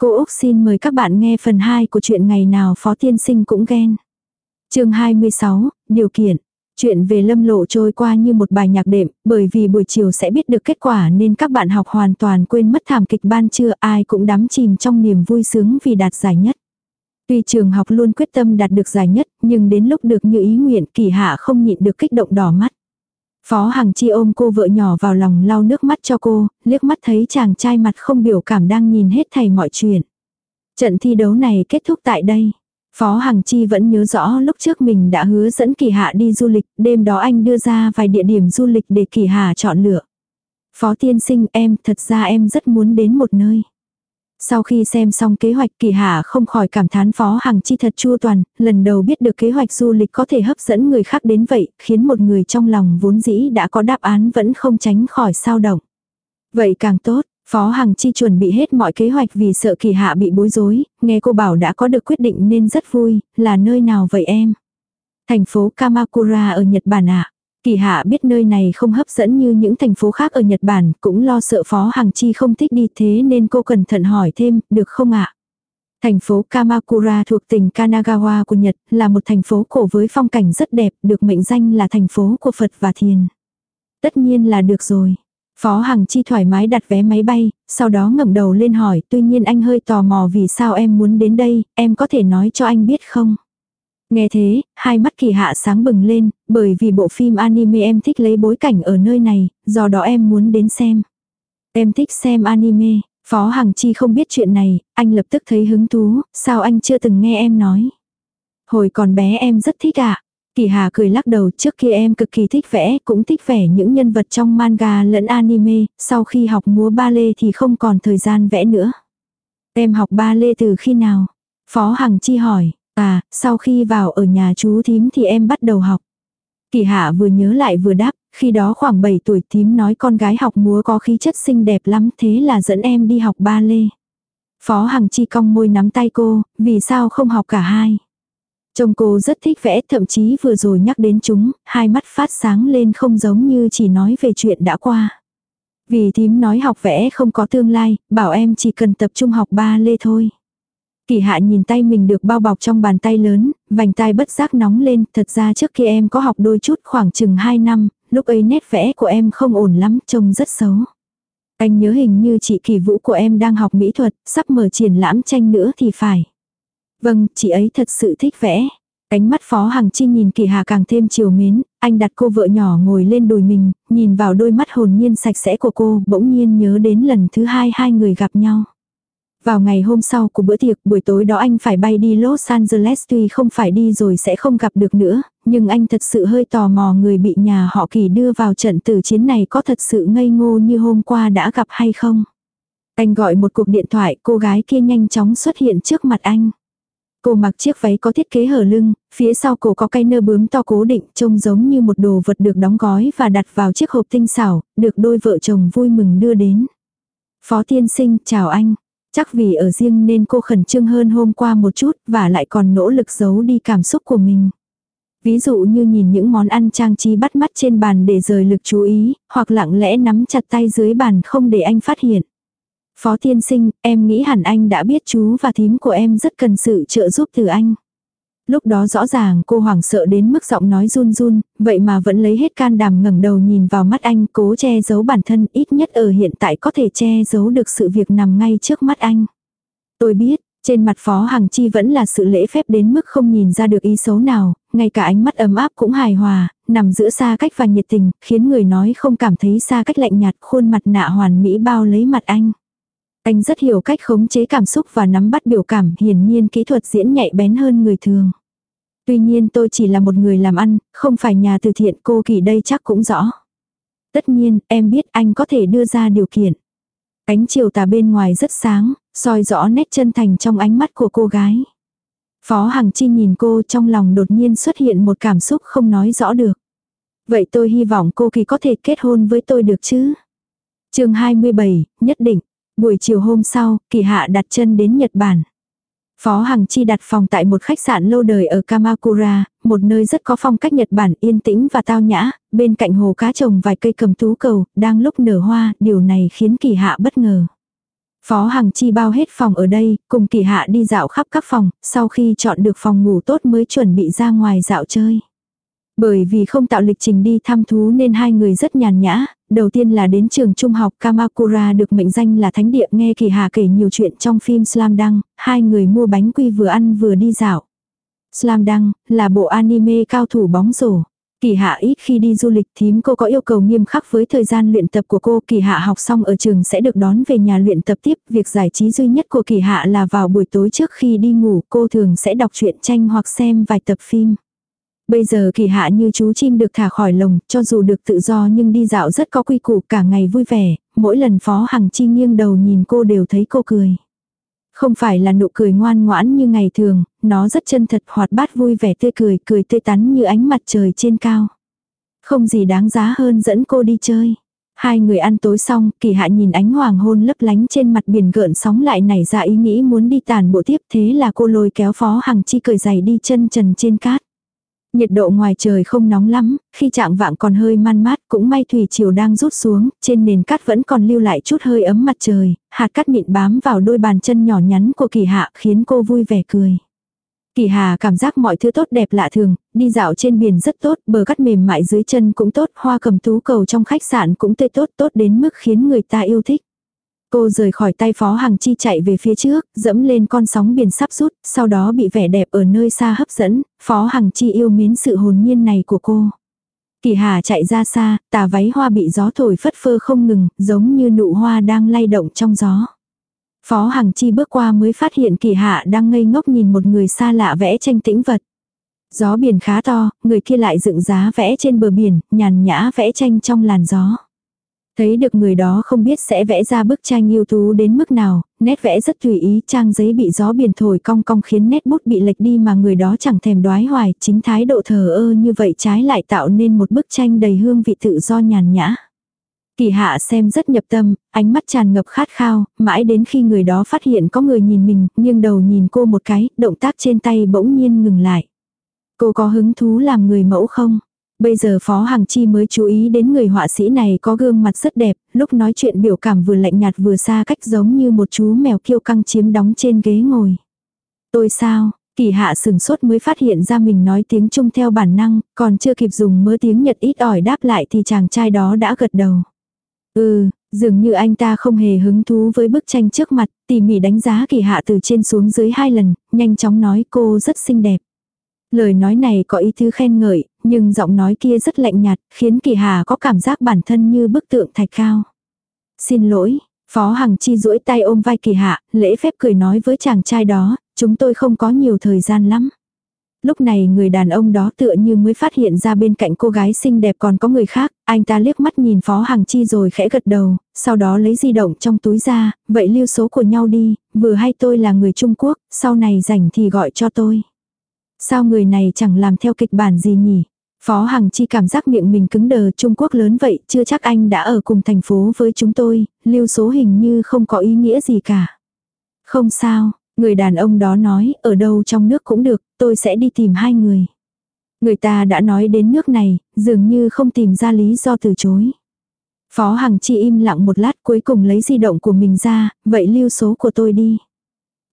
Cô Úc xin mời các bạn nghe phần 2 của chuyện ngày nào Phó Tiên Sinh cũng ghen. chương 26, Điều kiện. Chuyện về lâm lộ trôi qua như một bài nhạc đệm, bởi vì buổi chiều sẽ biết được kết quả nên các bạn học hoàn toàn quên mất thảm kịch ban trưa ai cũng đắm chìm trong niềm vui sướng vì đạt giải nhất. Tuy trường học luôn quyết tâm đạt được giải nhất, nhưng đến lúc được như ý nguyện kỳ hạ không nhịn được kích động đỏ mắt. Phó Hằng Chi ôm cô vợ nhỏ vào lòng lau nước mắt cho cô, liếc mắt thấy chàng trai mặt không biểu cảm đang nhìn hết thầy mọi chuyện. Trận thi đấu này kết thúc tại đây. Phó Hằng Chi vẫn nhớ rõ lúc trước mình đã hứa dẫn Kỳ Hạ đi du lịch, đêm đó anh đưa ra vài địa điểm du lịch để Kỳ Hạ chọn lựa. Phó tiên sinh em, thật ra em rất muốn đến một nơi. Sau khi xem xong kế hoạch kỳ hạ không khỏi cảm thán phó hàng chi thật chua toàn, lần đầu biết được kế hoạch du lịch có thể hấp dẫn người khác đến vậy, khiến một người trong lòng vốn dĩ đã có đáp án vẫn không tránh khỏi sao động. Vậy càng tốt, Phó Hằng Chi chuẩn bị hết mọi kế hoạch vì sợ kỳ hạ bị bối rối, nghe cô bảo đã có được quyết định nên rất vui, là nơi nào vậy em? Thành phố Kamakura ở Nhật Bản ạ. Kỳ hạ biết nơi này không hấp dẫn như những thành phố khác ở Nhật Bản, cũng lo sợ Phó hàng Chi không thích đi thế nên cô cẩn thận hỏi thêm, được không ạ? Thành phố Kamakura thuộc tỉnh Kanagawa của Nhật, là một thành phố cổ với phong cảnh rất đẹp, được mệnh danh là thành phố của Phật và Thiền. Tất nhiên là được rồi. Phó Hằng Chi thoải mái đặt vé máy bay, sau đó ngẩng đầu lên hỏi, tuy nhiên anh hơi tò mò vì sao em muốn đến đây, em có thể nói cho anh biết không? Nghe thế, hai mắt kỳ hạ sáng bừng lên, bởi vì bộ phim anime em thích lấy bối cảnh ở nơi này, do đó em muốn đến xem. Em thích xem anime, Phó Hằng Chi không biết chuyện này, anh lập tức thấy hứng thú, sao anh chưa từng nghe em nói. Hồi còn bé em rất thích ạ. À? Kỳ Hà cười lắc đầu trước kia em cực kỳ thích vẽ, cũng thích vẽ những nhân vật trong manga lẫn anime, sau khi học múa ba lê thì không còn thời gian vẽ nữa. Em học ba lê từ khi nào? Phó Hằng Chi hỏi, À, sau khi vào ở nhà chú thím thì em bắt đầu học. Kỳ hạ vừa nhớ lại vừa đáp, khi đó khoảng 7 tuổi thím nói con gái học múa có khí chất xinh đẹp lắm thế là dẫn em đi học ba lê. Phó Hằng Chi cong môi nắm tay cô, vì sao không học cả hai. chồng cô rất thích vẽ thậm chí vừa rồi nhắc đến chúng, hai mắt phát sáng lên không giống như chỉ nói về chuyện đã qua. Vì thím nói học vẽ không có tương lai, bảo em chỉ cần tập trung học ba lê thôi. Kỳ hạ nhìn tay mình được bao bọc trong bàn tay lớn, vành tay bất giác nóng lên, thật ra trước khi em có học đôi chút khoảng chừng 2 năm, lúc ấy nét vẽ của em không ổn lắm, trông rất xấu. Anh nhớ hình như chị kỳ vũ của em đang học mỹ thuật, sắp mở triển lãm tranh nữa thì phải. Vâng, chị ấy thật sự thích vẽ. Cánh mắt Phó Hằng Chi nhìn Kỳ Hà càng thêm chiều mến, anh đặt cô vợ nhỏ ngồi lên đùi mình, nhìn vào đôi mắt hồn nhiên sạch sẽ của cô, bỗng nhiên nhớ đến lần thứ hai hai người gặp nhau. Vào ngày hôm sau của bữa tiệc buổi tối đó anh phải bay đi Los Angeles tuy không phải đi rồi sẽ không gặp được nữa, nhưng anh thật sự hơi tò mò người bị nhà họ kỳ đưa vào trận tử chiến này có thật sự ngây ngô như hôm qua đã gặp hay không. Anh gọi một cuộc điện thoại cô gái kia nhanh chóng xuất hiện trước mặt anh. Cô mặc chiếc váy có thiết kế hở lưng, phía sau cổ có cây nơ bướm to cố định trông giống như một đồ vật được đóng gói và đặt vào chiếc hộp tinh xảo, được đôi vợ chồng vui mừng đưa đến. Phó tiên sinh, chào anh. Chắc vì ở riêng nên cô khẩn trương hơn hôm qua một chút và lại còn nỗ lực giấu đi cảm xúc của mình. Ví dụ như nhìn những món ăn trang trí bắt mắt trên bàn để rời lực chú ý, hoặc lặng lẽ nắm chặt tay dưới bàn không để anh phát hiện. Phó tiên sinh, em nghĩ hẳn anh đã biết chú và thím của em rất cần sự trợ giúp từ anh. Lúc đó rõ ràng cô hoảng sợ đến mức giọng nói run run, vậy mà vẫn lấy hết can đảm ngẩng đầu nhìn vào mắt anh cố che giấu bản thân ít nhất ở hiện tại có thể che giấu được sự việc nằm ngay trước mắt anh. Tôi biết, trên mặt Phó Hằng Chi vẫn là sự lễ phép đến mức không nhìn ra được ý xấu nào, ngay cả ánh mắt ấm áp cũng hài hòa, nằm giữa xa cách và nhiệt tình, khiến người nói không cảm thấy xa cách lạnh nhạt khuôn mặt nạ hoàn mỹ bao lấy mặt anh. Anh rất hiểu cách khống chế cảm xúc và nắm bắt biểu cảm, hiển nhiên kỹ thuật diễn nhạy bén hơn người thường. Tuy nhiên tôi chỉ là một người làm ăn, không phải nhà từ thiện cô kỳ đây chắc cũng rõ. Tất nhiên, em biết anh có thể đưa ra điều kiện. Ánh chiều tà bên ngoài rất sáng, soi rõ nét chân thành trong ánh mắt của cô gái. Phó Hằng Chi nhìn cô trong lòng đột nhiên xuất hiện một cảm xúc không nói rõ được. Vậy tôi hy vọng cô kỳ có thể kết hôn với tôi được chứ? chương 27, nhất định. Buổi chiều hôm sau, kỳ hạ đặt chân đến Nhật Bản. Phó Hằng Chi đặt phòng tại một khách sạn lâu đời ở Kamakura, một nơi rất có phong cách Nhật Bản yên tĩnh và tao nhã, bên cạnh hồ cá trồng vài cây cầm tú cầu, đang lúc nở hoa, điều này khiến kỳ hạ bất ngờ. Phó Hằng Chi bao hết phòng ở đây, cùng kỳ hạ đi dạo khắp các phòng, sau khi chọn được phòng ngủ tốt mới chuẩn bị ra ngoài dạo chơi. Bởi vì không tạo lịch trình đi thăm thú nên hai người rất nhàn nhã, đầu tiên là đến trường trung học Kamakura được mệnh danh là thánh địa nghe kỳ hà kể nhiều chuyện trong phim Slam Dunk hai người mua bánh quy vừa ăn vừa đi dạo. Slam Dunk là bộ anime cao thủ bóng rổ. Kỳ hạ ít khi đi du lịch thím cô có yêu cầu nghiêm khắc với thời gian luyện tập của cô. Kỳ hạ học xong ở trường sẽ được đón về nhà luyện tập tiếp. Việc giải trí duy nhất của kỳ hạ là vào buổi tối trước khi đi ngủ cô thường sẽ đọc truyện tranh hoặc xem vài tập phim. Bây giờ kỳ hạ như chú chim được thả khỏi lồng, cho dù được tự do nhưng đi dạo rất có quy củ cả ngày vui vẻ, mỗi lần phó hằng chi nghiêng đầu nhìn cô đều thấy cô cười. Không phải là nụ cười ngoan ngoãn như ngày thường, nó rất chân thật hoạt bát vui vẻ tươi cười, cười tươi tắn như ánh mặt trời trên cao. Không gì đáng giá hơn dẫn cô đi chơi. Hai người ăn tối xong, kỳ hạ nhìn ánh hoàng hôn lấp lánh trên mặt biển gợn sóng lại nảy ra ý nghĩ muốn đi tàn bộ tiếp thế là cô lôi kéo phó hằng chi cười giày đi chân trần trên cát. Nhiệt độ ngoài trời không nóng lắm, khi trạng vạng còn hơi man mát, cũng may thủy chiều đang rút xuống, trên nền cát vẫn còn lưu lại chút hơi ấm mặt trời, hạt cát mịn bám vào đôi bàn chân nhỏ nhắn của kỳ hạ khiến cô vui vẻ cười. Kỳ Hà cảm giác mọi thứ tốt đẹp lạ thường, đi dạo trên biển rất tốt, bờ cát mềm mại dưới chân cũng tốt, hoa cầm tú cầu trong khách sạn cũng tươi tốt tốt đến mức khiến người ta yêu thích. Cô rời khỏi tay Phó Hằng Chi chạy về phía trước, dẫm lên con sóng biển sắp rút, sau đó bị vẻ đẹp ở nơi xa hấp dẫn, Phó Hằng Chi yêu mến sự hồn nhiên này của cô. Kỳ Hà chạy ra xa, tà váy hoa bị gió thổi phất phơ không ngừng, giống như nụ hoa đang lay động trong gió. Phó Hằng Chi bước qua mới phát hiện Kỳ Hạ đang ngây ngốc nhìn một người xa lạ vẽ tranh tĩnh vật. Gió biển khá to, người kia lại dựng giá vẽ trên bờ biển, nhàn nhã vẽ tranh trong làn gió. Thấy được người đó không biết sẽ vẽ ra bức tranh yêu tú đến mức nào, nét vẽ rất tùy ý, trang giấy bị gió biển thổi cong cong khiến nét bút bị lệch đi mà người đó chẳng thèm đoái hoài, chính thái độ thờ ơ như vậy trái lại tạo nên một bức tranh đầy hương vị tự do nhàn nhã. Kỳ hạ xem rất nhập tâm, ánh mắt tràn ngập khát khao, mãi đến khi người đó phát hiện có người nhìn mình, nghiêng đầu nhìn cô một cái, động tác trên tay bỗng nhiên ngừng lại. Cô có hứng thú làm người mẫu không? Bây giờ Phó Hằng Chi mới chú ý đến người họa sĩ này có gương mặt rất đẹp, lúc nói chuyện biểu cảm vừa lạnh nhạt vừa xa cách giống như một chú mèo kiêu căng chiếm đóng trên ghế ngồi. Tôi sao? Kỳ hạ sừng sốt mới phát hiện ra mình nói tiếng Trung theo bản năng, còn chưa kịp dùng mớ tiếng Nhật ít ỏi đáp lại thì chàng trai đó đã gật đầu. Ừ, dường như anh ta không hề hứng thú với bức tranh trước mặt, tỉ mỉ đánh giá kỳ hạ từ trên xuống dưới hai lần, nhanh chóng nói cô rất xinh đẹp. Lời nói này có ý tứ khen ngợi, nhưng giọng nói kia rất lạnh nhạt, khiến kỳ hà có cảm giác bản thân như bức tượng thạch cao. Xin lỗi, Phó Hằng Chi duỗi tay ôm vai kỳ hạ, lễ phép cười nói với chàng trai đó, chúng tôi không có nhiều thời gian lắm. Lúc này người đàn ông đó tựa như mới phát hiện ra bên cạnh cô gái xinh đẹp còn có người khác, anh ta liếc mắt nhìn Phó Hằng Chi rồi khẽ gật đầu, sau đó lấy di động trong túi ra, vậy lưu số của nhau đi, vừa hay tôi là người Trung Quốc, sau này rảnh thì gọi cho tôi. Sao người này chẳng làm theo kịch bản gì nhỉ? Phó Hằng Chi cảm giác miệng mình cứng đờ Trung Quốc lớn vậy, chưa chắc anh đã ở cùng thành phố với chúng tôi, lưu số hình như không có ý nghĩa gì cả. Không sao, người đàn ông đó nói, ở đâu trong nước cũng được, tôi sẽ đi tìm hai người. Người ta đã nói đến nước này, dường như không tìm ra lý do từ chối. Phó Hằng Chi im lặng một lát cuối cùng lấy di động của mình ra, vậy lưu số của tôi đi.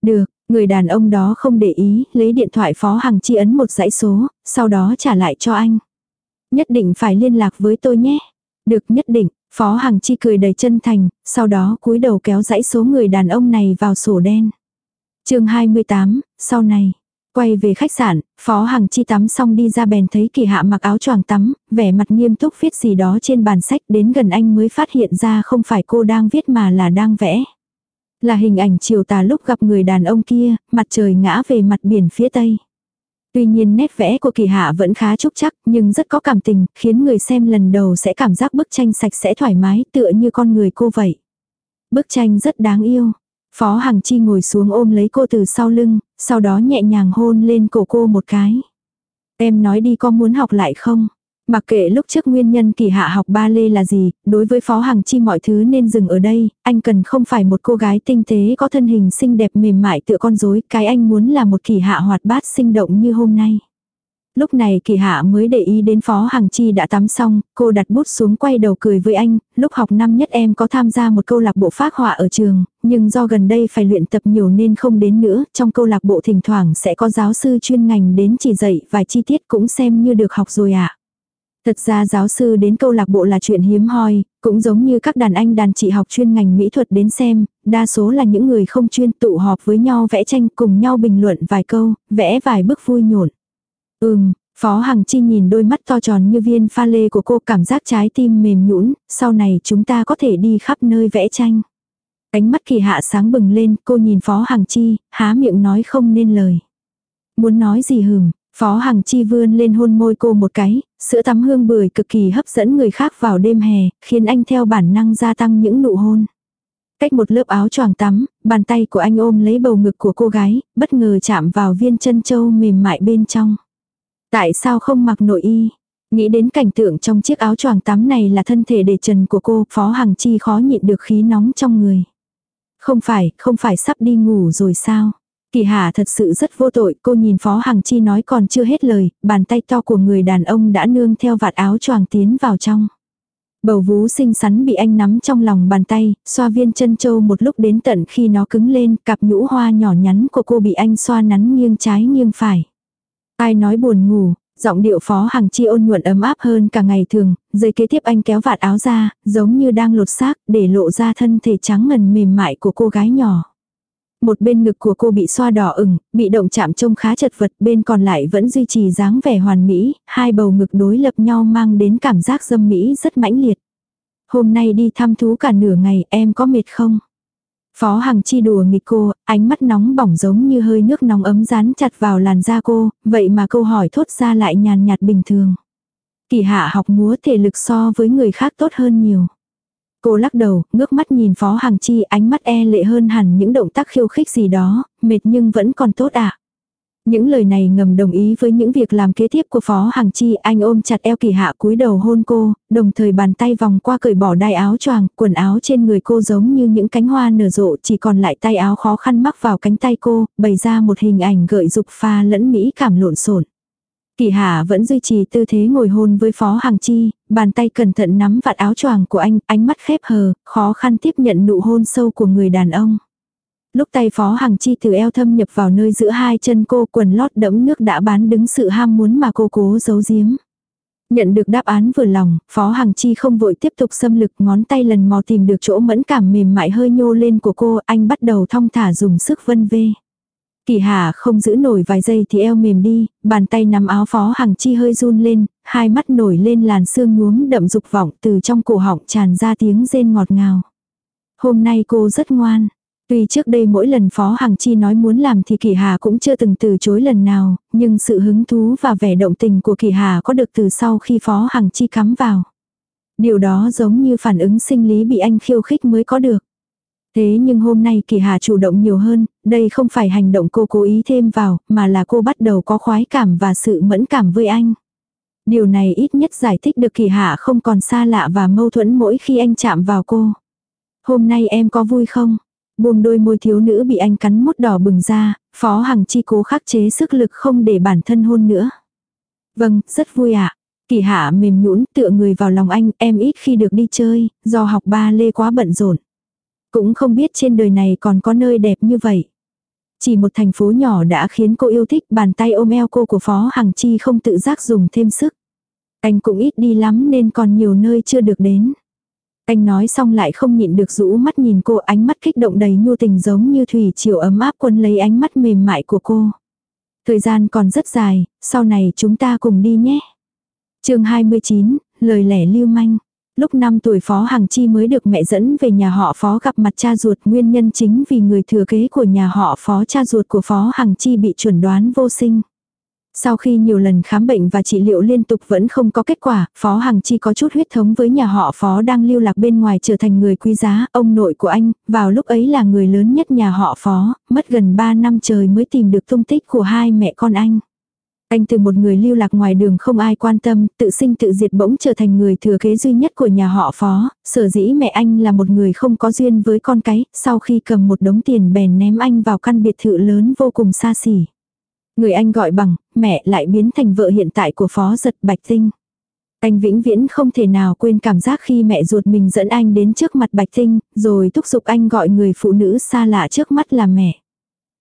Được, người đàn ông đó không để ý, lấy điện thoại Phó Hằng Chi ấn một dãy số, sau đó trả lại cho anh. Nhất định phải liên lạc với tôi nhé. Được nhất định, Phó Hằng Chi cười đầy chân thành, sau đó cúi đầu kéo dãy số người đàn ông này vào sổ đen. chương 28, sau này. Quay về khách sạn, Phó Hằng Chi tắm xong đi ra bèn thấy kỳ hạ mặc áo choàng tắm, vẻ mặt nghiêm túc viết gì đó trên bàn sách đến gần anh mới phát hiện ra không phải cô đang viết mà là đang vẽ. Là hình ảnh chiều tà lúc gặp người đàn ông kia, mặt trời ngã về mặt biển phía tây. Tuy nhiên nét vẽ của kỳ hạ vẫn khá trúc chắc nhưng rất có cảm tình, khiến người xem lần đầu sẽ cảm giác bức tranh sạch sẽ thoải mái tựa như con người cô vậy. Bức tranh rất đáng yêu. Phó Hằng Chi ngồi xuống ôm lấy cô từ sau lưng, sau đó nhẹ nhàng hôn lên cổ cô một cái. Em nói đi có muốn học lại không? Mặc kệ lúc trước nguyên nhân kỳ hạ học ba lê là gì, đối với Phó Hằng Chi mọi thứ nên dừng ở đây, anh cần không phải một cô gái tinh tế có thân hình xinh đẹp mềm mại tựa con rối, cái anh muốn là một kỳ hạ hoạt bát sinh động như hôm nay. Lúc này kỳ hạ mới để ý đến Phó Hằng Chi đã tắm xong, cô đặt bút xuống quay đầu cười với anh, lúc học năm nhất em có tham gia một câu lạc bộ phác họa ở trường, nhưng do gần đây phải luyện tập nhiều nên không đến nữa, trong câu lạc bộ thỉnh thoảng sẽ có giáo sư chuyên ngành đến chỉ dạy vài chi tiết cũng xem như được học rồi ạ. Thật ra giáo sư đến câu lạc bộ là chuyện hiếm hoi, cũng giống như các đàn anh đàn chị học chuyên ngành mỹ thuật đến xem, đa số là những người không chuyên tụ họp với nhau vẽ tranh cùng nhau bình luận vài câu, vẽ vài bức vui nhộn. Ừm, Phó Hằng Chi nhìn đôi mắt to tròn như viên pha lê của cô cảm giác trái tim mềm nhũn, sau này chúng ta có thể đi khắp nơi vẽ tranh. Ánh mắt kỳ hạ sáng bừng lên, cô nhìn Phó Hằng Chi, há miệng nói không nên lời. Muốn nói gì hừm, Phó Hằng Chi vươn lên hôn môi cô một cái, sữa tắm hương bưởi cực kỳ hấp dẫn người khác vào đêm hè, khiến anh theo bản năng gia tăng những nụ hôn. Cách một lớp áo choàng tắm, bàn tay của anh ôm lấy bầu ngực của cô gái, bất ngờ chạm vào viên chân châu mềm mại bên trong. Tại sao không mặc nội y? Nghĩ đến cảnh tượng trong chiếc áo choàng tắm này là thân thể để trần của cô, Phó Hằng Chi khó nhịn được khí nóng trong người. Không phải, không phải sắp đi ngủ rồi sao? Kỳ Hà thật sự rất vô tội, cô nhìn Phó Hằng Chi nói còn chưa hết lời, bàn tay to của người đàn ông đã nương theo vạt áo choàng tiến vào trong. Bầu vú xinh xắn bị anh nắm trong lòng bàn tay, xoa viên chân châu một lúc đến tận khi nó cứng lên, cặp nhũ hoa nhỏ nhắn của cô bị anh xoa nắn nghiêng trái nghiêng phải. Ai nói buồn ngủ, giọng điệu phó hàng chi ôn nhuận ấm áp hơn cả ngày thường, giây kế tiếp anh kéo vạt áo ra, giống như đang lột xác, để lộ ra thân thể trắng ngần mềm mại của cô gái nhỏ. Một bên ngực của cô bị xoa đỏ ửng, bị động chạm trông khá chật vật, bên còn lại vẫn duy trì dáng vẻ hoàn mỹ, hai bầu ngực đối lập nhau mang đến cảm giác dâm mỹ rất mãnh liệt. Hôm nay đi thăm thú cả nửa ngày, em có mệt không? Phó Hằng chi đùa nghịch cô, ánh mắt nóng bỏng giống như hơi nước nóng ấm dán chặt vào làn da cô, vậy mà câu hỏi thốt ra lại nhàn nhạt bình thường. Kỳ hạ học múa thể lực so với người khác tốt hơn nhiều. Cô lắc đầu, ngước mắt nhìn Phó Hằng Chi ánh mắt e lệ hơn hẳn những động tác khiêu khích gì đó, mệt nhưng vẫn còn tốt ạ. À. Những lời này ngầm đồng ý với những việc làm kế tiếp của Phó Hằng Chi, anh ôm chặt eo kỳ hạ cúi đầu hôn cô, đồng thời bàn tay vòng qua cởi bỏ đai áo choàng, quần áo trên người cô giống như những cánh hoa nở rộ chỉ còn lại tay áo khó khăn mắc vào cánh tay cô, bày ra một hình ảnh gợi dục pha lẫn mỹ cảm lộn xộn. Kỳ hạ vẫn duy trì tư thế ngồi hôn với Phó Hằng Chi, bàn tay cẩn thận nắm vạt áo choàng của anh, ánh mắt khép hờ, khó khăn tiếp nhận nụ hôn sâu của người đàn ông. Lúc tay Phó Hằng Chi từ eo thâm nhập vào nơi giữa hai chân cô quần lót đẫm nước đã bán đứng sự ham muốn mà cô cố giấu giếm. Nhận được đáp án vừa lòng, Phó Hằng Chi không vội tiếp tục xâm lực ngón tay lần mò tìm được chỗ mẫn cảm mềm mại hơi nhô lên của cô, anh bắt đầu thong thả dùng sức vân vê. Kỳ Hà không giữ nổi vài giây thì eo mềm đi, bàn tay nắm áo Phó Hằng Chi hơi run lên, hai mắt nổi lên làn sương nhuốm đậm dục vọng từ trong cổ họng tràn ra tiếng rên ngọt ngào. Hôm nay cô rất ngoan, Tuy trước đây mỗi lần Phó Hằng Chi nói muốn làm thì Kỳ Hà cũng chưa từng từ chối lần nào, nhưng sự hứng thú và vẻ động tình của Kỳ Hà có được từ sau khi Phó Hằng Chi cắm vào. Điều đó giống như phản ứng sinh lý bị anh khiêu khích mới có được. Thế nhưng hôm nay Kỳ Hà chủ động nhiều hơn, đây không phải hành động cô cố ý thêm vào, mà là cô bắt đầu có khoái cảm và sự mẫn cảm với anh. Điều này ít nhất giải thích được Kỳ Hà không còn xa lạ và mâu thuẫn mỗi khi anh chạm vào cô. Hôm nay em có vui không? Buông đôi môi thiếu nữ bị anh cắn mút đỏ bừng ra, Phó Hằng Chi cố khắc chế sức lực không để bản thân hôn nữa. Vâng, rất vui ạ. Kỳ hạ mềm nhũn tựa người vào lòng anh, em ít khi được đi chơi, do học ba lê quá bận rộn. Cũng không biết trên đời này còn có nơi đẹp như vậy. Chỉ một thành phố nhỏ đã khiến cô yêu thích bàn tay ôm eo cô của Phó Hằng Chi không tự giác dùng thêm sức. Anh cũng ít đi lắm nên còn nhiều nơi chưa được đến. Anh nói xong lại không nhịn được rũ mắt nhìn cô ánh mắt kích động đầy nhu tình giống như thủy chiều ấm áp quân lấy ánh mắt mềm mại của cô. Thời gian còn rất dài, sau này chúng ta cùng đi nhé. chương 29, lời lẻ lưu manh. Lúc 5 tuổi Phó Hằng Chi mới được mẹ dẫn về nhà họ Phó gặp mặt cha ruột nguyên nhân chính vì người thừa kế của nhà họ Phó cha ruột của Phó Hằng Chi bị chuẩn đoán vô sinh. Sau khi nhiều lần khám bệnh và trị liệu liên tục vẫn không có kết quả, Phó Hằng Chi có chút huyết thống với nhà họ Phó đang lưu lạc bên ngoài trở thành người quý giá, ông nội của anh, vào lúc ấy là người lớn nhất nhà họ Phó, mất gần 3 năm trời mới tìm được tung tích của hai mẹ con anh. Anh từ một người lưu lạc ngoài đường không ai quan tâm, tự sinh tự diệt bỗng trở thành người thừa kế duy nhất của nhà họ phó, sở dĩ mẹ anh là một người không có duyên với con cái, sau khi cầm một đống tiền bèn ném anh vào căn biệt thự lớn vô cùng xa xỉ. Người anh gọi bằng, mẹ lại biến thành vợ hiện tại của phó giật Bạch Tinh. Anh vĩnh viễn không thể nào quên cảm giác khi mẹ ruột mình dẫn anh đến trước mặt Bạch Tinh, rồi thúc giục anh gọi người phụ nữ xa lạ trước mắt là mẹ.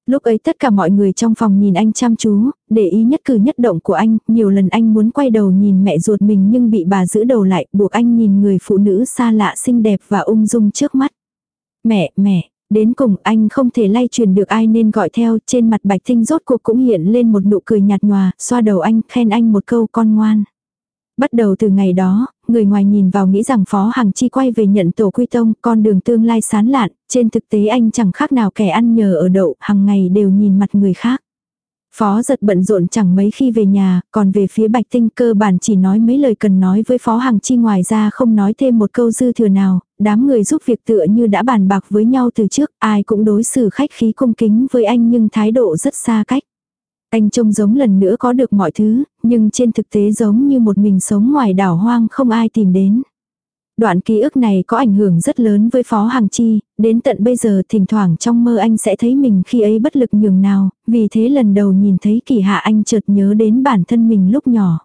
Lúc ấy tất cả mọi người trong phòng nhìn anh chăm chú, để ý nhất cử nhất động của anh, nhiều lần anh muốn quay đầu nhìn mẹ ruột mình nhưng bị bà giữ đầu lại, buộc anh nhìn người phụ nữ xa lạ xinh đẹp và ung dung trước mắt. Mẹ, mẹ, đến cùng anh không thể lay truyền được ai nên gọi theo, trên mặt bạch thinh rốt cuộc cũng hiện lên một nụ cười nhạt nhòa, xoa đầu anh, khen anh một câu con ngoan. Bắt đầu từ ngày đó, người ngoài nhìn vào nghĩ rằng Phó Hằng Chi quay về nhận tổ quy tông, con đường tương lai sán lạn, trên thực tế anh chẳng khác nào kẻ ăn nhờ ở đậu, hàng ngày đều nhìn mặt người khác. Phó giật bận rộn chẳng mấy khi về nhà, còn về phía Bạch Tinh cơ bản chỉ nói mấy lời cần nói với Phó Hằng Chi ngoài ra không nói thêm một câu dư thừa nào, đám người giúp việc tựa như đã bàn bạc với nhau từ trước, ai cũng đối xử khách khí cung kính với anh nhưng thái độ rất xa cách. Anh trông giống lần nữa có được mọi thứ, nhưng trên thực tế giống như một mình sống ngoài đảo hoang không ai tìm đến. Đoạn ký ức này có ảnh hưởng rất lớn với Phó Hằng Chi, đến tận bây giờ thỉnh thoảng trong mơ anh sẽ thấy mình khi ấy bất lực nhường nào, vì thế lần đầu nhìn thấy kỳ hạ anh chợt nhớ đến bản thân mình lúc nhỏ.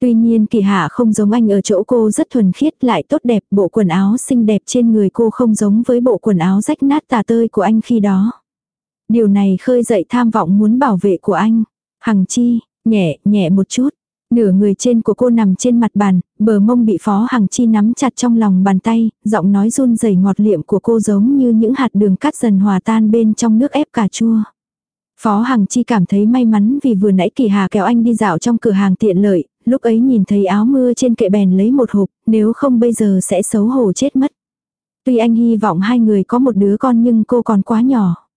Tuy nhiên kỳ hạ không giống anh ở chỗ cô rất thuần khiết lại tốt đẹp, bộ quần áo xinh đẹp trên người cô không giống với bộ quần áo rách nát tà tơi của anh khi đó. Điều này khơi dậy tham vọng muốn bảo vệ của anh. Hằng chi, nhẹ, nhẹ một chút. Nửa người trên của cô nằm trên mặt bàn, bờ mông bị Phó Hằng Chi nắm chặt trong lòng bàn tay, giọng nói run rẩy ngọt liệm của cô giống như những hạt đường cắt dần hòa tan bên trong nước ép cà chua. Phó Hằng Chi cảm thấy may mắn vì vừa nãy Kỳ Hà kéo anh đi dạo trong cửa hàng tiện lợi, lúc ấy nhìn thấy áo mưa trên kệ bèn lấy một hộp, nếu không bây giờ sẽ xấu hổ chết mất. Tuy anh hy vọng hai người có một đứa con nhưng cô còn quá nhỏ.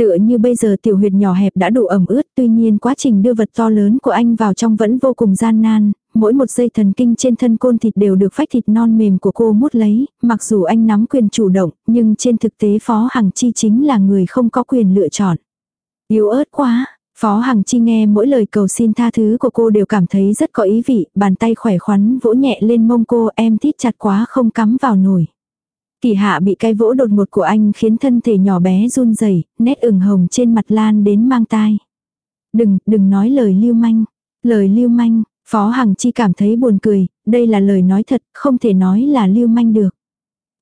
Tựa như bây giờ tiểu huyệt nhỏ hẹp đã đủ ẩm ướt tuy nhiên quá trình đưa vật to lớn của anh vào trong vẫn vô cùng gian nan, mỗi một dây thần kinh trên thân côn thịt đều được phách thịt non mềm của cô mút lấy, mặc dù anh nắm quyền chủ động, nhưng trên thực tế Phó Hằng Chi chính là người không có quyền lựa chọn. Yếu ớt quá, Phó Hằng Chi nghe mỗi lời cầu xin tha thứ của cô đều cảm thấy rất có ý vị, bàn tay khỏe khoắn vỗ nhẹ lên mông cô em thít chặt quá không cắm vào nổi. Kỳ hạ bị cái vỗ đột ngột của anh khiến thân thể nhỏ bé run rẩy, nét ửng hồng trên mặt lan đến mang tai. Đừng, đừng nói lời lưu manh. Lời lưu manh, Phó Hằng Chi cảm thấy buồn cười, đây là lời nói thật, không thể nói là lưu manh được.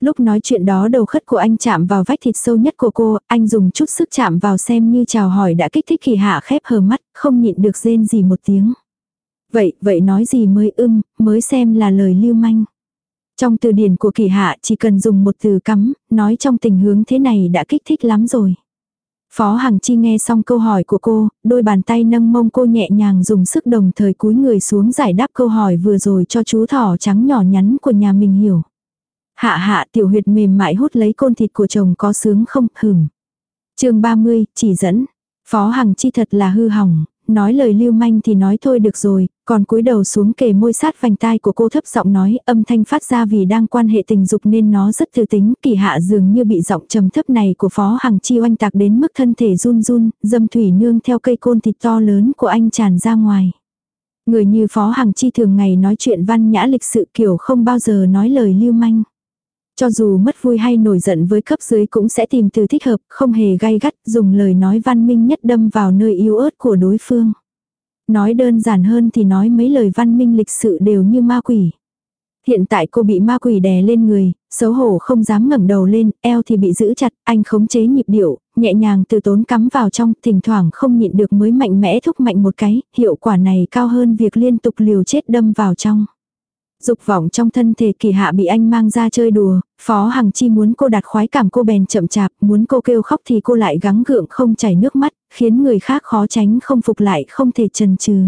Lúc nói chuyện đó đầu khất của anh chạm vào vách thịt sâu nhất của cô, anh dùng chút sức chạm vào xem như chào hỏi đã kích thích kỳ hạ khép hờ mắt, không nhịn được rên gì một tiếng. Vậy, vậy nói gì mới ưng, mới xem là lời lưu manh. Trong từ điển của kỳ hạ chỉ cần dùng một từ cắm, nói trong tình hướng thế này đã kích thích lắm rồi. Phó Hằng Chi nghe xong câu hỏi của cô, đôi bàn tay nâng mông cô nhẹ nhàng dùng sức đồng thời cúi người xuống giải đáp câu hỏi vừa rồi cho chú thỏ trắng nhỏ nhắn của nhà mình hiểu. Hạ hạ tiểu huyệt mềm mại hút lấy côn thịt của chồng có sướng không, hửm. chương 30, chỉ dẫn. Phó Hằng Chi thật là hư hỏng, nói lời lưu manh thì nói thôi được rồi, còn cúi đầu xuống kề môi sát vành tai của cô thấp giọng nói âm thanh phát ra vì đang quan hệ tình dục nên nó rất thư tính, kỳ hạ dường như bị giọng trầm thấp này của phó hằng chi oanh tạc đến mức thân thể run run, dâm thủy nương theo cây côn thịt to lớn của anh tràn ra ngoài. Người như phó hằng chi thường ngày nói chuyện văn nhã lịch sự kiểu không bao giờ nói lời lưu manh. Cho dù mất vui hay nổi giận với cấp dưới cũng sẽ tìm từ thích hợp, không hề gay gắt, dùng lời nói văn minh nhất đâm vào nơi yếu ớt của đối phương. Nói đơn giản hơn thì nói mấy lời văn minh lịch sự đều như ma quỷ. Hiện tại cô bị ma quỷ đè lên người, xấu hổ không dám ngẩng đầu lên, eo thì bị giữ chặt, anh khống chế nhịp điệu, nhẹ nhàng từ tốn cắm vào trong, thỉnh thoảng không nhịn được mới mạnh mẽ thúc mạnh một cái, hiệu quả này cao hơn việc liên tục liều chết đâm vào trong. Dục vọng trong thân thể kỳ hạ bị anh mang ra chơi đùa, phó hằng chi muốn cô đạt khoái cảm cô bèn chậm chạp, muốn cô kêu khóc thì cô lại gắng gượng không chảy nước mắt, khiến người khác khó tránh không phục lại không thể chần chừ.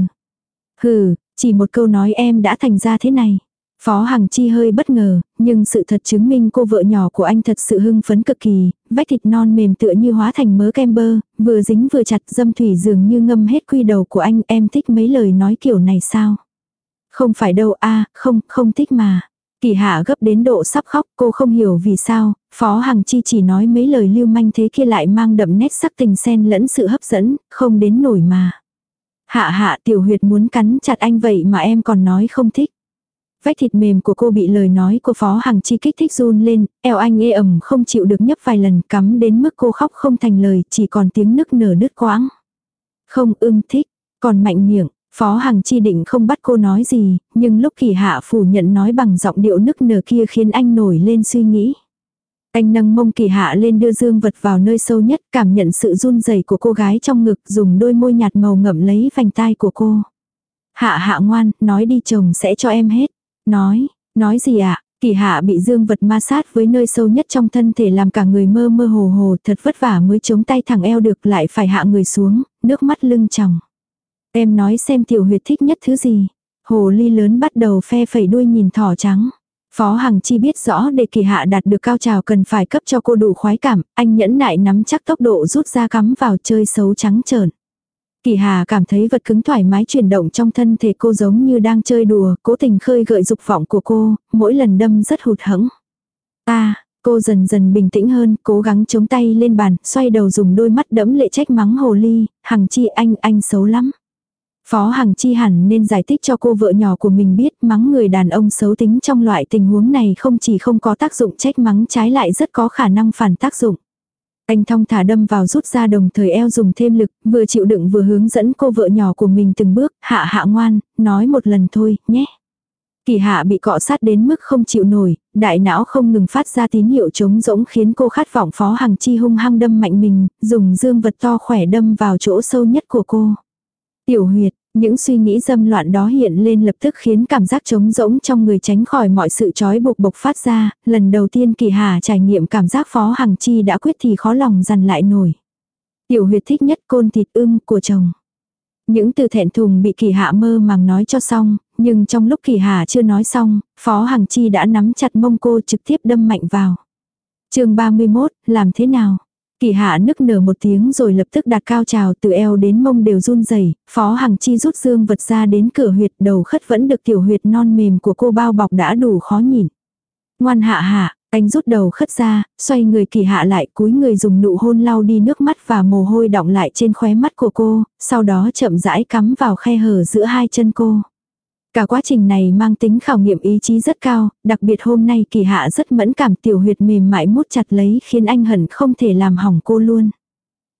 Hừ, chỉ một câu nói em đã thành ra thế này. Phó Hằng Chi hơi bất ngờ, nhưng sự thật chứng minh cô vợ nhỏ của anh thật sự hưng phấn cực kỳ, vách thịt non mềm tựa như hóa thành mớ kem bơ, vừa dính vừa chặt dâm thủy dường như ngâm hết quy đầu của anh, em thích mấy lời nói kiểu này sao? Không phải đâu a không, không thích mà. Kỳ hạ gấp đến độ sắp khóc, cô không hiểu vì sao, Phó Hằng Chi chỉ nói mấy lời lưu manh thế kia lại mang đậm nét sắc tình xen lẫn sự hấp dẫn, không đến nổi mà. Hạ hạ tiểu huyệt muốn cắn chặt anh vậy mà em còn nói không thích. Vách thịt mềm của cô bị lời nói của Phó Hằng Chi kích thích run lên, eo anh ê ẩm không chịu được nhấp vài lần cắm đến mức cô khóc không thành lời, chỉ còn tiếng nức nở nứt quãng. Không ưng thích, còn mạnh miệng, Phó Hằng Chi định không bắt cô nói gì, nhưng lúc kỳ hạ phủ nhận nói bằng giọng điệu nức nở kia khiến anh nổi lên suy nghĩ. Anh nâng mông kỳ hạ lên đưa dương vật vào nơi sâu nhất, cảm nhận sự run rẩy của cô gái trong ngực, dùng đôi môi nhạt màu ngậm lấy vành tai của cô. Hạ hạ ngoan, nói đi chồng sẽ cho em hết. Nói, nói gì ạ? Kỳ hạ bị dương vật ma sát với nơi sâu nhất trong thân thể làm cả người mơ mơ hồ hồ thật vất vả mới chống tay thẳng eo được lại phải hạ người xuống, nước mắt lưng tròng. Em nói xem tiểu huyệt thích nhất thứ gì. Hồ ly lớn bắt đầu phe phẩy đuôi nhìn thỏ trắng. Phó Hằng Chi biết rõ để kỳ hạ đạt được cao trào cần phải cấp cho cô đủ khoái cảm, anh nhẫn nại nắm chắc tốc độ rút ra cắm vào chơi xấu trắng trợn. Kỳ Hà cảm thấy vật cứng thoải mái chuyển động trong thân thể cô giống như đang chơi đùa, cố tình khơi gợi dục vọng của cô, mỗi lần đâm rất hụt hẫng. Ta, cô dần dần bình tĩnh hơn, cố gắng chống tay lên bàn, xoay đầu dùng đôi mắt đẫm lệ trách mắng hồ ly, Hằng Chi anh, anh xấu lắm. Phó Hằng Chi hẳn nên giải thích cho cô vợ nhỏ của mình biết mắng người đàn ông xấu tính trong loại tình huống này không chỉ không có tác dụng trách mắng trái lại rất có khả năng phản tác dụng. Anh thong thả đâm vào rút ra đồng thời eo dùng thêm lực, vừa chịu đựng vừa hướng dẫn cô vợ nhỏ của mình từng bước, hạ hạ ngoan, nói một lần thôi, nhé. Kỳ hạ bị cọ sát đến mức không chịu nổi, đại não không ngừng phát ra tín hiệu trống rỗng khiến cô khát vọng phó hàng chi hung hăng đâm mạnh mình, dùng dương vật to khỏe đâm vào chỗ sâu nhất của cô. Tiểu huyệt, những suy nghĩ dâm loạn đó hiện lên lập tức khiến cảm giác trống rỗng trong người tránh khỏi mọi sự trói buộc bộc phát ra, lần đầu tiên kỳ hà trải nghiệm cảm giác phó hằng chi đã quyết thì khó lòng dằn lại nổi. Tiểu huyệt thích nhất côn thịt ưng của chồng. Những từ thẹn thùng bị kỳ hạ mơ màng nói cho xong, nhưng trong lúc kỳ hạ chưa nói xong, phó hằng chi đã nắm chặt mông cô trực tiếp đâm mạnh vào. chương 31, làm thế nào? Kỳ hạ nức nở một tiếng rồi lập tức đạt cao trào từ eo đến mông đều run rẩy phó hằng chi rút dương vật ra đến cửa huyệt đầu khất vẫn được tiểu huyệt non mềm của cô bao bọc đã đủ khó nhìn. Ngoan hạ hạ, anh rút đầu khất ra, xoay người kỳ hạ lại cúi người dùng nụ hôn lau đi nước mắt và mồ hôi đọng lại trên khóe mắt của cô, sau đó chậm rãi cắm vào khe hở giữa hai chân cô. Cả quá trình này mang tính khảo nghiệm ý chí rất cao, đặc biệt hôm nay kỳ hạ rất mẫn cảm tiểu huyệt mềm mại mút chặt lấy khiến anh hận không thể làm hỏng cô luôn.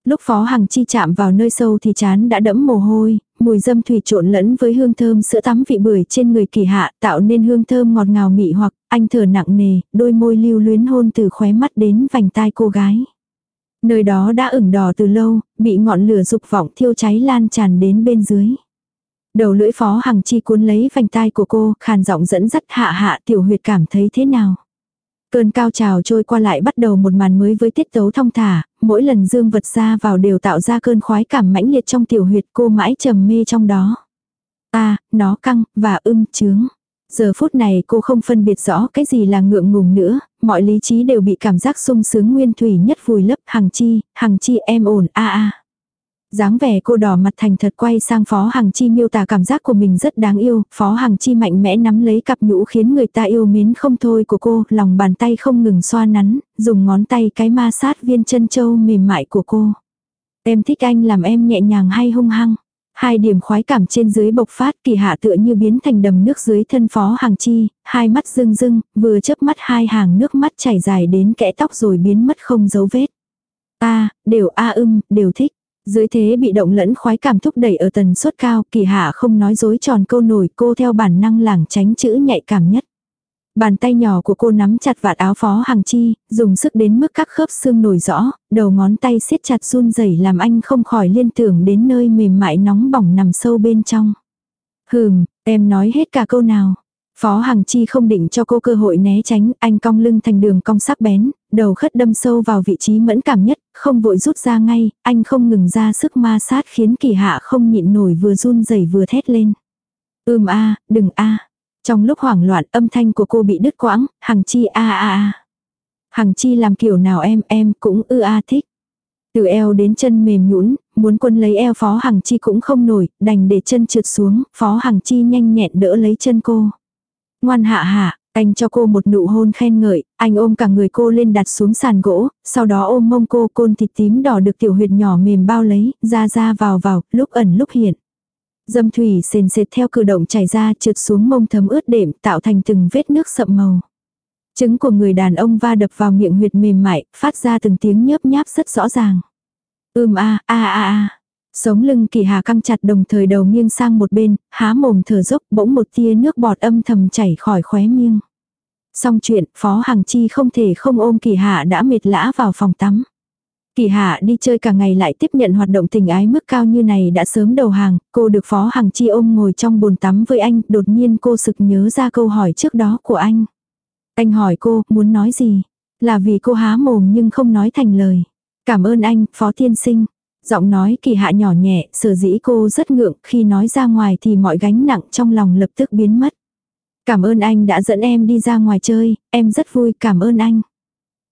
Lúc phó hằng chi chạm vào nơi sâu thì chán đã đẫm mồ hôi, mùi dâm thủy trộn lẫn với hương thơm sữa tắm vị bưởi trên người kỳ hạ tạo nên hương thơm ngọt ngào mị hoặc anh thở nặng nề, đôi môi lưu luyến hôn từ khóe mắt đến vành tai cô gái. Nơi đó đã ửng đỏ từ lâu, bị ngọn lửa dục vọng thiêu cháy lan tràn đến bên dưới. Đầu lưỡi phó hằng chi cuốn lấy vành tai của cô, khàn giọng dẫn dắt hạ hạ tiểu huyệt cảm thấy thế nào. Cơn cao trào trôi qua lại bắt đầu một màn mới với tiết tấu thong thả, mỗi lần dương vật ra vào đều tạo ra cơn khoái cảm mãnh liệt trong tiểu huyệt cô mãi trầm mê trong đó. À, nó căng, và ưng chướng. Giờ phút này cô không phân biệt rõ cái gì là ngượng ngùng nữa, mọi lý trí đều bị cảm giác sung sướng nguyên thủy nhất vùi lấp, hằng chi, hằng chi em ổn a a dáng vẻ cô đỏ mặt thành thật quay sang Phó Hằng Chi miêu tả cảm giác của mình rất đáng yêu, Phó Hằng Chi mạnh mẽ nắm lấy cặp nhũ khiến người ta yêu mến không thôi của cô, lòng bàn tay không ngừng xoa nắn, dùng ngón tay cái ma sát viên chân châu mềm mại của cô. Em thích anh làm em nhẹ nhàng hay hung hăng. Hai điểm khoái cảm trên dưới bộc phát kỳ hạ tựa như biến thành đầm nước dưới thân phó hàng chi, hai mắt rưng rưng, vừa chớp mắt hai hàng nước mắt chảy dài đến kẽ tóc rồi biến mất không dấu vết. Ta, đều a ưng, đều thích. Dưới thế bị động lẫn khoái cảm thúc đẩy ở tần suất cao, kỳ hạ không nói dối tròn câu nổi cô theo bản năng lảng tránh chữ nhạy cảm nhất. Bàn tay nhỏ của cô nắm chặt vạt áo phó hàng chi, dùng sức đến mức các khớp xương nổi rõ, đầu ngón tay siết chặt run rẩy làm anh không khỏi liên tưởng đến nơi mềm mại nóng bỏng nằm sâu bên trong. Hừm, em nói hết cả câu nào. Phó Hằng Chi không định cho cô cơ hội né tránh, anh cong lưng thành đường cong sắc bén, đầu khất đâm sâu vào vị trí mẫn cảm nhất, không vội rút ra ngay, anh không ngừng ra sức ma sát khiến kỳ hạ không nhịn nổi vừa run rẩy vừa thét lên. Ưm a, đừng a. Trong lúc hoảng loạn âm thanh của cô bị đứt quãng, Hằng Chi a a a. Hằng Chi làm kiểu nào em em cũng ư a thích. Từ eo đến chân mềm nhũn, muốn quân lấy eo Phó Hằng Chi cũng không nổi, đành để chân trượt xuống, Phó Hằng Chi nhanh nhẹn đỡ lấy chân cô. Ngoan hạ hạ, anh cho cô một nụ hôn khen ngợi, anh ôm cả người cô lên đặt xuống sàn gỗ, sau đó ôm mông cô côn thịt tím đỏ được tiểu huyệt nhỏ mềm bao lấy, ra ra vào vào, lúc ẩn lúc hiện. Dâm thủy sền sệt theo cử động chảy ra trượt xuống mông thấm ướt đệm tạo thành từng vết nước sậm màu. Trứng của người đàn ông va đập vào miệng huyệt mềm mại, phát ra từng tiếng nhớp nháp rất rõ ràng. Ưm a a a a. Sống lưng kỳ hà căng chặt đồng thời đầu nghiêng sang một bên, há mồm thở dốc bỗng một tia nước bọt âm thầm chảy khỏi khóe miêng. Xong chuyện, Phó Hằng Chi không thể không ôm kỳ hạ đã mệt lã vào phòng tắm. Kỳ hạ đi chơi cả ngày lại tiếp nhận hoạt động tình ái mức cao như này đã sớm đầu hàng, cô được Phó Hằng Chi ôm ngồi trong bồn tắm với anh, đột nhiên cô sực nhớ ra câu hỏi trước đó của anh. Anh hỏi cô, muốn nói gì? Là vì cô há mồm nhưng không nói thành lời. Cảm ơn anh, Phó Tiên Sinh. Giọng nói kỳ hạ nhỏ nhẹ, sở dĩ cô rất ngượng, khi nói ra ngoài thì mọi gánh nặng trong lòng lập tức biến mất. Cảm ơn anh đã dẫn em đi ra ngoài chơi, em rất vui, cảm ơn anh.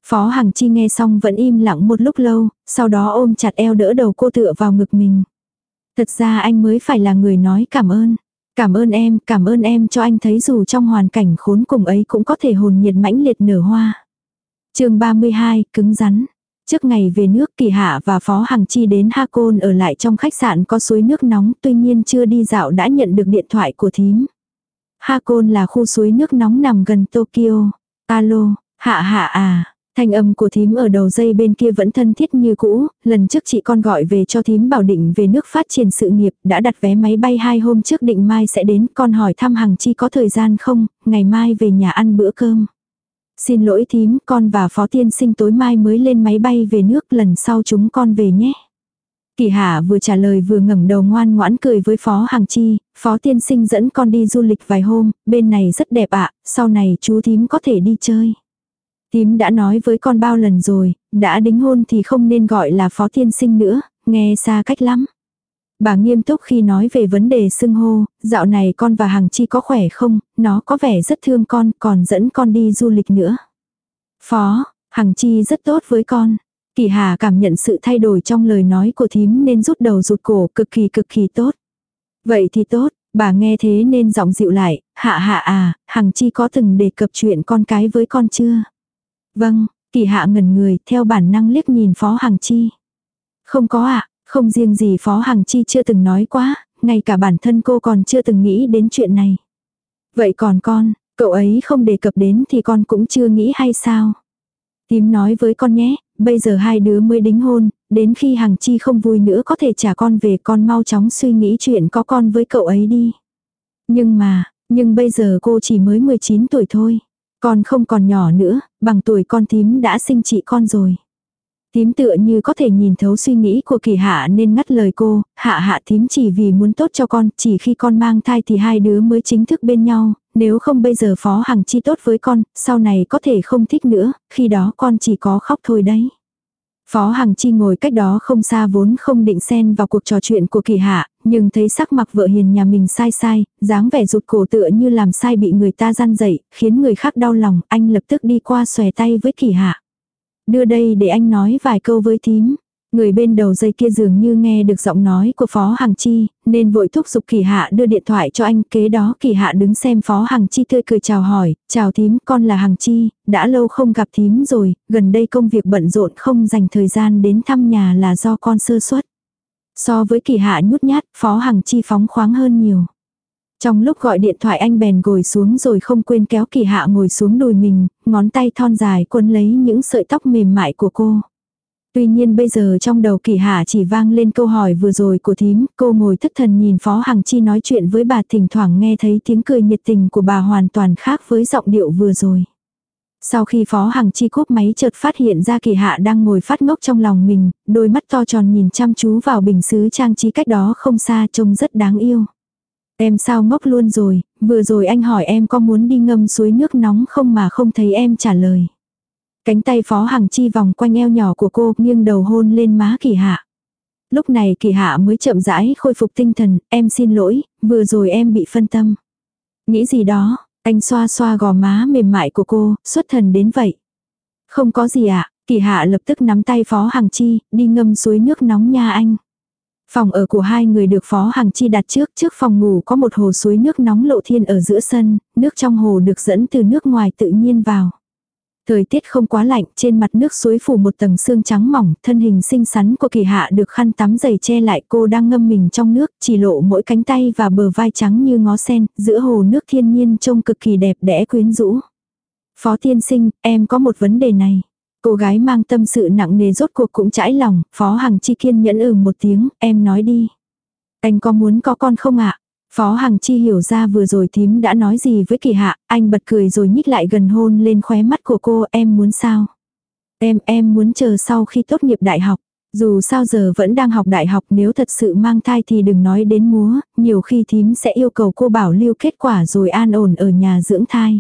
Phó Hằng Chi nghe xong vẫn im lặng một lúc lâu, sau đó ôm chặt eo đỡ đầu cô tựa vào ngực mình. Thật ra anh mới phải là người nói cảm ơn. Cảm ơn em, cảm ơn em cho anh thấy dù trong hoàn cảnh khốn cùng ấy cũng có thể hồn nhiệt mãnh liệt nở hoa. chương 32, cứng rắn. Trước ngày về nước Kỳ Hạ và Phó Hằng Chi đến Ha Côn ở lại trong khách sạn có suối nước nóng tuy nhiên chưa đi dạo đã nhận được điện thoại của thím. Ha Côn là khu suối nước nóng nằm gần Tokyo. Alo, hạ hạ à. Thanh âm của thím ở đầu dây bên kia vẫn thân thiết như cũ, lần trước chị con gọi về cho thím bảo định về nước phát triển sự nghiệp, đã đặt vé máy bay hai hôm trước định mai sẽ đến, con hỏi thăm Hằng Chi có thời gian không, ngày mai về nhà ăn bữa cơm. Xin lỗi thím, con và phó tiên sinh tối mai mới lên máy bay về nước lần sau chúng con về nhé. Kỳ Hạ vừa trả lời vừa ngẩng đầu ngoan ngoãn cười với Phó Hàng Chi, Phó tiên sinh dẫn con đi du lịch vài hôm, bên này rất đẹp ạ, sau này chú thím có thể đi chơi. Thím đã nói với con bao lần rồi, đã đính hôn thì không nên gọi là Phó tiên sinh nữa, nghe xa cách lắm. Bà nghiêm túc khi nói về vấn đề xưng hô, dạo này con và Hằng Chi có khỏe không, nó có vẻ rất thương con, còn dẫn con đi du lịch nữa. Phó, Hằng Chi rất tốt với con. Kỳ Hà cảm nhận sự thay đổi trong lời nói của thím nên rút đầu rụt cổ cực kỳ cực kỳ tốt. Vậy thì tốt, bà nghe thế nên giọng dịu lại, hạ hạ à, Hằng Chi có từng đề cập chuyện con cái với con chưa? Vâng, Kỳ Hạ ngẩn người theo bản năng liếc nhìn Phó Hằng Chi. Không có ạ, không riêng gì Phó Hằng Chi chưa từng nói quá, ngay cả bản thân cô còn chưa từng nghĩ đến chuyện này. Vậy còn con, cậu ấy không đề cập đến thì con cũng chưa nghĩ hay sao? Tím nói với con nhé, bây giờ hai đứa mới đính hôn, đến khi Hằng Chi không vui nữa có thể trả con về con mau chóng suy nghĩ chuyện có con với cậu ấy đi. Nhưng mà, nhưng bây giờ cô chỉ mới 19 tuổi thôi. Con không còn nhỏ nữa, bằng tuổi con tím đã sinh chị con rồi. Tím tựa như có thể nhìn thấu suy nghĩ của kỳ hạ nên ngắt lời cô, hạ hạ tím chỉ vì muốn tốt cho con, chỉ khi con mang thai thì hai đứa mới chính thức bên nhau, nếu không bây giờ phó hằng chi tốt với con, sau này có thể không thích nữa, khi đó con chỉ có khóc thôi đấy. Phó Hằng Chi ngồi cách đó không xa vốn không định xen vào cuộc trò chuyện của kỳ hạ, nhưng thấy sắc mặt vợ hiền nhà mình sai sai, dáng vẻ rụt cổ tựa như làm sai bị người ta gian dậy, khiến người khác đau lòng, anh lập tức đi qua xòe tay với kỳ hạ. Đưa đây để anh nói vài câu với thím. Người bên đầu dây kia dường như nghe được giọng nói của Phó Hằng Chi, nên vội thúc giục Kỳ Hạ đưa điện thoại cho anh. Kế đó Kỳ Hạ đứng xem Phó Hằng Chi tươi cười chào hỏi, chào thím, con là Hằng Chi, đã lâu không gặp thím rồi, gần đây công việc bận rộn không dành thời gian đến thăm nhà là do con sơ suất. So với Kỳ Hạ nhút nhát, Phó Hằng Chi phóng khoáng hơn nhiều. Trong lúc gọi điện thoại anh bèn ngồi xuống rồi không quên kéo kỳ hạ ngồi xuống đùi mình, ngón tay thon dài quấn lấy những sợi tóc mềm mại của cô. Tuy nhiên bây giờ trong đầu kỳ hạ chỉ vang lên câu hỏi vừa rồi của thím, cô ngồi thất thần nhìn Phó Hằng Chi nói chuyện với bà thỉnh thoảng nghe thấy tiếng cười nhiệt tình của bà hoàn toàn khác với giọng điệu vừa rồi. Sau khi Phó Hằng Chi cúp máy chợt phát hiện ra kỳ hạ đang ngồi phát ngốc trong lòng mình, đôi mắt to tròn nhìn chăm chú vào bình sứ trang trí cách đó không xa trông rất đáng yêu. Em sao ngốc luôn rồi, vừa rồi anh hỏi em có muốn đi ngâm suối nước nóng không mà không thấy em trả lời. Cánh tay Phó Hằng Chi vòng quanh eo nhỏ của cô nghiêng đầu hôn lên má kỳ hạ. Lúc này kỳ hạ mới chậm rãi khôi phục tinh thần, em xin lỗi, vừa rồi em bị phân tâm. Nghĩ gì đó, anh xoa xoa gò má mềm mại của cô, xuất thần đến vậy. Không có gì ạ, à, kỳ hạ lập tức nắm tay Phó Hằng Chi, đi ngâm suối nước nóng nha anh. Phòng ở của hai người được Phó Hằng Chi đặt trước, trước phòng ngủ có một hồ suối nước nóng lộ thiên ở giữa sân, nước trong hồ được dẫn từ nước ngoài tự nhiên vào. Thời tiết không quá lạnh, trên mặt nước suối phủ một tầng sương trắng mỏng, thân hình xinh xắn của kỳ hạ được khăn tắm dày che lại cô đang ngâm mình trong nước, chỉ lộ mỗi cánh tay và bờ vai trắng như ngó sen, giữa hồ nước thiên nhiên trông cực kỳ đẹp đẽ quyến rũ. Phó tiên sinh, em có một vấn đề này. Cô gái mang tâm sự nặng nề rốt cuộc cũng chãi lòng, Phó Hằng Chi kiên nhẫn ừ một tiếng, em nói đi. Anh có muốn có con không ạ? Phó Hằng Chi hiểu ra vừa rồi thím đã nói gì với kỳ hạ, anh bật cười rồi nhích lại gần hôn lên khóe mắt của cô, em muốn sao? Em, em muốn chờ sau khi tốt nghiệp đại học. Dù sao giờ vẫn đang học đại học nếu thật sự mang thai thì đừng nói đến múa, nhiều khi thím sẽ yêu cầu cô bảo lưu kết quả rồi an ổn ở nhà dưỡng thai.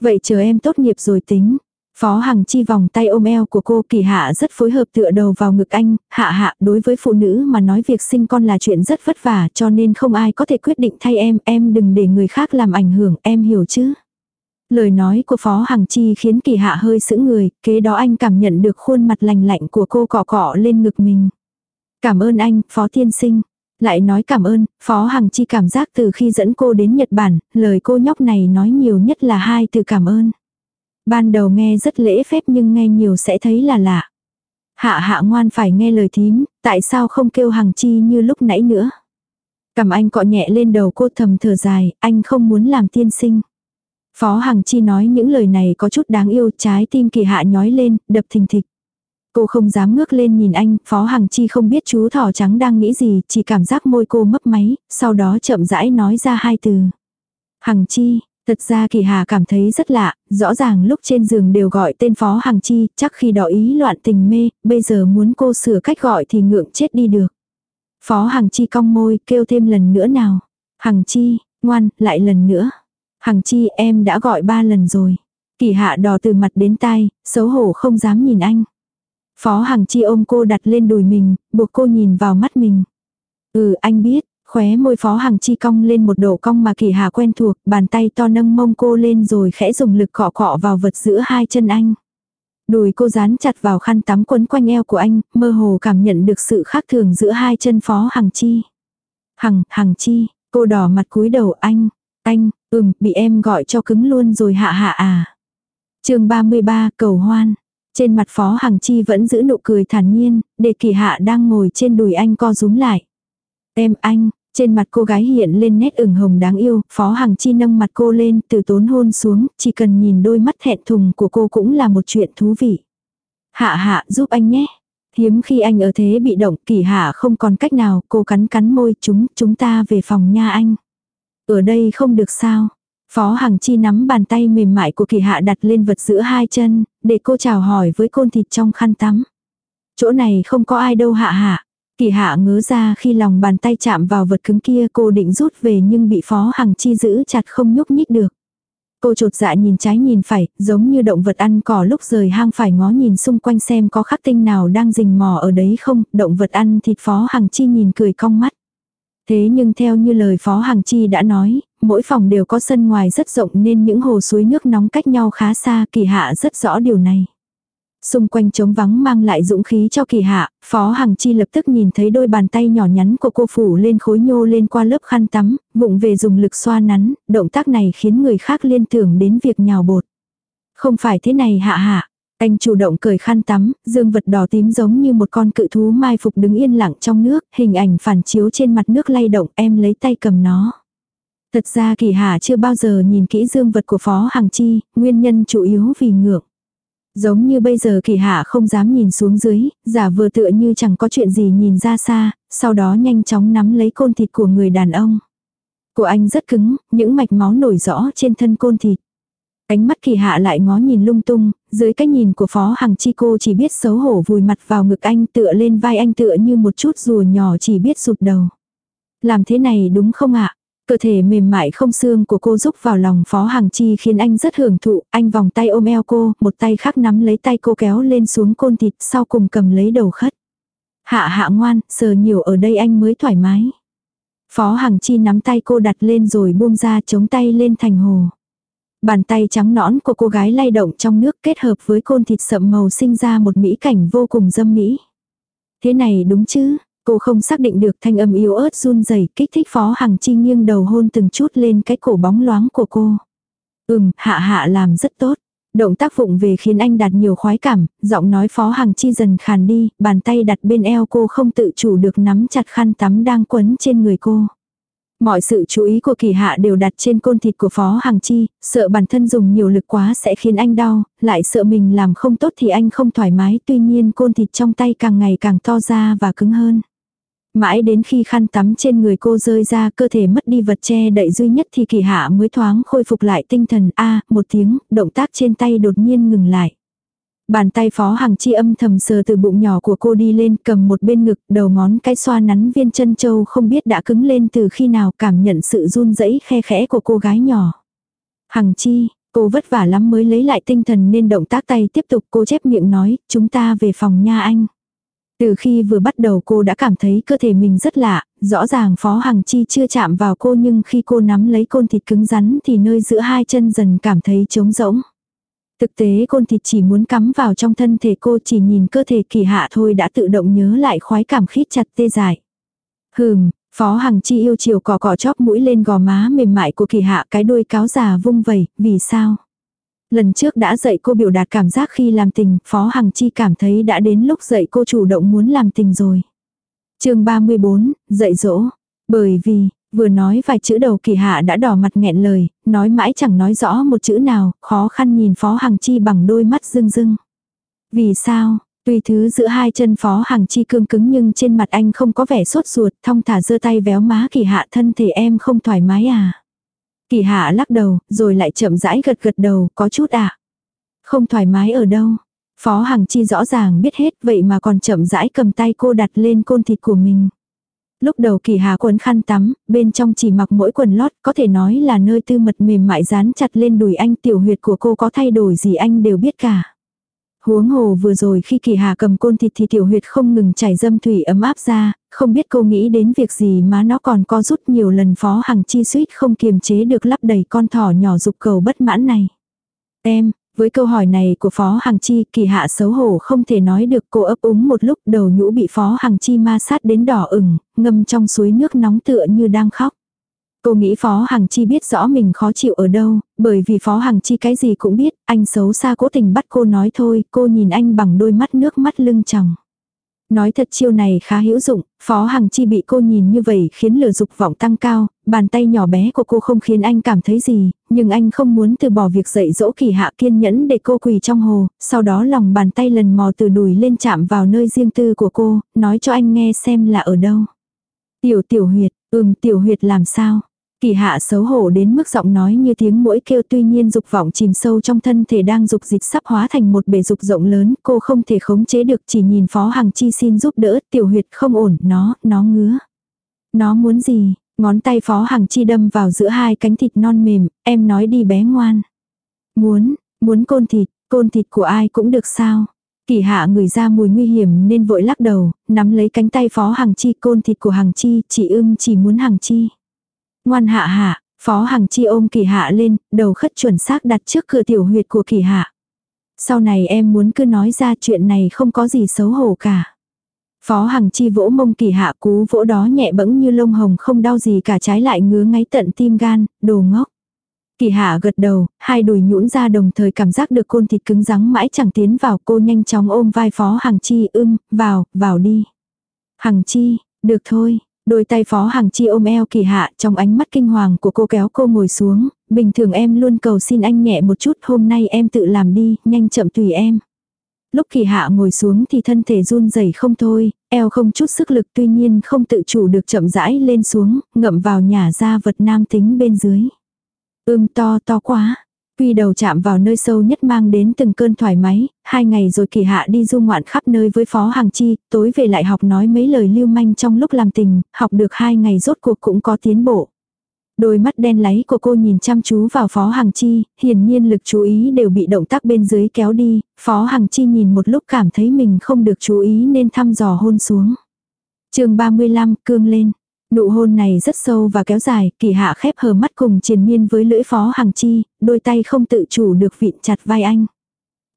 Vậy chờ em tốt nghiệp rồi tính. Phó Hằng Chi vòng tay ôm eo của cô kỳ hạ rất phối hợp tựa đầu vào ngực anh, hạ hạ đối với phụ nữ mà nói việc sinh con là chuyện rất vất vả cho nên không ai có thể quyết định thay em, em đừng để người khác làm ảnh hưởng, em hiểu chứ. Lời nói của Phó Hằng Chi khiến kỳ hạ hơi sững người, kế đó anh cảm nhận được khuôn mặt lành lạnh của cô cọ cọ lên ngực mình. Cảm ơn anh, Phó Tiên Sinh. Lại nói cảm ơn, Phó Hằng Chi cảm giác từ khi dẫn cô đến Nhật Bản, lời cô nhóc này nói nhiều nhất là hai từ cảm ơn. Ban đầu nghe rất lễ phép nhưng nghe nhiều sẽ thấy là lạ. Hạ hạ ngoan phải nghe lời thím, tại sao không kêu Hằng Chi như lúc nãy nữa. Cầm anh cọ nhẹ lên đầu cô thầm thở dài, anh không muốn làm tiên sinh. Phó Hằng Chi nói những lời này có chút đáng yêu, trái tim kỳ hạ nhói lên, đập thình thịch. Cô không dám ngước lên nhìn anh, Phó Hằng Chi không biết chú thỏ trắng đang nghĩ gì, chỉ cảm giác môi cô mấp máy, sau đó chậm rãi nói ra hai từ. Hằng Chi, thật ra kỳ hà cảm thấy rất lạ, rõ ràng lúc trên giường đều gọi tên Phó Hằng Chi, chắc khi đó ý loạn tình mê, bây giờ muốn cô sửa cách gọi thì ngượng chết đi được. Phó Hằng Chi cong môi, kêu thêm lần nữa nào. Hằng Chi, ngoan, lại lần nữa. Hằng chi em đã gọi ba lần rồi. Kỳ hạ đỏ từ mặt đến tai, xấu hổ không dám nhìn anh. Phó Hằng chi ôm cô đặt lên đùi mình, buộc cô nhìn vào mắt mình. Ừ anh biết, khóe môi Phó Hằng chi cong lên một độ cong mà kỳ hà quen thuộc, bàn tay to nâng mông cô lên rồi khẽ dùng lực cọ cọ vào vật giữa hai chân anh. Đùi cô dán chặt vào khăn tắm quấn quanh eo của anh, mơ hồ cảm nhận được sự khác thường giữa hai chân Phó Hằng chi. Hằng, Hằng chi, cô đỏ mặt cúi đầu anh, anh, ừm, bị em gọi cho cứng luôn rồi hạ hạ à. chương 33 cầu hoan. Trên mặt Phó Hằng Chi vẫn giữ nụ cười thản nhiên, để kỳ hạ đang ngồi trên đùi anh co rúm lại. Em anh, trên mặt cô gái hiện lên nét ửng hồng đáng yêu, Phó Hằng Chi nâng mặt cô lên từ tốn hôn xuống, chỉ cần nhìn đôi mắt thẹn thùng của cô cũng là một chuyện thú vị. Hạ hạ giúp anh nhé. Hiếm khi anh ở thế bị động kỳ hạ không còn cách nào, cô cắn cắn môi chúng, chúng ta về phòng nha anh. Ở đây không được sao. Phó Hằng Chi nắm bàn tay mềm mại của kỳ hạ đặt lên vật giữa hai chân, để cô chào hỏi với côn thịt trong khăn tắm. Chỗ này không có ai đâu hạ hạ. Kỳ hạ ngớ ra khi lòng bàn tay chạm vào vật cứng kia cô định rút về nhưng bị Phó Hằng Chi giữ chặt không nhúc nhích được. Cô trột dạ nhìn trái nhìn phải, giống như động vật ăn cỏ lúc rời hang phải ngó nhìn xung quanh xem có khắc tinh nào đang rình mò ở đấy không, động vật ăn thịt Phó Hằng Chi nhìn cười cong mắt. Thế nhưng theo như lời Phó Hằng Chi đã nói, mỗi phòng đều có sân ngoài rất rộng nên những hồ suối nước nóng cách nhau khá xa, kỳ hạ rất rõ điều này. Xung quanh trống vắng mang lại dũng khí cho kỳ hạ, Phó Hằng Chi lập tức nhìn thấy đôi bàn tay nhỏ nhắn của cô phủ lên khối nhô lên qua lớp khăn tắm, bụng về dùng lực xoa nắn, động tác này khiến người khác liên tưởng đến việc nhào bột. Không phải thế này hạ hạ, anh chủ động cởi khăn tắm, dương vật đỏ tím giống như một con cự thú mai phục đứng yên lặng trong nước, hình ảnh phản chiếu trên mặt nước lay động, em lấy tay cầm nó. Thật ra kỳ hạ chưa bao giờ nhìn kỹ dương vật của Phó Hằng Chi, nguyên nhân chủ yếu vì ngược. Giống như bây giờ kỳ hạ không dám nhìn xuống dưới, giả vừa tựa như chẳng có chuyện gì nhìn ra xa, sau đó nhanh chóng nắm lấy côn thịt của người đàn ông. Của anh rất cứng, những mạch máu nổi rõ trên thân côn thịt. Ánh mắt kỳ hạ lại ngó nhìn lung tung, dưới cái nhìn của phó hằng chi cô chỉ biết xấu hổ vùi mặt vào ngực anh tựa lên vai anh tựa như một chút rùa nhỏ chỉ biết rụt đầu. Làm thế này đúng không ạ? Cơ thể mềm mại không xương của cô giúp vào lòng phó hằng chi khiến anh rất hưởng thụ, anh vòng tay ôm eo cô, một tay khác nắm lấy tay cô kéo lên xuống côn thịt sau cùng cầm lấy đầu khất. Hạ hạ ngoan, sờ nhiều ở đây anh mới thoải mái. Phó Hằng Chi nắm tay cô đặt lên rồi buông ra chống tay lên thành hồ. Bàn tay trắng nõn của cô gái lay động trong nước kết hợp với côn thịt sậm màu sinh ra một mỹ cảnh vô cùng dâm mỹ. Thế này đúng chứ, cô không xác định được thanh âm yếu ớt run rẩy kích thích phó hằng chi nghiêng đầu hôn từng chút lên cái cổ bóng loáng của cô. Ừm, hạ hạ làm rất tốt. Động tác vụng về khiến anh đạt nhiều khoái cảm, giọng nói phó hằng chi dần khàn đi, bàn tay đặt bên eo cô không tự chủ được nắm chặt khăn tắm đang quấn trên người cô. Mọi sự chú ý của kỳ hạ đều đặt trên côn thịt của Phó Hằng Chi, sợ bản thân dùng nhiều lực quá sẽ khiến anh đau, lại sợ mình làm không tốt thì anh không thoải mái, tuy nhiên côn thịt trong tay càng ngày càng to ra và cứng hơn. Mãi đến khi khăn tắm trên người cô rơi ra cơ thể mất đi vật che đậy duy nhất thì kỳ hạ mới thoáng khôi phục lại tinh thần a một tiếng, động tác trên tay đột nhiên ngừng lại. Bàn tay phó hàng chi âm thầm sờ từ bụng nhỏ của cô đi lên cầm một bên ngực đầu ngón cái xoa nắn viên chân châu không biết đã cứng lên từ khi nào cảm nhận sự run rẩy khe khẽ của cô gái nhỏ. Hằng chi, cô vất vả lắm mới lấy lại tinh thần nên động tác tay tiếp tục cô chép miệng nói chúng ta về phòng nha anh. Từ khi vừa bắt đầu cô đã cảm thấy cơ thể mình rất lạ, rõ ràng Phó Hằng Chi chưa chạm vào cô nhưng khi cô nắm lấy côn thịt cứng rắn thì nơi giữa hai chân dần cảm thấy trống rỗng. Thực tế côn thịt chỉ muốn cắm vào trong thân thể cô chỉ nhìn cơ thể kỳ hạ thôi đã tự động nhớ lại khoái cảm khít chặt tê dại. Hừm, Phó Hằng Chi yêu chiều cỏ cỏ chóp mũi lên gò má mềm mại của kỳ hạ cái đuôi cáo già vung vẩy, vì sao? Lần trước đã dạy cô biểu đạt cảm giác khi làm tình, Phó Hằng Chi cảm thấy đã đến lúc dạy cô chủ động muốn làm tình rồi. chương 34, dạy dỗ. Bởi vì, vừa nói vài chữ đầu kỳ hạ đã đỏ mặt nghẹn lời, nói mãi chẳng nói rõ một chữ nào, khó khăn nhìn Phó Hằng Chi bằng đôi mắt rưng rưng. Vì sao, Tuy thứ giữa hai chân phó hàng chi cương cứng nhưng trên mặt anh không có vẻ sốt ruột, thong thả giơ tay véo má kỳ hạ thân thể em không thoải mái à. Kỳ hạ lắc đầu, rồi lại chậm rãi gật gật đầu, có chút à. Không thoải mái ở đâu. Phó Hằng Chi rõ ràng biết hết vậy mà còn chậm rãi cầm tay cô đặt lên côn thịt của mình. Lúc đầu kỳ hà quấn khăn tắm, bên trong chỉ mặc mỗi quần lót, có thể nói là nơi tư mật mềm mại dán chặt lên đùi anh tiểu huyệt của cô có thay đổi gì anh đều biết cả. Huống hồ vừa rồi khi kỳ hà cầm côn thịt thì tiểu huyệt không ngừng chảy dâm thủy ấm áp ra, không biết cô nghĩ đến việc gì mà nó còn co rút nhiều lần phó hằng chi suýt không kiềm chế được lắp đầy con thỏ nhỏ dục cầu bất mãn này. Em, với câu hỏi này của Phó Hằng Chi, kỳ hạ xấu hổ không thể nói được cô ấp úng một lúc đầu nhũ bị Phó Hằng Chi ma sát đến đỏ ửng, ngâm trong suối nước nóng tựa như đang khóc. Cô nghĩ Phó Hằng Chi biết rõ mình khó chịu ở đâu, bởi vì Phó Hằng Chi cái gì cũng biết, anh xấu xa cố tình bắt cô nói thôi, cô nhìn anh bằng đôi mắt nước mắt lưng tròng. Nói thật chiêu này khá hữu dụng, Phó Hằng Chi bị cô nhìn như vậy khiến lửa dục vọng tăng cao, bàn tay nhỏ bé của cô không khiến anh cảm thấy gì, nhưng anh không muốn từ bỏ việc dạy dỗ kỳ hạ kiên nhẫn để cô quỳ trong hồ, sau đó lòng bàn tay lần mò từ đùi lên chạm vào nơi riêng tư của cô, nói cho anh nghe xem là ở đâu. Tiểu tiểu huyệt, ừm tiểu huyệt làm sao? Kỳ hạ xấu hổ đến mức giọng nói như tiếng mũi kêu tuy nhiên dục vọng chìm sâu trong thân thể đang dục dịch sắp hóa thành một bể dục rộng lớn, cô không thể khống chế được chỉ nhìn phó hàng chi xin giúp đỡ, tiểu huyệt không ổn, nó, nó ngứa. Nó muốn gì, ngón tay phó hàng chi đâm vào giữa hai cánh thịt non mềm, em nói đi bé ngoan. Muốn, muốn côn thịt, côn thịt của ai cũng được sao. Kỳ hạ người ra mùi nguy hiểm nên vội lắc đầu, nắm lấy cánh tay phó hàng chi côn thịt của hàng chi, chỉ ưng chỉ muốn hàng chi. Ngoan hạ hạ, phó hằng chi ôm kỳ hạ lên, đầu khất chuẩn xác đặt trước cửa tiểu huyệt của kỳ hạ. Sau này em muốn cứ nói ra chuyện này không có gì xấu hổ cả. Phó Hằng Chi vỗ mông kỳ hạ cú vỗ đó nhẹ bẫng như lông hồng không đau gì cả trái lại ngứa ngáy tận tim gan, đồ ngốc. Kỳ hạ gật đầu, hai đùi nhũn ra đồng thời cảm giác được côn thịt cứng rắn mãi chẳng tiến vào cô nhanh chóng ôm vai Phó Hằng Chi ưng, vào, vào đi. Hằng Chi, được thôi, Đôi tay phó hàng chi ôm eo kỳ hạ trong ánh mắt kinh hoàng của cô kéo cô ngồi xuống, bình thường em luôn cầu xin anh nhẹ một chút hôm nay em tự làm đi, nhanh chậm tùy em. Lúc kỳ hạ ngồi xuống thì thân thể run rẩy không thôi, eo không chút sức lực tuy nhiên không tự chủ được chậm rãi lên xuống, ngậm vào nhà ra vật nam tính bên dưới. Ưm to to quá, Quy đầu chạm vào nơi sâu nhất mang đến từng cơn thoải mái, hai ngày rồi kỳ hạ đi du ngoạn khắp nơi với Phó Hàng Chi, tối về lại học nói mấy lời lưu manh trong lúc làm tình, học được hai ngày rốt cuộc cũng có tiến bộ. Đôi mắt đen láy của cô nhìn chăm chú vào Phó Hằng Chi, hiển nhiên lực chú ý đều bị động tác bên dưới kéo đi, Phó Hằng Chi nhìn một lúc cảm thấy mình không được chú ý nên thăm dò hôn xuống. chương 35, cương lên. Nụ hôn này rất sâu và kéo dài, kỳ hạ khép hờ mắt cùng triền miên với lưỡi phó hàng chi, đôi tay không tự chủ được vịn chặt vai anh.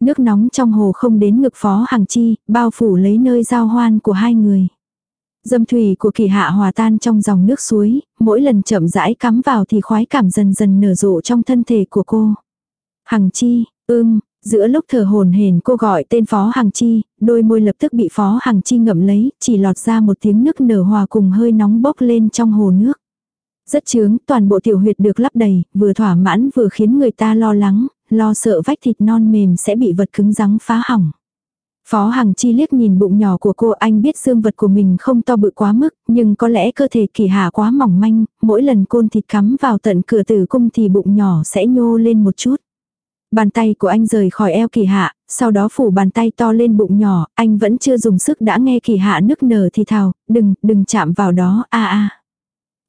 Nước nóng trong hồ không đến ngực phó hàng chi, bao phủ lấy nơi giao hoan của hai người. Dâm thủy của kỳ hạ hòa tan trong dòng nước suối, mỗi lần chậm rãi cắm vào thì khoái cảm dần dần nở rộ trong thân thể của cô. Hằng chi, ưm, Giữa lúc thở hồn hển cô gọi tên Phó Hằng Chi, đôi môi lập tức bị Phó Hằng Chi ngậm lấy, chỉ lọt ra một tiếng nước nở hòa cùng hơi nóng bốc lên trong hồ nước. Rất chướng, toàn bộ tiểu huyệt được lấp đầy, vừa thỏa mãn vừa khiến người ta lo lắng, lo sợ vách thịt non mềm sẽ bị vật cứng rắn phá hỏng. Phó Hằng Chi liếc nhìn bụng nhỏ của cô anh biết xương vật của mình không to bự quá mức, nhưng có lẽ cơ thể kỳ hạ quá mỏng manh, mỗi lần côn thịt cắm vào tận cửa tử cung thì bụng nhỏ sẽ nhô lên một chút. Bàn tay của anh rời khỏi eo kỳ hạ, sau đó phủ bàn tay to lên bụng nhỏ, anh vẫn chưa dùng sức đã nghe kỳ hạ nức nở thì thào, đừng, đừng chạm vào đó, a a.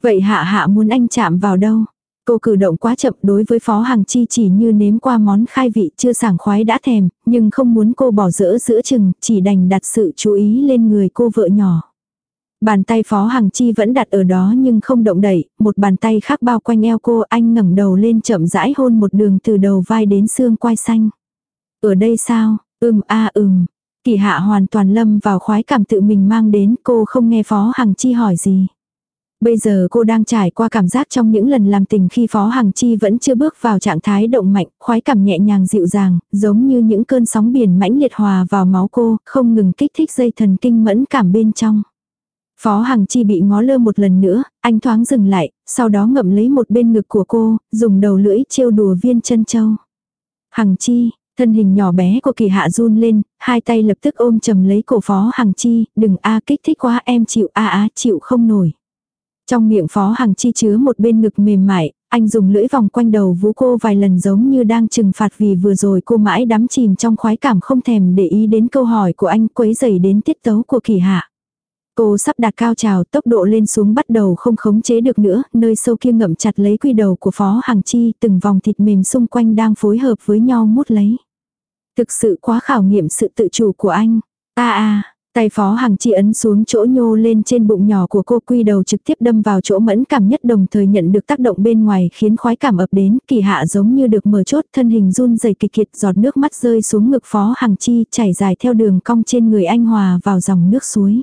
Vậy hạ hạ muốn anh chạm vào đâu? Cô cử động quá chậm đối với Phó Hằng Chi chỉ như nếm qua món khai vị chưa sảng khoái đã thèm, nhưng không muốn cô bỏ dỡ giữa chừng, chỉ đành đặt sự chú ý lên người cô vợ nhỏ. Bàn tay Phó Hằng Chi vẫn đặt ở đó nhưng không động đậy, một bàn tay khác bao quanh eo cô anh ngẩng đầu lên chậm rãi hôn một đường từ đầu vai đến xương quai xanh. Ở đây sao? Ừm a ừm. Kỳ hạ hoàn toàn lâm vào khoái cảm tự mình mang đến cô không nghe Phó Hằng Chi hỏi gì. Bây giờ cô đang trải qua cảm giác trong những lần làm tình khi Phó Hằng Chi vẫn chưa bước vào trạng thái động mạnh, khoái cảm nhẹ nhàng dịu dàng, giống như những cơn sóng biển mãnh liệt hòa vào máu cô, không ngừng kích thích dây thần kinh mẫn cảm bên trong. Phó Hằng Chi bị ngó lơ một lần nữa, anh thoáng dừng lại, sau đó ngậm lấy một bên ngực của cô, dùng đầu lưỡi trêu đùa viên chân châu. Hằng Chi, thân hình nhỏ bé của kỳ hạ run lên, hai tay lập tức ôm chầm lấy cổ Phó Hằng Chi, đừng a kích thích quá em chịu a á chịu không nổi. Trong miệng Phó Hằng Chi chứa một bên ngực mềm mại, anh dùng lưỡi vòng quanh đầu vú cô vài lần giống như đang trừng phạt vì vừa rồi cô mãi đắm chìm trong khoái cảm không thèm để ý đến câu hỏi của anh quấy dày đến tiết tấu của kỳ hạ. Cô sắp đạt cao trào tốc độ lên xuống bắt đầu không khống chế được nữa, nơi sâu kia ngậm chặt lấy quy đầu của Phó hàng Chi từng vòng thịt mềm xung quanh đang phối hợp với nhau mút lấy. Thực sự quá khảo nghiệm sự tự chủ của anh. a a Tay phó hàng chi ấn xuống chỗ nhô lên trên bụng nhỏ của cô quy đầu trực tiếp đâm vào chỗ mẫn cảm nhất đồng thời nhận được tác động bên ngoài khiến khoái cảm ập đến kỳ hạ giống như được mở chốt thân hình run dày kịch kiệt giọt nước mắt rơi xuống ngực phó hàng chi chảy dài theo đường cong trên người anh hòa vào dòng nước suối.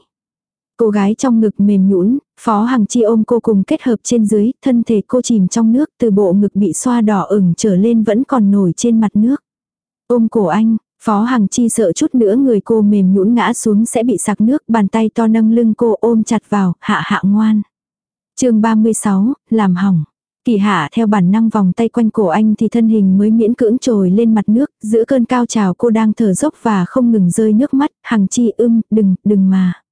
Cô gái trong ngực mềm nhũn, phó hàng chi ôm cô cùng kết hợp trên dưới, thân thể cô chìm trong nước từ bộ ngực bị xoa đỏ ửng trở lên vẫn còn nổi trên mặt nước. Ôm cổ anh, Phó Hằng Chi sợ chút nữa người cô mềm nhũn ngã xuống sẽ bị sặc nước, bàn tay to nâng lưng cô ôm chặt vào, hạ hạ ngoan. chương 36, làm hỏng. Kỳ hạ theo bản năng vòng tay quanh cổ anh thì thân hình mới miễn cưỡng trồi lên mặt nước, giữa cơn cao trào cô đang thở dốc và không ngừng rơi nước mắt, Hằng Chi ưng, đừng, đừng mà.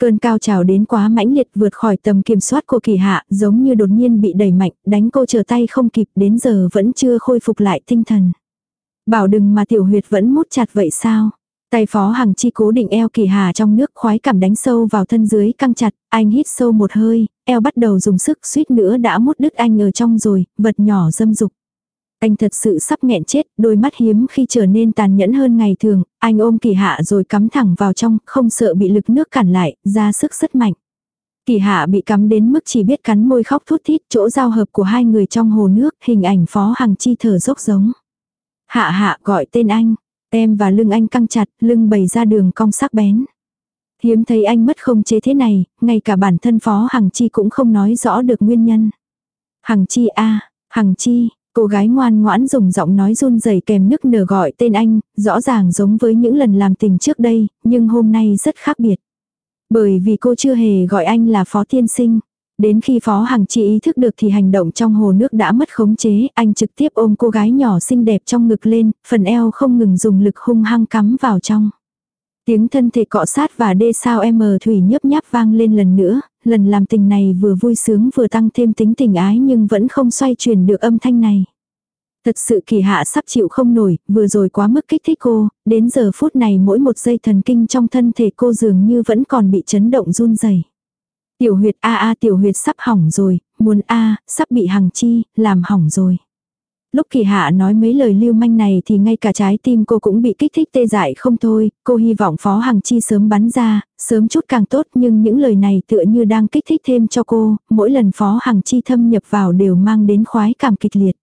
Cơn cao trào đến quá mãnh liệt vượt khỏi tầm kiểm soát của kỳ hạ, giống như đột nhiên bị đẩy mạnh, đánh cô trở tay không kịp đến giờ vẫn chưa khôi phục lại tinh thần. Bảo đừng mà tiểu huyệt vẫn mút chặt vậy sao? Tay phó hằng chi cố định eo kỳ hà trong nước khoái cảm đánh sâu vào thân dưới căng chặt, anh hít sâu một hơi, eo bắt đầu dùng sức suýt nữa đã mút đứt anh ở trong rồi, vật nhỏ dâm dục. Anh thật sự sắp nghẹn chết, đôi mắt hiếm khi trở nên tàn nhẫn hơn ngày thường, anh ôm kỳ hạ rồi cắm thẳng vào trong, không sợ bị lực nước cản lại, ra sức rất mạnh. Kỳ hạ bị cắm đến mức chỉ biết cắn môi khóc thút thít chỗ giao hợp của hai người trong hồ nước, hình ảnh phó hằng chi thở dốc giống. Hạ hạ gọi tên anh. Em và lưng anh căng chặt, lưng bày ra đường cong sắc bén. Hiếm thấy anh mất không chế thế này, ngay cả bản thân phó Hằng Chi cũng không nói rõ được nguyên nhân. Hằng Chi a Hằng Chi, cô gái ngoan ngoãn dùng giọng nói run rẩy kèm nức nở gọi tên anh, rõ ràng giống với những lần làm tình trước đây, nhưng hôm nay rất khác biệt. Bởi vì cô chưa hề gọi anh là phó tiên sinh. Đến khi Phó Hằng Chi ý thức được thì hành động trong hồ nước đã mất khống chế, anh trực tiếp ôm cô gái nhỏ xinh đẹp trong ngực lên, phần eo không ngừng dùng lực hung hăng cắm vào trong. Tiếng thân thể cọ sát và đê sao em thủy nhấp nháp vang lên lần nữa, lần làm tình này vừa vui sướng vừa tăng thêm tính tình ái nhưng vẫn không xoay chuyển được âm thanh này. Thật sự kỳ hạ sắp chịu không nổi, vừa rồi quá mức kích thích cô, đến giờ phút này mỗi một giây thần kinh trong thân thể cô dường như vẫn còn bị chấn động run rẩy. Tiểu huyệt a a tiểu huyệt sắp hỏng rồi, muốn a, sắp bị hằng chi, làm hỏng rồi. Lúc kỳ hạ nói mấy lời lưu manh này thì ngay cả trái tim cô cũng bị kích thích tê dại không thôi, cô hy vọng phó hằng chi sớm bắn ra, sớm chút càng tốt nhưng những lời này tựa như đang kích thích thêm cho cô, mỗi lần phó hằng chi thâm nhập vào đều mang đến khoái cảm kịch liệt.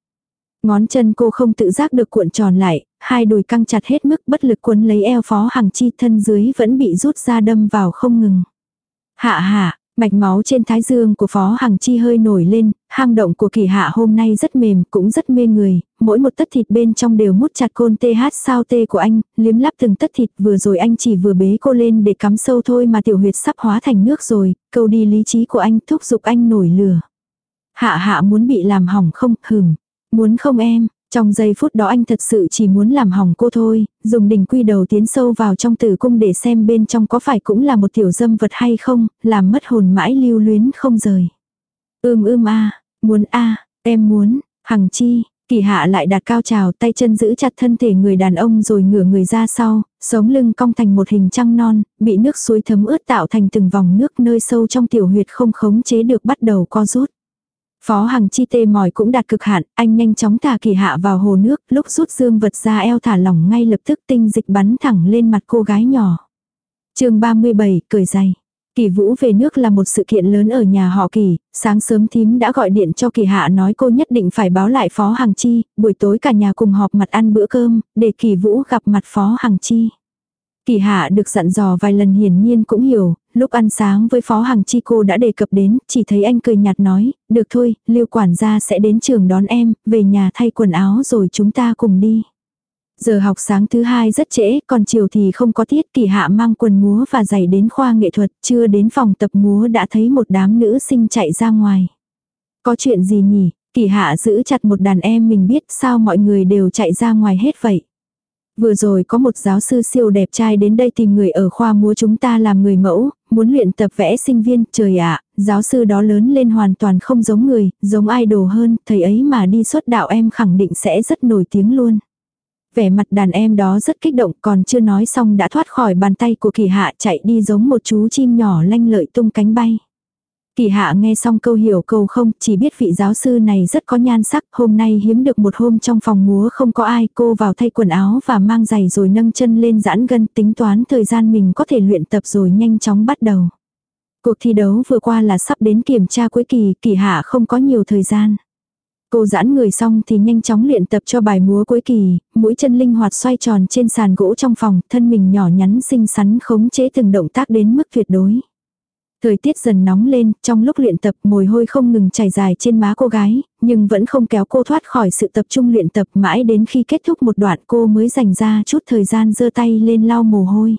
Ngón chân cô không tự giác được cuộn tròn lại, hai đùi căng chặt hết mức bất lực cuốn lấy eo phó hằng chi thân dưới vẫn bị rút ra đâm vào không ngừng. Hạ hạ, Mạch máu trên thái dương của Phó Hằng Chi hơi nổi lên, hang động của kỳ hạ hôm nay rất mềm, cũng rất mê người, mỗi một tất thịt bên trong đều mút chặt côn TH sao tê của anh, liếm lắp từng tất thịt vừa rồi anh chỉ vừa bế cô lên để cắm sâu thôi mà tiểu huyệt sắp hóa thành nước rồi, câu đi lý trí của anh thúc giục anh nổi lửa. Hạ hạ muốn bị làm hỏng không, hừm. Muốn không em, trong giây phút đó anh thật sự chỉ muốn làm hỏng cô thôi, dùng đỉnh quy đầu tiến sâu vào trong tử cung để xem bên trong có phải cũng là một tiểu dâm vật hay không, làm mất hồn mãi lưu luyến không rời. Ưm ưm a, muốn a, em muốn, Hằng Chi, Kỳ hạ lại đặt cao trào tay chân giữ chặt thân thể người đàn ông rồi ngửa người ra sau, sống lưng cong thành một hình trăng non, bị nước suối thấm ướt tạo thành từng vòng nước nơi sâu trong tiểu huyệt không khống chế được bắt đầu co rút. Phó Hằng Chi tê mỏi cũng đạt cực hạn, anh nhanh chóng thả kỳ hạ vào hồ nước, lúc rút dương vật ra eo thả lỏng ngay lập tức tinh dịch bắn thẳng lên mặt cô gái nhỏ. chương 37, cười dày. Kỳ Vũ về nước là một sự kiện lớn ở nhà họ Kỳ, sáng sớm thím đã gọi điện cho Kỳ Hạ nói cô nhất định phải báo lại Phó Hằng Chi, buổi tối cả nhà cùng họp mặt ăn bữa cơm, để Kỳ Vũ gặp mặt Phó Hằng Chi. Kỳ Hạ được dặn dò vài lần hiển nhiên cũng hiểu, lúc ăn sáng với Phó hàng Chi cô đã đề cập đến, chỉ thấy anh cười nhạt nói, được thôi, Lưu quản gia sẽ đến trường đón em, về nhà thay quần áo rồi chúng ta cùng đi. Giờ học sáng thứ hai rất trễ, còn chiều thì không có tiết kỳ hạ mang quần múa và giày đến khoa nghệ thuật, chưa đến phòng tập múa đã thấy một đám nữ sinh chạy ra ngoài. Có chuyện gì nhỉ? Kỳ hạ giữ chặt một đàn em mình biết sao mọi người đều chạy ra ngoài hết vậy. Vừa rồi có một giáo sư siêu đẹp trai đến đây tìm người ở khoa múa chúng ta làm người mẫu, muốn luyện tập vẽ sinh viên, trời ạ, giáo sư đó lớn lên hoàn toàn không giống người, giống idol hơn, thầy ấy mà đi xuất đạo em khẳng định sẽ rất nổi tiếng luôn. Vẻ mặt đàn em đó rất kích động còn chưa nói xong đã thoát khỏi bàn tay của kỳ hạ chạy đi giống một chú chim nhỏ lanh lợi tung cánh bay. Kỳ hạ nghe xong câu hiểu câu không, chỉ biết vị giáo sư này rất có nhan sắc, hôm nay hiếm được một hôm trong phòng múa không có ai, cô vào thay quần áo và mang giày rồi nâng chân lên giãn gân tính toán thời gian mình có thể luyện tập rồi nhanh chóng bắt đầu. Cuộc thi đấu vừa qua là sắp đến kiểm tra cuối kỳ, kỳ hạ không có nhiều thời gian. Cô giãn người xong thì nhanh chóng luyện tập cho bài múa cuối kỳ, mũi chân linh hoạt xoay tròn trên sàn gỗ trong phòng, thân mình nhỏ nhắn xinh xắn khống chế từng động tác đến mức tuyệt đối. Thời tiết dần nóng lên, trong lúc luyện tập mồi hôi không ngừng chảy dài trên má cô gái, nhưng vẫn không kéo cô thoát khỏi sự tập trung luyện tập mãi đến khi kết thúc một đoạn cô mới dành ra chút thời gian giơ tay lên lau mồ hôi.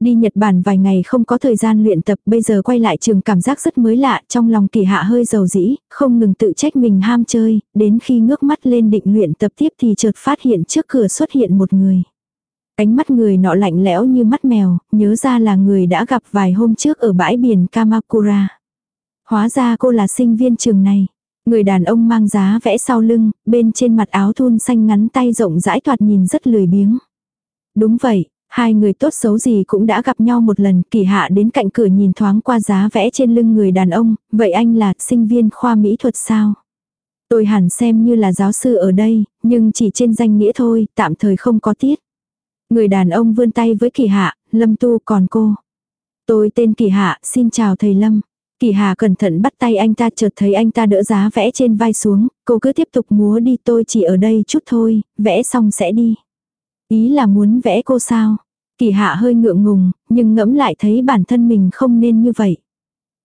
Đi Nhật Bản vài ngày không có thời gian luyện tập bây giờ quay lại trường cảm giác rất mới lạ trong lòng kỳ hạ hơi dầu dĩ, không ngừng tự trách mình ham chơi, đến khi ngước mắt lên định luyện tập tiếp thì chợt phát hiện trước cửa xuất hiện một người. Ánh mắt người nọ lạnh lẽo như mắt mèo, nhớ ra là người đã gặp vài hôm trước ở bãi biển Kamakura. Hóa ra cô là sinh viên trường này. Người đàn ông mang giá vẽ sau lưng, bên trên mặt áo thun xanh ngắn tay rộng rãi thoạt nhìn rất lười biếng. Đúng vậy, Hai người tốt xấu gì cũng đã gặp nhau một lần, kỳ hạ đến cạnh cửa nhìn thoáng qua giá vẽ trên lưng người đàn ông, vậy anh là sinh viên khoa mỹ thuật sao? Tôi hẳn xem như là giáo sư ở đây, nhưng chỉ trên danh nghĩa thôi, tạm thời không có tiết. Người đàn ông vươn tay với kỳ hạ, lâm tu còn cô. Tôi tên kỳ hạ, xin chào thầy lâm. Kỳ Hà cẩn thận bắt tay anh ta chợt thấy anh ta đỡ giá vẽ trên vai xuống, cô cứ tiếp tục múa đi tôi chỉ ở đây chút thôi, vẽ xong sẽ đi. Ý là muốn vẽ cô sao? Kỳ hạ hơi ngượng ngùng, nhưng ngẫm lại thấy bản thân mình không nên như vậy.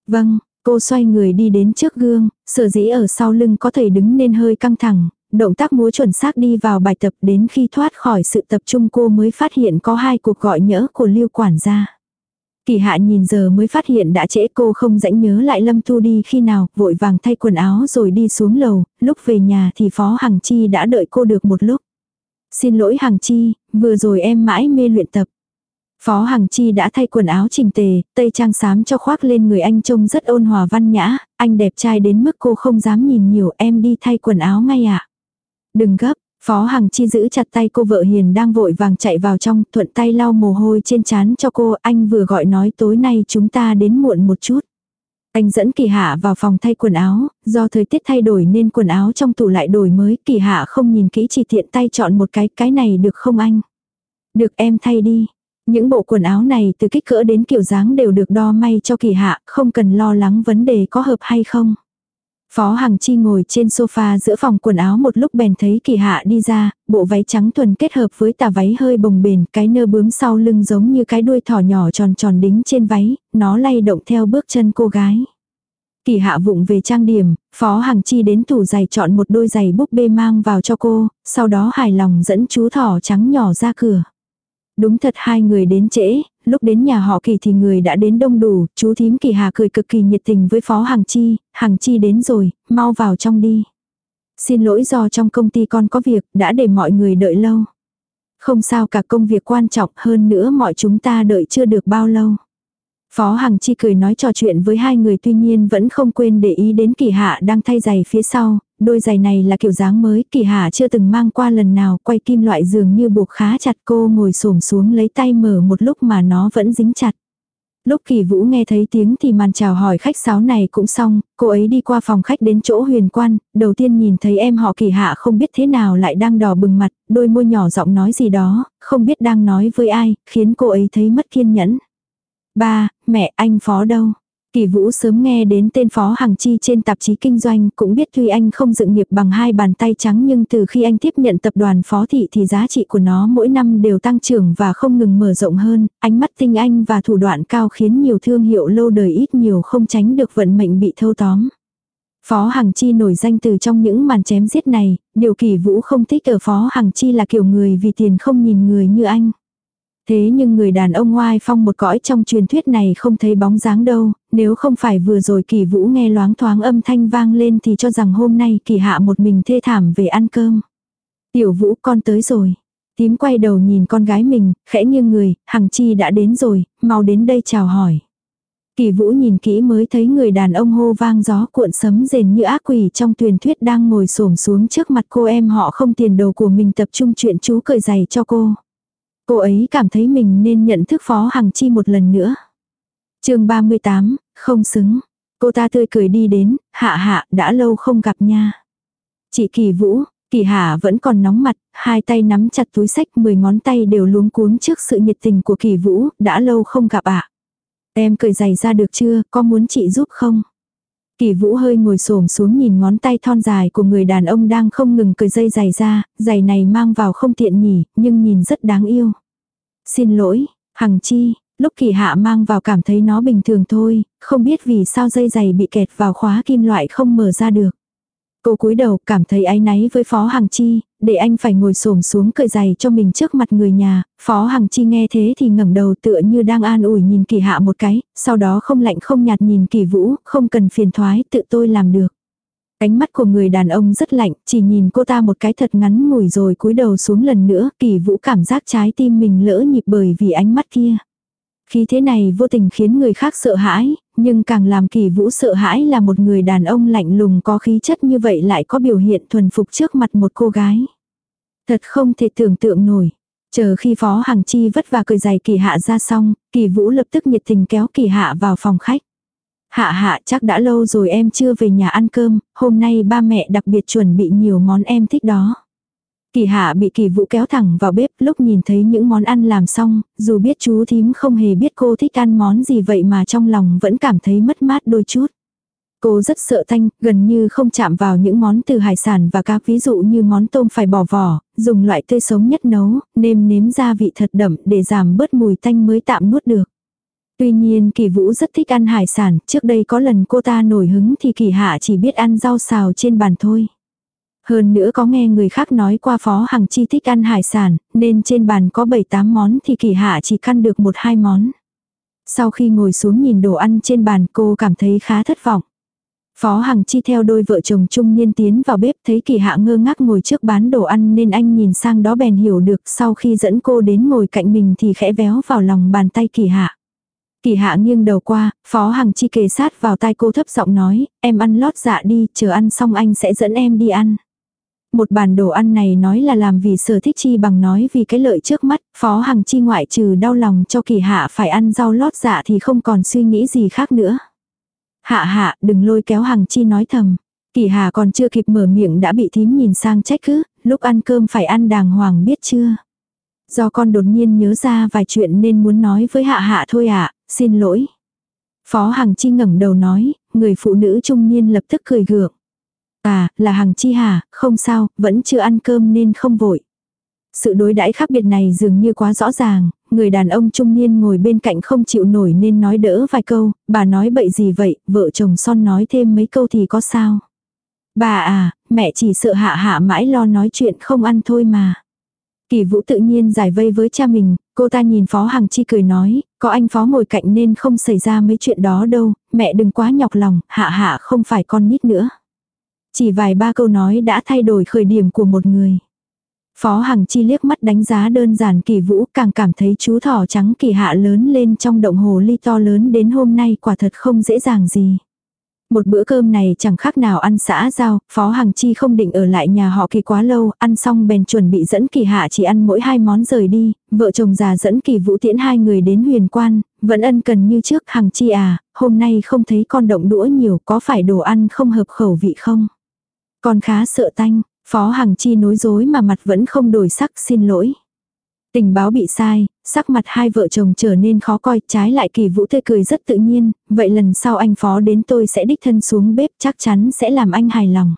Vâng, cô xoay người đi đến trước gương, sở dĩ ở sau lưng có thể đứng nên hơi căng thẳng, động tác múa chuẩn xác đi vào bài tập đến khi thoát khỏi sự tập trung cô mới phát hiện có hai cuộc gọi nhỡ của lưu quản gia. Kỳ hạ nhìn giờ mới phát hiện đã trễ cô không rãnh nhớ lại Lâm Thu đi khi nào, vội vàng thay quần áo rồi đi xuống lầu, lúc về nhà thì Phó Hằng Chi đã đợi cô được một lúc. Xin lỗi Hằng Chi, vừa rồi em mãi mê luyện tập. Phó Hằng Chi đã thay quần áo chỉnh tề, tây trang xám cho khoác lên người anh trông rất ôn hòa văn nhã, anh đẹp trai đến mức cô không dám nhìn nhiều em đi thay quần áo ngay ạ. À. Đừng gấp, Phó Hằng Chi giữ chặt tay cô vợ hiền đang vội vàng chạy vào trong, thuận tay lau mồ hôi trên trán cho cô, anh vừa gọi nói tối nay chúng ta đến muộn một chút. Anh dẫn kỳ hạ vào phòng thay quần áo, do thời tiết thay đổi nên quần áo trong tủ lại đổi mới, kỳ hạ không nhìn kỹ chỉ tiện tay chọn một cái, cái này được không anh? Được em thay đi. Những bộ quần áo này từ kích cỡ đến kiểu dáng đều được đo may cho kỳ hạ, không cần lo lắng vấn đề có hợp hay không. Phó Hằng Chi ngồi trên sofa giữa phòng quần áo một lúc bèn thấy kỳ hạ đi ra, bộ váy trắng thuần kết hợp với tà váy hơi bồng bềnh, cái nơ bướm sau lưng giống như cái đuôi thỏ nhỏ tròn tròn đính trên váy, nó lay động theo bước chân cô gái. Kỳ hạ vụng về trang điểm, Phó Hằng Chi đến tủ giày chọn một đôi giày búp bê mang vào cho cô, sau đó hài lòng dẫn chú thỏ trắng nhỏ ra cửa. Đúng thật hai người đến trễ, lúc đến nhà họ kỳ thì người đã đến đông đủ, chú thím kỳ hà cười cực kỳ nhiệt tình với phó Hằng Chi, Hằng Chi đến rồi, mau vào trong đi. Xin lỗi do trong công ty con có việc, đã để mọi người đợi lâu. Không sao cả công việc quan trọng hơn nữa mọi chúng ta đợi chưa được bao lâu. Phó Hằng Chi cười nói trò chuyện với hai người tuy nhiên vẫn không quên để ý đến kỳ hạ đang thay giày phía sau, đôi giày này là kiểu dáng mới, kỳ hạ chưa từng mang qua lần nào, quay kim loại dường như buộc khá chặt cô ngồi xổm xuống lấy tay mở một lúc mà nó vẫn dính chặt. Lúc kỳ vũ nghe thấy tiếng thì màn chào hỏi khách sáo này cũng xong, cô ấy đi qua phòng khách đến chỗ huyền quan, đầu tiên nhìn thấy em họ kỳ hạ không biết thế nào lại đang đỏ bừng mặt, đôi môi nhỏ giọng nói gì đó, không biết đang nói với ai, khiến cô ấy thấy mất kiên nhẫn. Ba, mẹ anh phó đâu? Kỳ Vũ sớm nghe đến tên Phó Hằng Chi trên tạp chí kinh doanh, cũng biết tuy anh không dựng nghiệp bằng hai bàn tay trắng nhưng từ khi anh tiếp nhận tập đoàn Phó Thị thì giá trị của nó mỗi năm đều tăng trưởng và không ngừng mở rộng hơn, ánh mắt tinh anh và thủ đoạn cao khiến nhiều thương hiệu lâu đời ít nhiều không tránh được vận mệnh bị thâu tóm. Phó Hằng Chi nổi danh từ trong những màn chém giết này, điều Kỳ Vũ không thích ở Phó Hằng Chi là kiểu người vì tiền không nhìn người như anh. Thế nhưng người đàn ông oai phong một cõi trong truyền thuyết này không thấy bóng dáng đâu, nếu không phải vừa rồi kỳ vũ nghe loáng thoáng âm thanh vang lên thì cho rằng hôm nay kỳ hạ một mình thê thảm về ăn cơm. Tiểu vũ con tới rồi. Tím quay đầu nhìn con gái mình, khẽ nghiêng người, hằng chi đã đến rồi, mau đến đây chào hỏi. Kỳ vũ nhìn kỹ mới thấy người đàn ông hô vang gió cuộn sấm rền như ác quỷ trong truyền thuyết đang ngồi xổm xuống trước mặt cô em họ không tiền đồ của mình tập trung chuyện chú cởi giày cho cô. Cô ấy cảm thấy mình nên nhận thức Phó Hằng Chi một lần nữa. chương 38, không xứng. Cô ta tươi cười đi đến, hạ hạ, đã lâu không gặp nha. Chị Kỳ Vũ, Kỳ Hạ vẫn còn nóng mặt, hai tay nắm chặt túi sách, mười ngón tay đều luống cuống trước sự nhiệt tình của Kỳ Vũ, đã lâu không gặp ạ. À. Em cười giày ra được chưa, có muốn chị giúp không? Kỳ vũ hơi ngồi xổm xuống nhìn ngón tay thon dài của người đàn ông đang không ngừng cười dây giày ra, giày này mang vào không tiện nhỉ, nhưng nhìn rất đáng yêu. Xin lỗi, Hằng Chi, lúc kỳ hạ mang vào cảm thấy nó bình thường thôi, không biết vì sao dây giày bị kẹt vào khóa kim loại không mở ra được. Cô cúi đầu cảm thấy áy náy với Phó Hằng Chi, để anh phải ngồi xổm xuống cởi giày cho mình trước mặt người nhà, Phó Hằng Chi nghe thế thì ngẩng đầu tựa như đang an ủi nhìn kỳ hạ một cái, sau đó không lạnh không nhạt nhìn kỳ vũ, không cần phiền thoái, tự tôi làm được. Ánh mắt của người đàn ông rất lạnh, chỉ nhìn cô ta một cái thật ngắn ngủi rồi cúi đầu xuống lần nữa, kỳ vũ cảm giác trái tim mình lỡ nhịp bởi vì ánh mắt kia. Khi thế này vô tình khiến người khác sợ hãi, nhưng càng làm kỳ vũ sợ hãi là một người đàn ông lạnh lùng có khí chất như vậy lại có biểu hiện thuần phục trước mặt một cô gái. Thật không thể tưởng tượng nổi. Chờ khi Phó Hằng Chi vất vả cười giày kỳ hạ ra xong, kỳ vũ lập tức nhiệt tình kéo kỳ hạ vào phòng khách. Hạ hạ chắc đã lâu rồi em chưa về nhà ăn cơm, hôm nay ba mẹ đặc biệt chuẩn bị nhiều món em thích đó. Kỳ hạ bị kỳ vũ kéo thẳng vào bếp lúc nhìn thấy những món ăn làm xong, dù biết chú thím không hề biết cô thích ăn món gì vậy mà trong lòng vẫn cảm thấy mất mát đôi chút. Cô rất sợ thanh, gần như không chạm vào những món từ hải sản và cá ví dụ như món tôm phải bỏ vỏ, dùng loại tươi sống nhất nấu, nêm nếm gia vị thật đậm để giảm bớt mùi thanh mới tạm nuốt được. Tuy nhiên kỳ vũ rất thích ăn hải sản, trước đây có lần cô ta nổi hứng thì kỳ hạ chỉ biết ăn rau xào trên bàn thôi. Hơn nữa có nghe người khác nói qua phó hằng chi thích ăn hải sản, nên trên bàn có 7-8 món thì kỳ hạ chỉ căn được một hai món. Sau khi ngồi xuống nhìn đồ ăn trên bàn cô cảm thấy khá thất vọng. Phó Hằng Chi theo đôi vợ chồng trung niên tiến vào bếp thấy kỳ hạ ngơ ngác ngồi trước bán đồ ăn nên anh nhìn sang đó bèn hiểu được sau khi dẫn cô đến ngồi cạnh mình thì khẽ véo vào lòng bàn tay kỳ hạ. Kỳ hạ nghiêng đầu qua, Phó Hằng Chi kề sát vào tai cô thấp giọng nói, em ăn lót dạ đi, chờ ăn xong anh sẽ dẫn em đi ăn. Một bàn đồ ăn này nói là làm vì sở thích chi bằng nói vì cái lợi trước mắt, Phó Hằng Chi ngoại trừ đau lòng cho kỳ hạ phải ăn rau lót dạ thì không còn suy nghĩ gì khác nữa. Hạ hạ, đừng lôi kéo Hằng Chi nói thầm. Kỳ hạ còn chưa kịp mở miệng đã bị thím nhìn sang trách cứ, lúc ăn cơm phải ăn đàng hoàng biết chưa. Do con đột nhiên nhớ ra vài chuyện nên muốn nói với hạ hạ thôi ạ, xin lỗi. Phó Hằng Chi ngẩng đầu nói, người phụ nữ trung niên lập tức cười gượng. À, là Hằng Chi hả, không sao, vẫn chưa ăn cơm nên không vội. Sự đối đãi khác biệt này dường như quá rõ ràng, người đàn ông trung niên ngồi bên cạnh không chịu nổi nên nói đỡ vài câu, bà nói bậy gì vậy, vợ chồng son nói thêm mấy câu thì có sao. Bà à, mẹ chỉ sợ hạ hạ mãi lo nói chuyện không ăn thôi mà. Kỳ vũ tự nhiên giải vây với cha mình, Cô ta nhìn Phó Hằng Chi cười nói, có anh Phó ngồi cạnh nên không xảy ra mấy chuyện đó đâu, mẹ đừng quá nhọc lòng, hạ hạ không phải con nít nữa. Chỉ vài ba câu nói đã thay đổi khởi điểm của một người. Phó Hằng Chi liếc mắt đánh giá đơn giản kỳ vũ càng cảm thấy chú thỏ trắng kỳ hạ lớn lên trong động hồ ly to lớn đến hôm nay quả thật không dễ dàng gì. Một bữa cơm này chẳng khác nào ăn xã giao, Phó Hằng Chi không định ở lại nhà họ kỳ quá lâu, ăn xong bèn chuẩn bị dẫn kỳ hạ chỉ ăn mỗi hai món rời đi, vợ chồng già dẫn kỳ vũ tiễn hai người đến huyền quan, vẫn ân cần như trước Hằng Chi à, hôm nay không thấy con động đũa nhiều có phải đồ ăn không hợp khẩu vị không? Con khá sợ tanh, Phó Hằng Chi nối dối mà mặt vẫn không đổi sắc xin lỗi. Tình báo bị sai, sắc mặt hai vợ chồng trở nên khó coi, trái lại kỳ vũ tươi cười rất tự nhiên, vậy lần sau anh phó đến tôi sẽ đích thân xuống bếp chắc chắn sẽ làm anh hài lòng.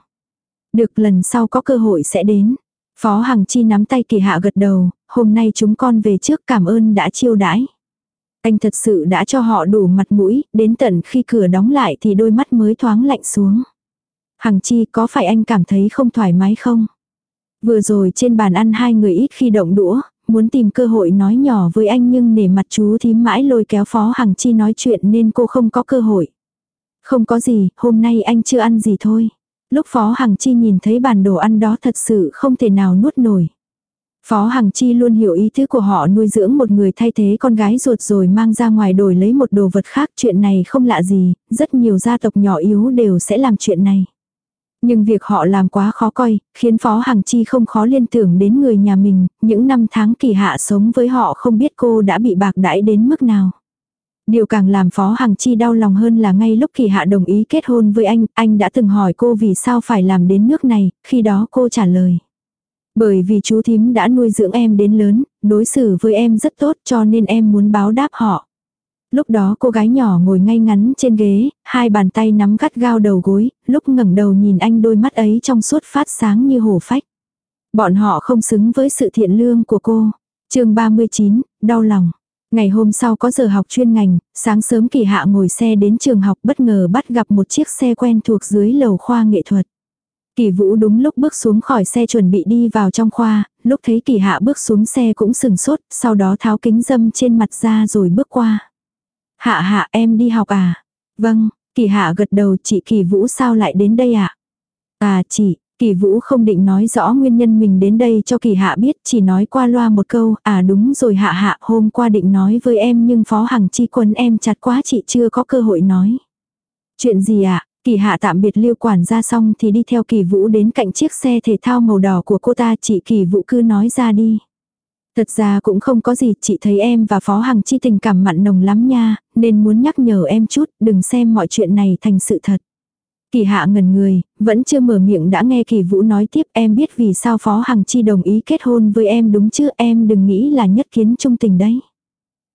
Được lần sau có cơ hội sẽ đến. Phó Hằng Chi nắm tay kỳ hạ gật đầu, hôm nay chúng con về trước cảm ơn đã chiêu đãi. Anh thật sự đã cho họ đủ mặt mũi, đến tận khi cửa đóng lại thì đôi mắt mới thoáng lạnh xuống. Hằng Chi có phải anh cảm thấy không thoải mái không? Vừa rồi trên bàn ăn hai người ít khi động đũa, muốn tìm cơ hội nói nhỏ với anh nhưng nể mặt chú thím mãi lôi kéo Phó Hằng Chi nói chuyện nên cô không có cơ hội. Không có gì, hôm nay anh chưa ăn gì thôi. Lúc Phó Hằng Chi nhìn thấy bàn đồ ăn đó thật sự không thể nào nuốt nổi. Phó Hằng Chi luôn hiểu ý thức của họ nuôi dưỡng một người thay thế con gái ruột rồi mang ra ngoài đổi lấy một đồ vật khác. Chuyện này không lạ gì, rất nhiều gia tộc nhỏ yếu đều sẽ làm chuyện này. Nhưng việc họ làm quá khó coi, khiến Phó Hằng Chi không khó liên tưởng đến người nhà mình, những năm tháng kỳ hạ sống với họ không biết cô đã bị bạc đãi đến mức nào. Điều càng làm Phó Hằng Chi đau lòng hơn là ngay lúc kỳ hạ đồng ý kết hôn với anh, anh đã từng hỏi cô vì sao phải làm đến nước này, khi đó cô trả lời. Bởi vì chú thím đã nuôi dưỡng em đến lớn, đối xử với em rất tốt cho nên em muốn báo đáp họ. Lúc đó cô gái nhỏ ngồi ngay ngắn trên ghế, hai bàn tay nắm gắt gao đầu gối, lúc ngẩng đầu nhìn anh đôi mắt ấy trong suốt phát sáng như hồ phách. Bọn họ không xứng với sự thiện lương của cô. chương 39, đau lòng. Ngày hôm sau có giờ học chuyên ngành, sáng sớm kỳ hạ ngồi xe đến trường học bất ngờ bắt gặp một chiếc xe quen thuộc dưới lầu khoa nghệ thuật. Kỳ vũ đúng lúc bước xuống khỏi xe chuẩn bị đi vào trong khoa, lúc thấy kỳ hạ bước xuống xe cũng sừng sốt, sau đó tháo kính dâm trên mặt ra rồi bước qua. Hạ hạ em đi học à? Vâng, kỳ hạ gật đầu chị kỳ vũ sao lại đến đây ạ? À? à chị, kỳ vũ không định nói rõ nguyên nhân mình đến đây cho kỳ hạ biết chỉ nói qua loa một câu à đúng rồi hạ hạ hôm qua định nói với em nhưng phó hằng chi quân em chặt quá chị chưa có cơ hội nói. Chuyện gì ạ? À? Kỳ hạ tạm biệt lưu quản ra xong thì đi theo kỳ vũ đến cạnh chiếc xe thể thao màu đỏ của cô ta chị kỳ vũ cứ nói ra đi. Thật ra cũng không có gì, chị thấy em và Phó Hằng Chi tình cảm mặn nồng lắm nha, nên muốn nhắc nhở em chút, đừng xem mọi chuyện này thành sự thật. Kỳ hạ ngần người, vẫn chưa mở miệng đã nghe kỳ vũ nói tiếp em biết vì sao Phó Hằng Chi đồng ý kết hôn với em đúng chứ em đừng nghĩ là nhất kiến trung tình đấy.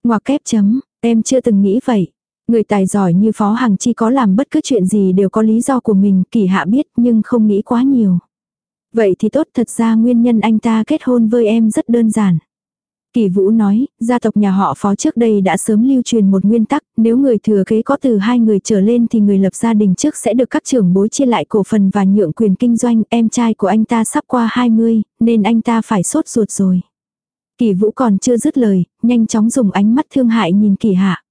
Ngoặc kép chấm, em chưa từng nghĩ vậy. Người tài giỏi như Phó Hằng Chi có làm bất cứ chuyện gì đều có lý do của mình, kỳ hạ biết nhưng không nghĩ quá nhiều. Vậy thì tốt thật ra nguyên nhân anh ta kết hôn với em rất đơn giản. Kỳ Vũ nói, gia tộc nhà họ phó trước đây đã sớm lưu truyền một nguyên tắc, nếu người thừa kế có từ hai người trở lên thì người lập gia đình trước sẽ được các trưởng bối chia lại cổ phần và nhượng quyền kinh doanh, em trai của anh ta sắp qua 20, nên anh ta phải sốt ruột rồi. Kỳ Vũ còn chưa dứt lời, nhanh chóng dùng ánh mắt thương hại nhìn Kỳ Hạ.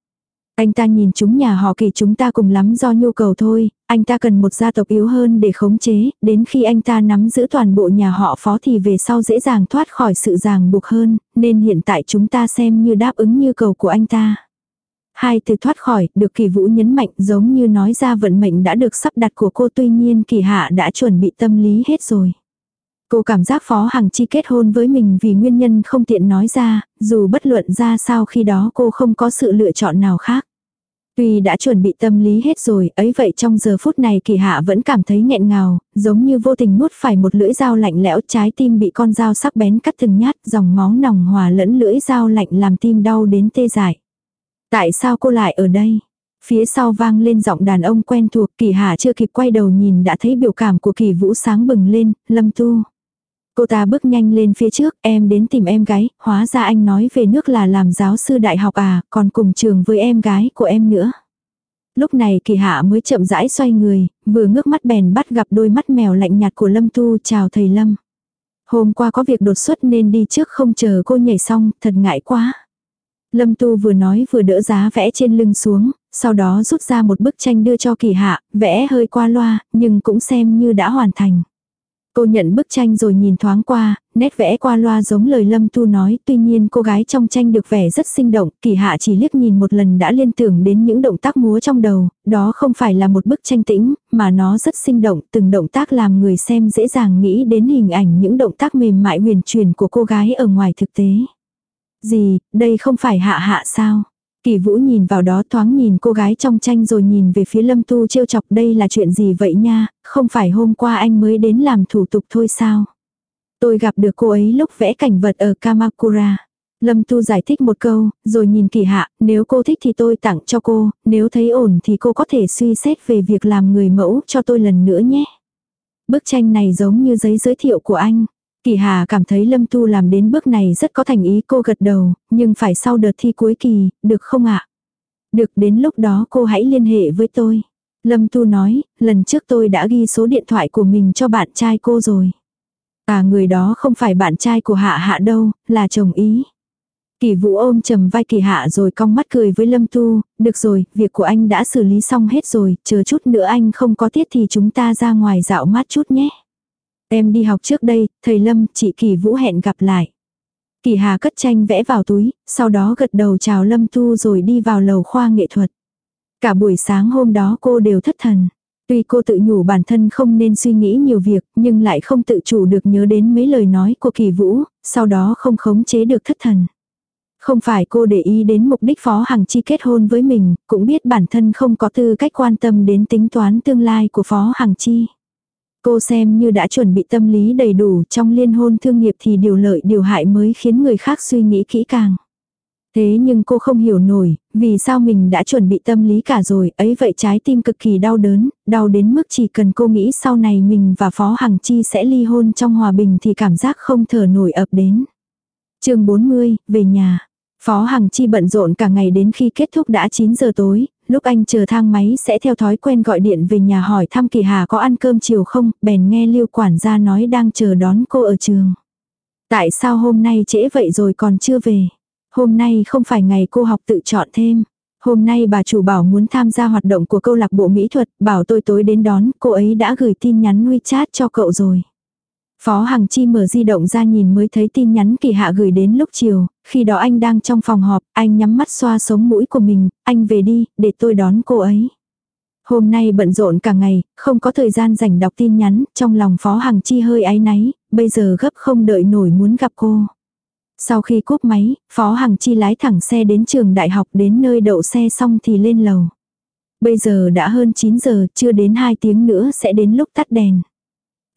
Anh ta nhìn chúng nhà họ kỳ chúng ta cùng lắm do nhu cầu thôi, anh ta cần một gia tộc yếu hơn để khống chế, đến khi anh ta nắm giữ toàn bộ nhà họ phó thì về sau dễ dàng thoát khỏi sự ràng buộc hơn, nên hiện tại chúng ta xem như đáp ứng nhu cầu của anh ta. Hai từ thoát khỏi, được kỳ vũ nhấn mạnh giống như nói ra vận mệnh đã được sắp đặt của cô tuy nhiên kỳ hạ đã chuẩn bị tâm lý hết rồi. Cô cảm giác Phó Hằng Chi kết hôn với mình vì nguyên nhân không tiện nói ra, dù bất luận ra sao khi đó cô không có sự lựa chọn nào khác. Tuy đã chuẩn bị tâm lý hết rồi, ấy vậy trong giờ phút này kỳ hạ vẫn cảm thấy nghẹn ngào, giống như vô tình nuốt phải một lưỡi dao lạnh lẽo trái tim bị con dao sắc bén cắt từng nhát, dòng máu nòng hòa lẫn lưỡi dao lạnh làm tim đau đến tê dại. Tại sao cô lại ở đây? Phía sau vang lên giọng đàn ông quen thuộc kỳ hạ chưa kịp quay đầu nhìn đã thấy biểu cảm của kỳ vũ sáng bừng lên, lâm tu. Cô ta bước nhanh lên phía trước, em đến tìm em gái, hóa ra anh nói về nước là làm giáo sư đại học à, còn cùng trường với em gái của em nữa. Lúc này kỳ hạ mới chậm rãi xoay người, vừa ngước mắt bèn bắt gặp đôi mắt mèo lạnh nhạt của Lâm Tu chào thầy Lâm. Hôm qua có việc đột xuất nên đi trước không chờ cô nhảy xong, thật ngại quá. Lâm Tu vừa nói vừa đỡ giá vẽ trên lưng xuống, sau đó rút ra một bức tranh đưa cho kỳ hạ, vẽ hơi qua loa, nhưng cũng xem như đã hoàn thành. Cô nhận bức tranh rồi nhìn thoáng qua, nét vẽ qua loa giống lời Lâm Tu nói, tuy nhiên cô gái trong tranh được vẻ rất sinh động, kỳ hạ chỉ liếc nhìn một lần đã liên tưởng đến những động tác múa trong đầu, đó không phải là một bức tranh tĩnh, mà nó rất sinh động, từng động tác làm người xem dễ dàng nghĩ đến hình ảnh những động tác mềm mại huyền truyền của cô gái ở ngoài thực tế. Gì, đây không phải hạ hạ sao? Kỳ vũ nhìn vào đó thoáng nhìn cô gái trong tranh rồi nhìn về phía lâm tu trêu chọc đây là chuyện gì vậy nha, không phải hôm qua anh mới đến làm thủ tục thôi sao. Tôi gặp được cô ấy lúc vẽ cảnh vật ở Kamakura. Lâm Tu giải thích một câu, rồi nhìn kỳ hạ, nếu cô thích thì tôi tặng cho cô, nếu thấy ổn thì cô có thể suy xét về việc làm người mẫu cho tôi lần nữa nhé. Bức tranh này giống như giấy giới thiệu của anh. Kỳ Hà cảm thấy Lâm Tu làm đến bước này rất có thành ý cô gật đầu, nhưng phải sau đợt thi cuối kỳ, được không ạ? Được đến lúc đó cô hãy liên hệ với tôi. Lâm Tu nói, lần trước tôi đã ghi số điện thoại của mình cho bạn trai cô rồi. À người đó không phải bạn trai của Hạ Hạ đâu, là chồng ý. Kỳ vũ ôm trầm vai kỳ hạ rồi cong mắt cười với Lâm Tu, được rồi, việc của anh đã xử lý xong hết rồi, chờ chút nữa anh không có tiết thì chúng ta ra ngoài dạo mát chút nhé. Em đi học trước đây, thầy Lâm, chị Kỳ Vũ hẹn gặp lại. Kỳ Hà cất tranh vẽ vào túi, sau đó gật đầu chào Lâm Tu rồi đi vào lầu khoa nghệ thuật. Cả buổi sáng hôm đó cô đều thất thần. Tuy cô tự nhủ bản thân không nên suy nghĩ nhiều việc, nhưng lại không tự chủ được nhớ đến mấy lời nói của Kỳ Vũ, sau đó không khống chế được thất thần. Không phải cô để ý đến mục đích Phó Hằng Chi kết hôn với mình, cũng biết bản thân không có tư cách quan tâm đến tính toán tương lai của Phó Hằng Chi. Cô xem như đã chuẩn bị tâm lý đầy đủ trong liên hôn thương nghiệp thì điều lợi điều hại mới khiến người khác suy nghĩ kỹ càng. Thế nhưng cô không hiểu nổi, vì sao mình đã chuẩn bị tâm lý cả rồi, ấy vậy trái tim cực kỳ đau đớn, đau đến mức chỉ cần cô nghĩ sau này mình và Phó Hằng Chi sẽ ly hôn trong hòa bình thì cảm giác không thở nổi ập đến. chương 40, về nhà. Phó Hằng Chi bận rộn cả ngày đến khi kết thúc đã 9 giờ tối, lúc anh chờ thang máy sẽ theo thói quen gọi điện về nhà hỏi thăm Kỳ Hà có ăn cơm chiều không, bèn nghe Lưu quản gia nói đang chờ đón cô ở trường. Tại sao hôm nay trễ vậy rồi còn chưa về? Hôm nay không phải ngày cô học tự chọn thêm. Hôm nay bà chủ bảo muốn tham gia hoạt động của câu lạc bộ mỹ thuật, bảo tôi tối đến đón, cô ấy đã gửi tin nhắn WeChat cho cậu rồi. Phó Hằng Chi mở di động ra nhìn mới thấy tin nhắn kỳ hạ gửi đến lúc chiều, khi đó anh đang trong phòng họp, anh nhắm mắt xoa sống mũi của mình, anh về đi, để tôi đón cô ấy. Hôm nay bận rộn cả ngày, không có thời gian dành đọc tin nhắn, trong lòng Phó Hằng Chi hơi áy náy, bây giờ gấp không đợi nổi muốn gặp cô. Sau khi cúp máy, Phó Hằng Chi lái thẳng xe đến trường đại học đến nơi đậu xe xong thì lên lầu. Bây giờ đã hơn 9 giờ, chưa đến 2 tiếng nữa sẽ đến lúc tắt đèn.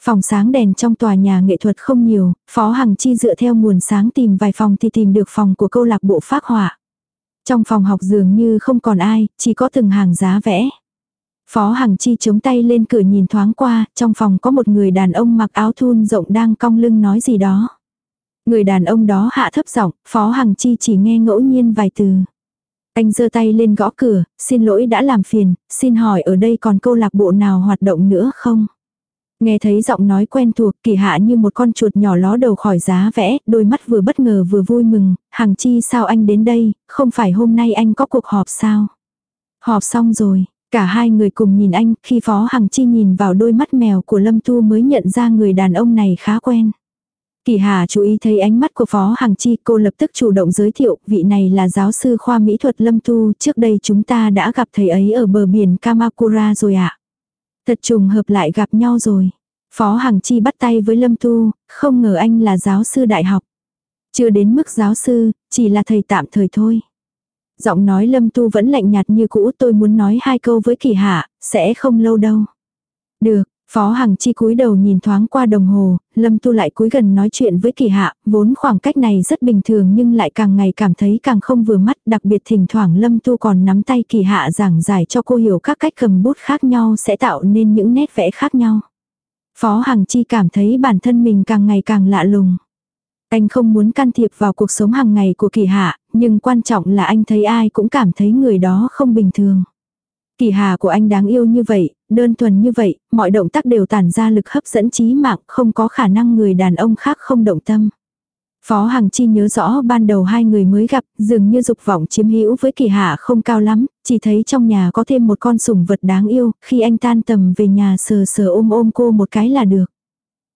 Phòng sáng đèn trong tòa nhà nghệ thuật không nhiều, Phó Hằng Chi dựa theo nguồn sáng tìm vài phòng thì tìm được phòng của câu lạc bộ phác họa. Trong phòng học dường như không còn ai, chỉ có từng hàng giá vẽ. Phó Hằng Chi chống tay lên cửa nhìn thoáng qua, trong phòng có một người đàn ông mặc áo thun rộng đang cong lưng nói gì đó. Người đàn ông đó hạ thấp giọng, Phó Hằng Chi chỉ nghe ngẫu nhiên vài từ. Anh giơ tay lên gõ cửa, xin lỗi đã làm phiền, xin hỏi ở đây còn câu lạc bộ nào hoạt động nữa không? Nghe thấy giọng nói quen thuộc kỳ hạ như một con chuột nhỏ ló đầu khỏi giá vẽ, đôi mắt vừa bất ngờ vừa vui mừng, Hằng Chi sao anh đến đây, không phải hôm nay anh có cuộc họp sao? Họp xong rồi, cả hai người cùng nhìn anh, khi Phó Hằng Chi nhìn vào đôi mắt mèo của Lâm Tu mới nhận ra người đàn ông này khá quen. Kỳ Hà chú ý thấy ánh mắt của Phó Hằng Chi, cô lập tức chủ động giới thiệu, vị này là giáo sư khoa mỹ thuật Lâm Tu, trước đây chúng ta đã gặp thầy ấy ở bờ biển Kamakura rồi ạ. À? Thật trùng hợp lại gặp nhau rồi. Phó Hằng Chi bắt tay với Lâm Tu, không ngờ anh là giáo sư đại học. Chưa đến mức giáo sư, chỉ là thầy tạm thời thôi. Giọng nói Lâm Tu vẫn lạnh nhạt như cũ tôi muốn nói hai câu với kỳ hạ, sẽ không lâu đâu. Được, Phó Hằng Chi cúi đầu nhìn thoáng qua đồng hồ, Lâm Tu lại cúi gần nói chuyện với kỳ hạ, vốn khoảng cách này rất bình thường nhưng lại càng ngày cảm thấy càng không vừa mắt, đặc biệt thỉnh thoảng Lâm Tu còn nắm tay kỳ hạ giảng giải cho cô hiểu các cách cầm bút khác nhau sẽ tạo nên những nét vẽ khác nhau. Phó Hằng Chi cảm thấy bản thân mình càng ngày càng lạ lùng. Anh không muốn can thiệp vào cuộc sống hàng ngày của kỳ hạ, nhưng quan trọng là anh thấy ai cũng cảm thấy người đó không bình thường. Kỳ hà của anh đáng yêu như vậy, đơn thuần như vậy, mọi động tác đều tản ra lực hấp dẫn trí mạng, không có khả năng người đàn ông khác không động tâm. Phó Hằng Chi nhớ rõ ban đầu hai người mới gặp, dường như dục vọng chiếm hữu với kỳ hạ không cao lắm, chỉ thấy trong nhà có thêm một con sủng vật đáng yêu, khi anh tan tầm về nhà sờ sờ ôm ôm cô một cái là được.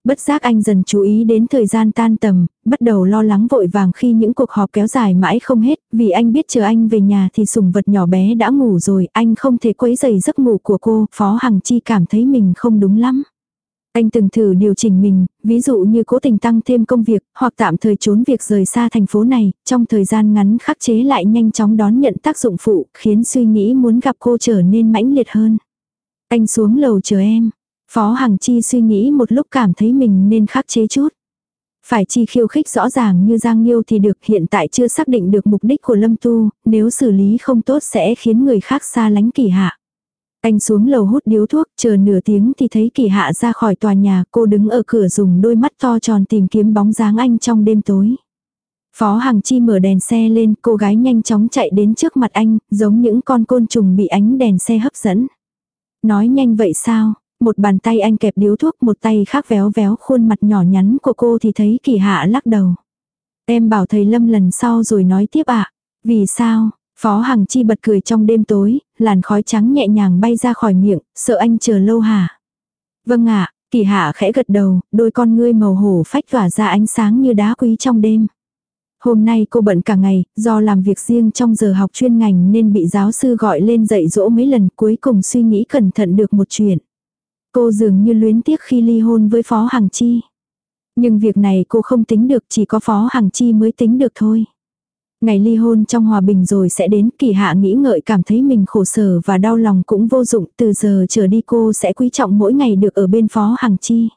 Bất giác anh dần chú ý đến thời gian tan tầm, bắt đầu lo lắng vội vàng khi những cuộc họp kéo dài mãi không hết, vì anh biết chờ anh về nhà thì sùng vật nhỏ bé đã ngủ rồi, anh không thể quấy giày giấc ngủ của cô, Phó Hằng Chi cảm thấy mình không đúng lắm. Anh từng thử điều chỉnh mình, ví dụ như cố tình tăng thêm công việc, hoặc tạm thời trốn việc rời xa thành phố này, trong thời gian ngắn khắc chế lại nhanh chóng đón nhận tác dụng phụ, khiến suy nghĩ muốn gặp cô trở nên mãnh liệt hơn. Anh xuống lầu chờ em. Phó Hằng Chi suy nghĩ một lúc cảm thấy mình nên khắc chế chút. Phải chi khiêu khích rõ ràng như Giang Nhiêu thì được hiện tại chưa xác định được mục đích của Lâm Tu, nếu xử lý không tốt sẽ khiến người khác xa lánh kỳ hạ. Anh xuống lầu hút điếu thuốc, chờ nửa tiếng thì thấy kỳ hạ ra khỏi tòa nhà, cô đứng ở cửa dùng đôi mắt to tròn tìm kiếm bóng dáng anh trong đêm tối. Phó Hằng Chi mở đèn xe lên, cô gái nhanh chóng chạy đến trước mặt anh, giống những con côn trùng bị ánh đèn xe hấp dẫn. Nói nhanh vậy sao? Một bàn tay anh kẹp điếu thuốc, một tay khác véo véo khuôn mặt nhỏ nhắn của cô thì thấy kỳ hạ lắc đầu. Em bảo thầy Lâm lần sau rồi nói tiếp ạ. À? Vì sao? Phó Hằng Chi bật cười trong đêm tối, làn khói trắng nhẹ nhàng bay ra khỏi miệng, sợ anh chờ lâu hả? Vâng ạ, kỳ hạ khẽ gật đầu, đôi con ngươi màu hổ phách tỏa ra ánh sáng như đá quý trong đêm. Hôm nay cô bận cả ngày, do làm việc riêng trong giờ học chuyên ngành nên bị giáo sư gọi lên dạy dỗ mấy lần cuối cùng suy nghĩ cẩn thận được một chuyện. Cô dường như luyến tiếc khi ly hôn với Phó Hằng Chi. Nhưng việc này cô không tính được chỉ có Phó Hằng Chi mới tính được thôi. Ngày ly hôn trong hòa bình rồi sẽ đến kỳ hạ nghĩ ngợi cảm thấy mình khổ sở và đau lòng cũng vô dụng từ giờ trở đi cô sẽ quý trọng mỗi ngày được ở bên phó hằng chi.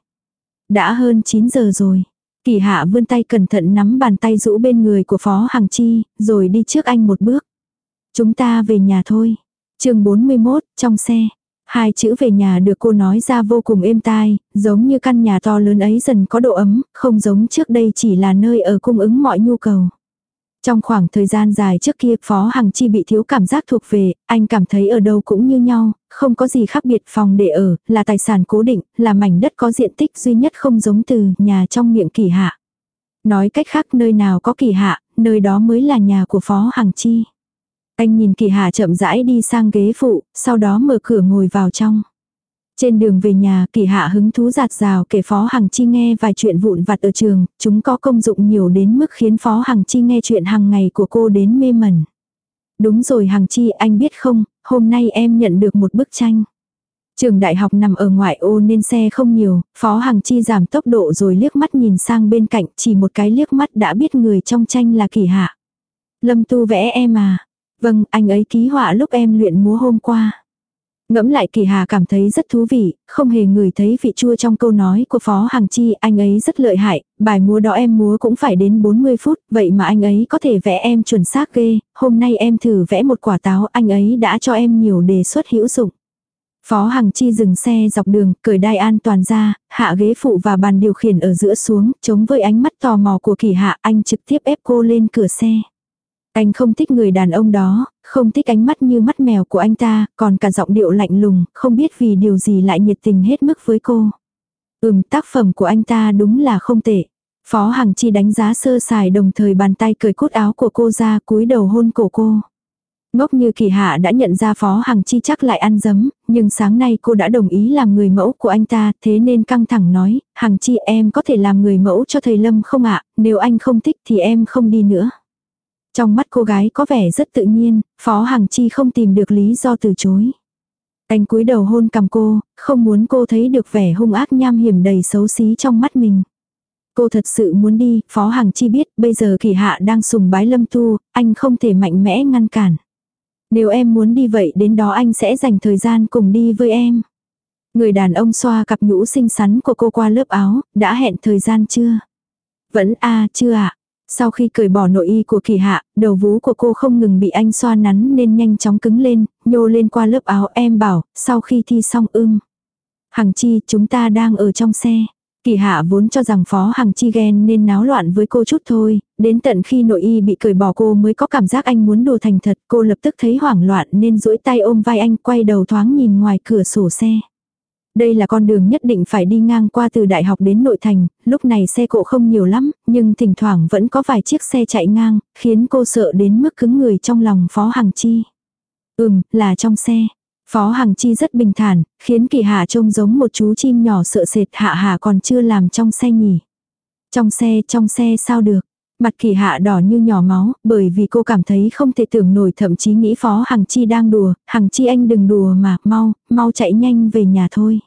Đã hơn 9 giờ rồi. Kỳ hạ vươn tay cẩn thận nắm bàn tay rũ bên người của phó hằng chi, rồi đi trước anh một bước. Chúng ta về nhà thôi. chương 41, trong xe. Hai chữ về nhà được cô nói ra vô cùng êm tai, giống như căn nhà to lớn ấy dần có độ ấm, không giống trước đây chỉ là nơi ở cung ứng mọi nhu cầu. Trong khoảng thời gian dài trước kia Phó Hằng Chi bị thiếu cảm giác thuộc về, anh cảm thấy ở đâu cũng như nhau, không có gì khác biệt phòng để ở, là tài sản cố định, là mảnh đất có diện tích duy nhất không giống từ nhà trong miệng kỳ hạ. Nói cách khác nơi nào có kỳ hạ, nơi đó mới là nhà của Phó Hằng Chi. Anh nhìn kỳ hà chậm rãi đi sang ghế phụ, sau đó mở cửa ngồi vào trong. Trên đường về nhà, kỳ hạ hứng thú giạt rào kể Phó Hằng Chi nghe vài chuyện vụn vặt ở trường, chúng có công dụng nhiều đến mức khiến Phó Hằng Chi nghe chuyện hàng ngày của cô đến mê mẩn. Đúng rồi Hằng Chi, anh biết không, hôm nay em nhận được một bức tranh. Trường đại học nằm ở ngoại ô nên xe không nhiều, Phó Hằng Chi giảm tốc độ rồi liếc mắt nhìn sang bên cạnh, chỉ một cái liếc mắt đã biết người trong tranh là kỳ hạ. Lâm tu vẽ em à? Vâng, anh ấy ký họa lúc em luyện múa hôm qua. Ngẫm lại kỳ hà cảm thấy rất thú vị, không hề ngửi thấy vị chua trong câu nói của Phó Hằng Chi, anh ấy rất lợi hại, bài múa đó em múa cũng phải đến 40 phút, vậy mà anh ấy có thể vẽ em chuẩn xác ghê, hôm nay em thử vẽ một quả táo, anh ấy đã cho em nhiều đề xuất hữu dụng. Phó Hằng Chi dừng xe dọc đường, cởi đai an toàn ra, hạ ghế phụ và bàn điều khiển ở giữa xuống, chống với ánh mắt tò mò của kỳ hạ, anh trực tiếp ép cô lên cửa xe. Anh không thích người đàn ông đó, không thích ánh mắt như mắt mèo của anh ta, còn cả giọng điệu lạnh lùng, không biết vì điều gì lại nhiệt tình hết mức với cô. Ừm, tác phẩm của anh ta đúng là không tệ. Phó Hằng Chi đánh giá sơ sài đồng thời bàn tay cởi cốt áo của cô ra cúi đầu hôn cổ cô. Ngốc như kỳ hạ đã nhận ra Phó Hằng Chi chắc lại ăn dấm, nhưng sáng nay cô đã đồng ý làm người mẫu của anh ta, thế nên căng thẳng nói, Hằng Chi em có thể làm người mẫu cho thầy Lâm không ạ, nếu anh không thích thì em không đi nữa. Trong mắt cô gái có vẻ rất tự nhiên, Phó Hằng Chi không tìm được lý do từ chối. Anh cúi đầu hôn cầm cô, không muốn cô thấy được vẻ hung ác nham hiểm đầy xấu xí trong mắt mình. Cô thật sự muốn đi, Phó Hằng Chi biết bây giờ kỳ hạ đang sùng bái lâm tu, anh không thể mạnh mẽ ngăn cản. Nếu em muốn đi vậy đến đó anh sẽ dành thời gian cùng đi với em. Người đàn ông xoa cặp nhũ xinh xắn của cô qua lớp áo, đã hẹn thời gian chưa? Vẫn a chưa ạ. Sau khi cởi bỏ nội y của kỳ hạ, đầu vú của cô không ngừng bị anh xoa nắn nên nhanh chóng cứng lên, nhô lên qua lớp áo em bảo, sau khi thi xong ưng. Hằng chi chúng ta đang ở trong xe. Kỳ hạ vốn cho rằng Phó Hằng Chi ghen nên náo loạn với cô chút thôi, đến tận khi nội y bị cởi bỏ cô mới có cảm giác anh muốn đồ thành thật, cô lập tức thấy hoảng loạn nên duỗi tay ôm vai anh quay đầu thoáng nhìn ngoài cửa sổ xe. Đây là con đường nhất định phải đi ngang qua từ đại học đến nội thành, lúc này xe cộ không nhiều lắm, nhưng thỉnh thoảng vẫn có vài chiếc xe chạy ngang, khiến cô sợ đến mức cứng người trong lòng Phó Hằng Chi. Ừm, là trong xe. Phó Hằng Chi rất bình thản, khiến kỳ hạ trông giống một chú chim nhỏ sợ sệt hạ hạ còn chưa làm trong xe nhỉ. Trong xe, trong xe sao được. Mặt kỳ hạ đỏ như nhỏ máu, bởi vì cô cảm thấy không thể tưởng nổi thậm chí nghĩ Phó Hằng Chi đang đùa, Hằng Chi anh đừng đùa mà, mau, mau chạy nhanh về nhà thôi.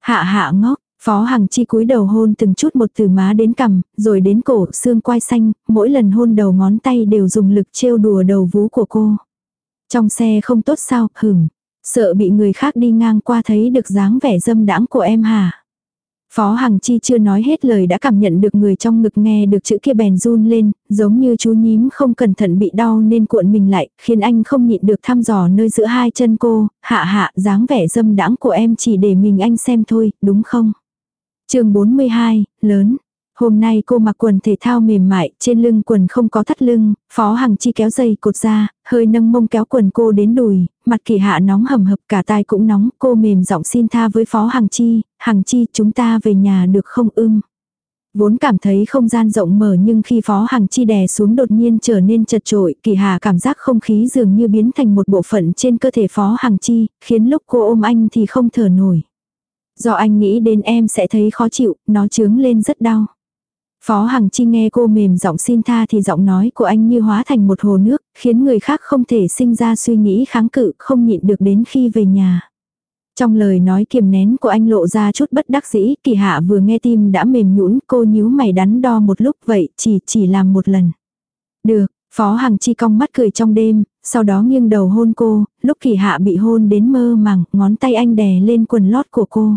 Hạ hạ ngốc, Phó Hằng Chi cúi đầu hôn từng chút một từ má đến cằm, rồi đến cổ, xương quai xanh, mỗi lần hôn đầu ngón tay đều dùng lực trêu đùa đầu vú của cô. Trong xe không tốt sao, hửng, sợ bị người khác đi ngang qua thấy được dáng vẻ dâm đãng của em hả? Phó Hằng Chi chưa nói hết lời đã cảm nhận được người trong ngực nghe được chữ kia bèn run lên, giống như chú nhím không cẩn thận bị đau nên cuộn mình lại, khiến anh không nhịn được thăm dò nơi giữa hai chân cô, hạ hạ, dáng vẻ dâm đãng của em chỉ để mình anh xem thôi, đúng không? chương 42, lớn. Hôm nay cô mặc quần thể thao mềm mại, trên lưng quần không có thắt lưng, phó hằng chi kéo dây cột ra, hơi nâng mông kéo quần cô đến đùi, mặt kỳ hạ nóng hầm hập cả tai cũng nóng, cô mềm giọng xin tha với phó hằng chi, hằng chi chúng ta về nhà được không ưng. Vốn cảm thấy không gian rộng mở nhưng khi phó hằng chi đè xuống đột nhiên trở nên chật trội, kỳ hạ cảm giác không khí dường như biến thành một bộ phận trên cơ thể phó hằng chi, khiến lúc cô ôm anh thì không thở nổi. Do anh nghĩ đến em sẽ thấy khó chịu, nó chướng lên rất đau. Phó Hằng Chi nghe cô mềm giọng xin tha thì giọng nói của anh như hóa thành một hồ nước, khiến người khác không thể sinh ra suy nghĩ kháng cự, không nhịn được đến khi về nhà. Trong lời nói kiềm nén của anh lộ ra chút bất đắc dĩ, kỳ hạ vừa nghe tim đã mềm nhũn cô nhíu mày đắn đo một lúc vậy, chỉ chỉ làm một lần. Được, Phó Hằng Chi cong mắt cười trong đêm, sau đó nghiêng đầu hôn cô, lúc kỳ hạ bị hôn đến mơ màng, ngón tay anh đè lên quần lót của cô.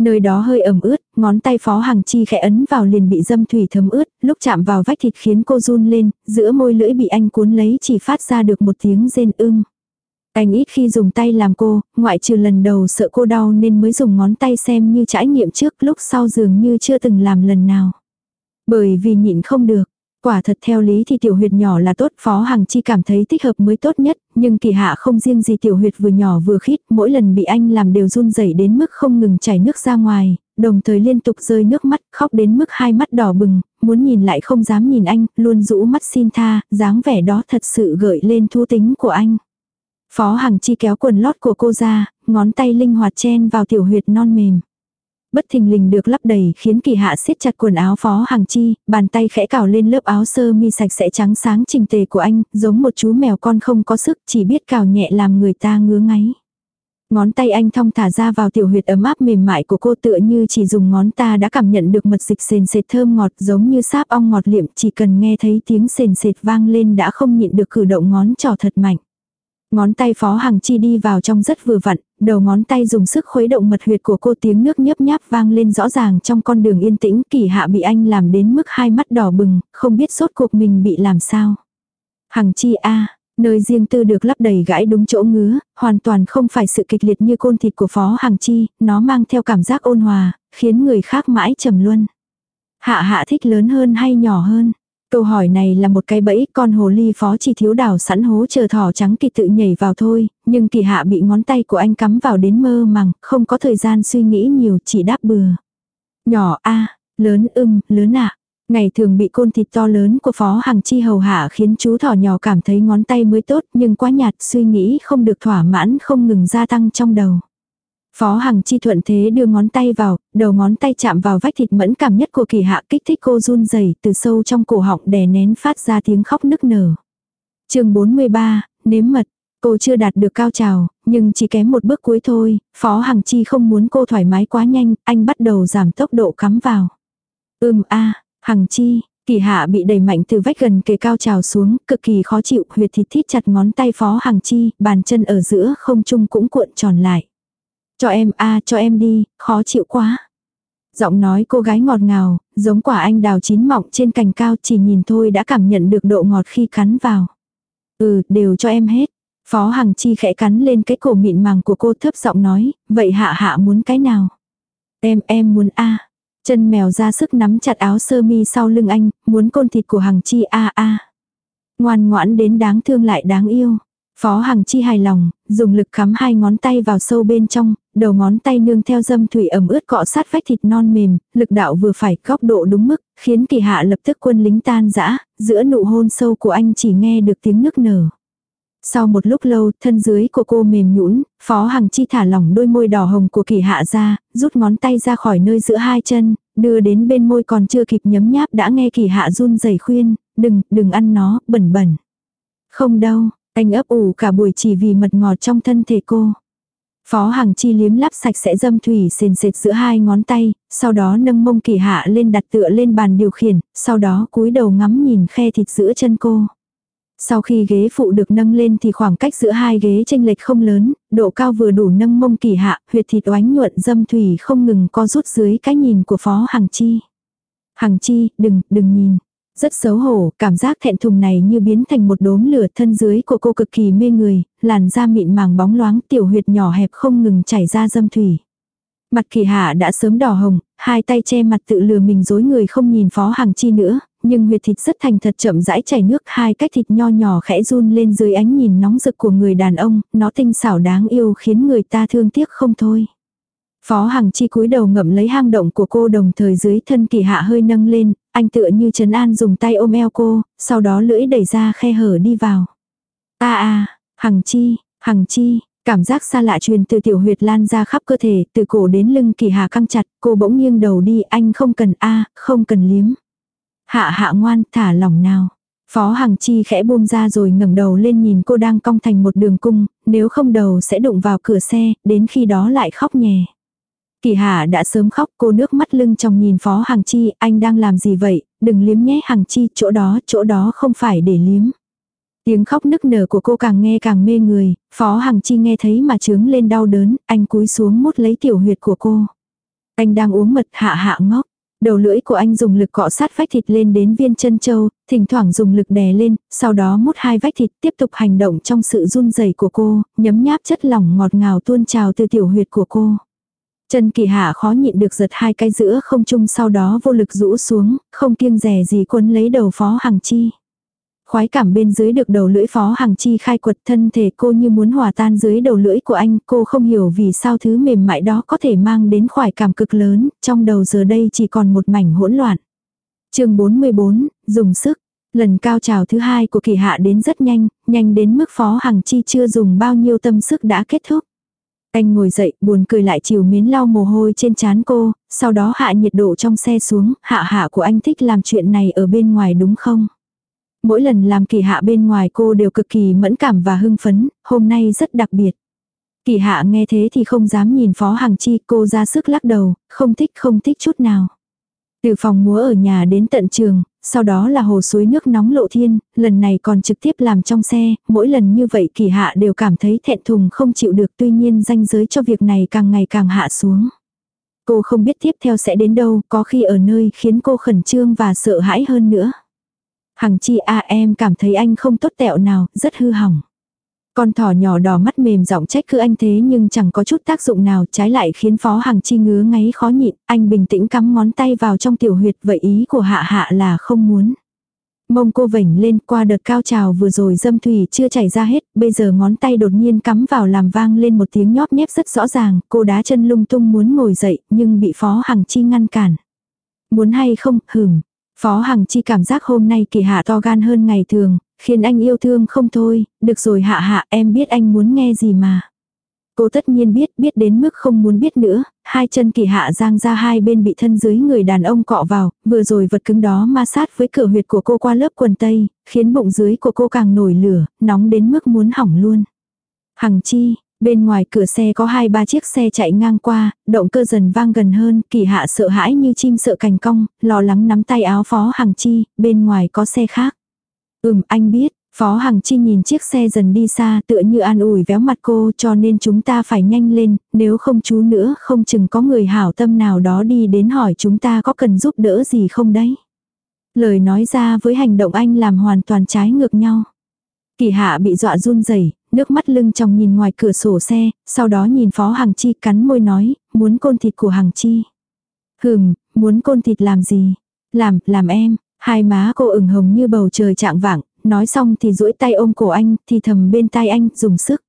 Nơi đó hơi ẩm ướt, ngón tay phó hàng chi khẽ ấn vào liền bị dâm thủy thấm ướt, lúc chạm vào vách thịt khiến cô run lên, giữa môi lưỡi bị anh cuốn lấy chỉ phát ra được một tiếng rên ưng. Anh ít khi dùng tay làm cô, ngoại trừ lần đầu sợ cô đau nên mới dùng ngón tay xem như trải nghiệm trước lúc sau dường như chưa từng làm lần nào. Bởi vì nhịn không được, Quả thật theo lý thì tiểu huyệt nhỏ là tốt, Phó Hằng Chi cảm thấy thích hợp mới tốt nhất, nhưng kỳ hạ không riêng gì tiểu huyệt vừa nhỏ vừa khít, mỗi lần bị anh làm đều run rẩy đến mức không ngừng chảy nước ra ngoài, đồng thời liên tục rơi nước mắt, khóc đến mức hai mắt đỏ bừng, muốn nhìn lại không dám nhìn anh, luôn rũ mắt xin tha, dáng vẻ đó thật sự gợi lên thu tính của anh. Phó Hằng Chi kéo quần lót của cô ra, ngón tay linh hoạt chen vào tiểu huyệt non mềm bất thình lình được lắp đầy khiến kỳ hạ siết chặt quần áo phó hàng chi, bàn tay khẽ cào lên lớp áo sơ mi sạch sẽ trắng sáng trình tề của anh, giống một chú mèo con không có sức, chỉ biết cào nhẹ làm người ta ngứa ngáy. Ngón tay anh thong thả ra vào tiểu huyệt ấm áp mềm mại của cô tựa như chỉ dùng ngón ta đã cảm nhận được mật dịch sền sệt thơm ngọt giống như sáp ong ngọt liệm chỉ cần nghe thấy tiếng sền sệt vang lên đã không nhịn được cử động ngón trỏ thật mạnh. Ngón tay phó hàng chi đi vào trong rất vừa vặn, đầu ngón tay dùng sức khuấy động mật huyệt của cô tiếng nước nhấp nháp vang lên rõ ràng trong con đường yên tĩnh kỳ hạ bị anh làm đến mức hai mắt đỏ bừng, không biết sốt cuộc mình bị làm sao. Hằng chi a nơi riêng tư được lấp đầy gãi đúng chỗ ngứa, hoàn toàn không phải sự kịch liệt như côn thịt của phó Hằng chi, nó mang theo cảm giác ôn hòa, khiến người khác mãi trầm luân. Hạ hạ thích lớn hơn hay nhỏ hơn? Câu hỏi này là một cái bẫy, con hồ ly phó chỉ thiếu đảo sẵn hố chờ thỏ trắng kỳ tự nhảy vào thôi, nhưng kỳ hạ bị ngón tay của anh cắm vào đến mơ màng, không có thời gian suy nghĩ nhiều, chỉ đáp bừa. Nhỏ a lớn ưng, lớn ạ. Ngày thường bị côn thịt to lớn của phó hàng chi hầu hạ khiến chú thỏ nhỏ cảm thấy ngón tay mới tốt nhưng quá nhạt suy nghĩ không được thỏa mãn không ngừng gia tăng trong đầu. Phó Hằng Chi thuận thế đưa ngón tay vào, đầu ngón tay chạm vào vách thịt mẫn cảm nhất của kỳ hạ kích thích cô run rẩy từ sâu trong cổ họng đè nén phát ra tiếng khóc nức nở. chương 43, nếm mật. Cô chưa đạt được cao trào, nhưng chỉ kém một bước cuối thôi, Phó Hằng Chi không muốn cô thoải mái quá nhanh, anh bắt đầu giảm tốc độ cắm vào. Ừm a Hằng Chi, kỳ hạ bị đẩy mạnh từ vách gần kề cao trào xuống, cực kỳ khó chịu, huyệt thịt thít chặt ngón tay Phó Hằng Chi, bàn chân ở giữa không trung cũng cuộn tròn lại. Cho em a cho em đi, khó chịu quá. Giọng nói cô gái ngọt ngào, giống quả anh đào chín mọng trên cành cao chỉ nhìn thôi đã cảm nhận được độ ngọt khi cắn vào. Ừ, đều cho em hết. Phó Hằng Chi khẽ cắn lên cái cổ mịn màng của cô thấp giọng nói, vậy hạ hạ muốn cái nào? Em em muốn a Chân mèo ra sức nắm chặt áo sơ mi sau lưng anh, muốn côn thịt của Hằng Chi a a. Ngoan ngoãn đến đáng thương lại đáng yêu. Phó Hằng Chi hài lòng, dùng lực cắm hai ngón tay vào sâu bên trong, đầu ngón tay nương theo dâm thủy ẩm ướt cọ sát vách thịt non mềm, lực đạo vừa phải, góc độ đúng mức, khiến kỳ hạ lập tức quân lính tan rã giữa nụ hôn sâu của anh chỉ nghe được tiếng nức nở. Sau một lúc lâu, thân dưới của cô mềm nhũn, Phó Hằng Chi thả lỏng đôi môi đỏ hồng của kỳ hạ ra, rút ngón tay ra khỏi nơi giữa hai chân, đưa đến bên môi còn chưa kịp nhấm nháp đã nghe kỳ hạ run rẩy khuyên, đừng, đừng ăn nó, bẩn bẩn. Không đâu, anh ấp ủ cả buổi chỉ vì mật ngọt trong thân thể cô. Phó Hằng Chi liếm lắp sạch sẽ dâm thủy sền sệt giữa hai ngón tay, sau đó nâng mông kỳ hạ lên đặt tựa lên bàn điều khiển, sau đó cúi đầu ngắm nhìn khe thịt giữa chân cô. Sau khi ghế phụ được nâng lên thì khoảng cách giữa hai ghế tranh lệch không lớn, độ cao vừa đủ nâng mông kỳ hạ, huyệt thịt oánh nhuận dâm thủy không ngừng co rút dưới cái nhìn của Phó Hằng Chi. Hằng Chi, đừng, đừng nhìn. Rất xấu hổ, cảm giác thẹn thùng này như biến thành một đốm lửa thân dưới của cô cực kỳ mê người, làn da mịn màng bóng loáng tiểu huyệt nhỏ hẹp không ngừng chảy ra dâm thủy. Mặt kỳ hạ đã sớm đỏ hồng, hai tay che mặt tự lừa mình dối người không nhìn phó hàng chi nữa, nhưng huyệt thịt rất thành thật chậm rãi chảy nước hai cách thịt nho nhỏ khẽ run lên dưới ánh nhìn nóng rực của người đàn ông, nó tinh xảo đáng yêu khiến người ta thương tiếc không thôi. Phó Hằng Chi cúi đầu ngậm lấy hang động của cô đồng thời dưới thân kỳ hạ hơi nâng lên, anh tựa như trấn an dùng tay ôm eo cô, sau đó lưỡi đẩy ra khe hở đi vào. a a Hằng Chi, Hằng Chi, cảm giác xa lạ truyền từ tiểu huyệt lan ra khắp cơ thể, từ cổ đến lưng kỳ hà căng chặt, cô bỗng nghiêng đầu đi, anh không cần a không cần liếm. Hạ hạ ngoan, thả lỏng nào. Phó Hằng Chi khẽ buông ra rồi ngẩng đầu lên nhìn cô đang cong thành một đường cung, nếu không đầu sẽ đụng vào cửa xe, đến khi đó lại khóc nhè. Kỳ Hà đã sớm khóc cô nước mắt lưng trong nhìn Phó Hằng Chi, anh đang làm gì vậy, đừng liếm nhé Hằng Chi, chỗ đó, chỗ đó không phải để liếm. Tiếng khóc nức nở của cô càng nghe càng mê người, Phó Hằng Chi nghe thấy mà trướng lên đau đớn, anh cúi xuống mút lấy tiểu huyệt của cô. Anh đang uống mật hạ hạ ngốc. Đầu lưỡi của anh dùng lực cọ sát vách thịt lên đến viên chân châu, thỉnh thoảng dùng lực đè lên, sau đó mút hai vách thịt tiếp tục hành động trong sự run rẩy của cô, nhấm nháp chất lỏng ngọt ngào tuôn trào từ tiểu huyệt của cô trần kỳ hạ khó nhịn được giật hai cái giữa không chung sau đó vô lực rũ xuống, không kiêng rẻ gì quấn lấy đầu phó hằng chi. Khoái cảm bên dưới được đầu lưỡi phó hằng chi khai quật thân thể cô như muốn hòa tan dưới đầu lưỡi của anh, cô không hiểu vì sao thứ mềm mại đó có thể mang đến khoái cảm cực lớn, trong đầu giờ đây chỉ còn một mảnh hỗn loạn. chương 44, dùng sức. Lần cao trào thứ hai của kỳ hạ đến rất nhanh, nhanh đến mức phó hằng chi chưa dùng bao nhiêu tâm sức đã kết thúc. Anh ngồi dậy, buồn cười lại chiều miến lau mồ hôi trên trán cô, sau đó hạ nhiệt độ trong xe xuống, hạ hạ của anh thích làm chuyện này ở bên ngoài đúng không? Mỗi lần làm kỳ hạ bên ngoài cô đều cực kỳ mẫn cảm và hưng phấn, hôm nay rất đặc biệt. Kỳ hạ nghe thế thì không dám nhìn phó hàng chi cô ra sức lắc đầu, không thích không thích chút nào. Từ phòng múa ở nhà đến tận trường, sau đó là hồ suối nước nóng lộ thiên, lần này còn trực tiếp làm trong xe, mỗi lần như vậy kỳ hạ đều cảm thấy thẹn thùng không chịu được tuy nhiên danh giới cho việc này càng ngày càng hạ xuống. Cô không biết tiếp theo sẽ đến đâu, có khi ở nơi khiến cô khẩn trương và sợ hãi hơn nữa. Hằng chi a em cảm thấy anh không tốt tẹo nào, rất hư hỏng. Con thỏ nhỏ đỏ mắt mềm giọng trách cứ anh thế nhưng chẳng có chút tác dụng nào trái lại khiến phó hàng chi ngứa ngáy khó nhịn, anh bình tĩnh cắm ngón tay vào trong tiểu huyệt vậy ý của hạ hạ là không muốn. Mông cô vảnh lên qua đợt cao trào vừa rồi dâm thủy chưa chảy ra hết, bây giờ ngón tay đột nhiên cắm vào làm vang lên một tiếng nhóp nhép rất rõ ràng, cô đá chân lung tung muốn ngồi dậy nhưng bị phó hàng chi ngăn cản. Muốn hay không, hửm. Phó Hằng Chi cảm giác hôm nay kỳ hạ to gan hơn ngày thường, Khiến anh yêu thương không thôi, được rồi hạ hạ em biết anh muốn nghe gì mà. Cô tất nhiên biết, biết đến mức không muốn biết nữa, hai chân kỳ hạ giang ra hai bên bị thân dưới người đàn ông cọ vào, vừa rồi vật cứng đó ma sát với cửa huyệt của cô qua lớp quần tây, khiến bụng dưới của cô càng nổi lửa, nóng đến mức muốn hỏng luôn. Hằng chi, bên ngoài cửa xe có hai ba chiếc xe chạy ngang qua, động cơ dần vang gần hơn, kỳ hạ sợ hãi như chim sợ cành cong, lo lắng nắm tay áo phó Hằng chi, bên ngoài có xe khác. Ừm anh biết, Phó Hằng Chi nhìn chiếc xe dần đi xa tựa như an ủi véo mặt cô cho nên chúng ta phải nhanh lên, nếu không chú nữa không chừng có người hảo tâm nào đó đi đến hỏi chúng ta có cần giúp đỡ gì không đấy. Lời nói ra với hành động anh làm hoàn toàn trái ngược nhau. Kỳ hạ bị dọa run rẩy nước mắt lưng trong nhìn ngoài cửa sổ xe, sau đó nhìn Phó Hằng Chi cắn môi nói, muốn côn thịt của Hằng Chi. Hừm, muốn côn thịt làm gì? Làm, làm em. Hai má cô ửng hồng như bầu trời trạng vạng, nói xong thì duỗi tay ôm cổ anh, thì thầm bên tai anh, dùng sức.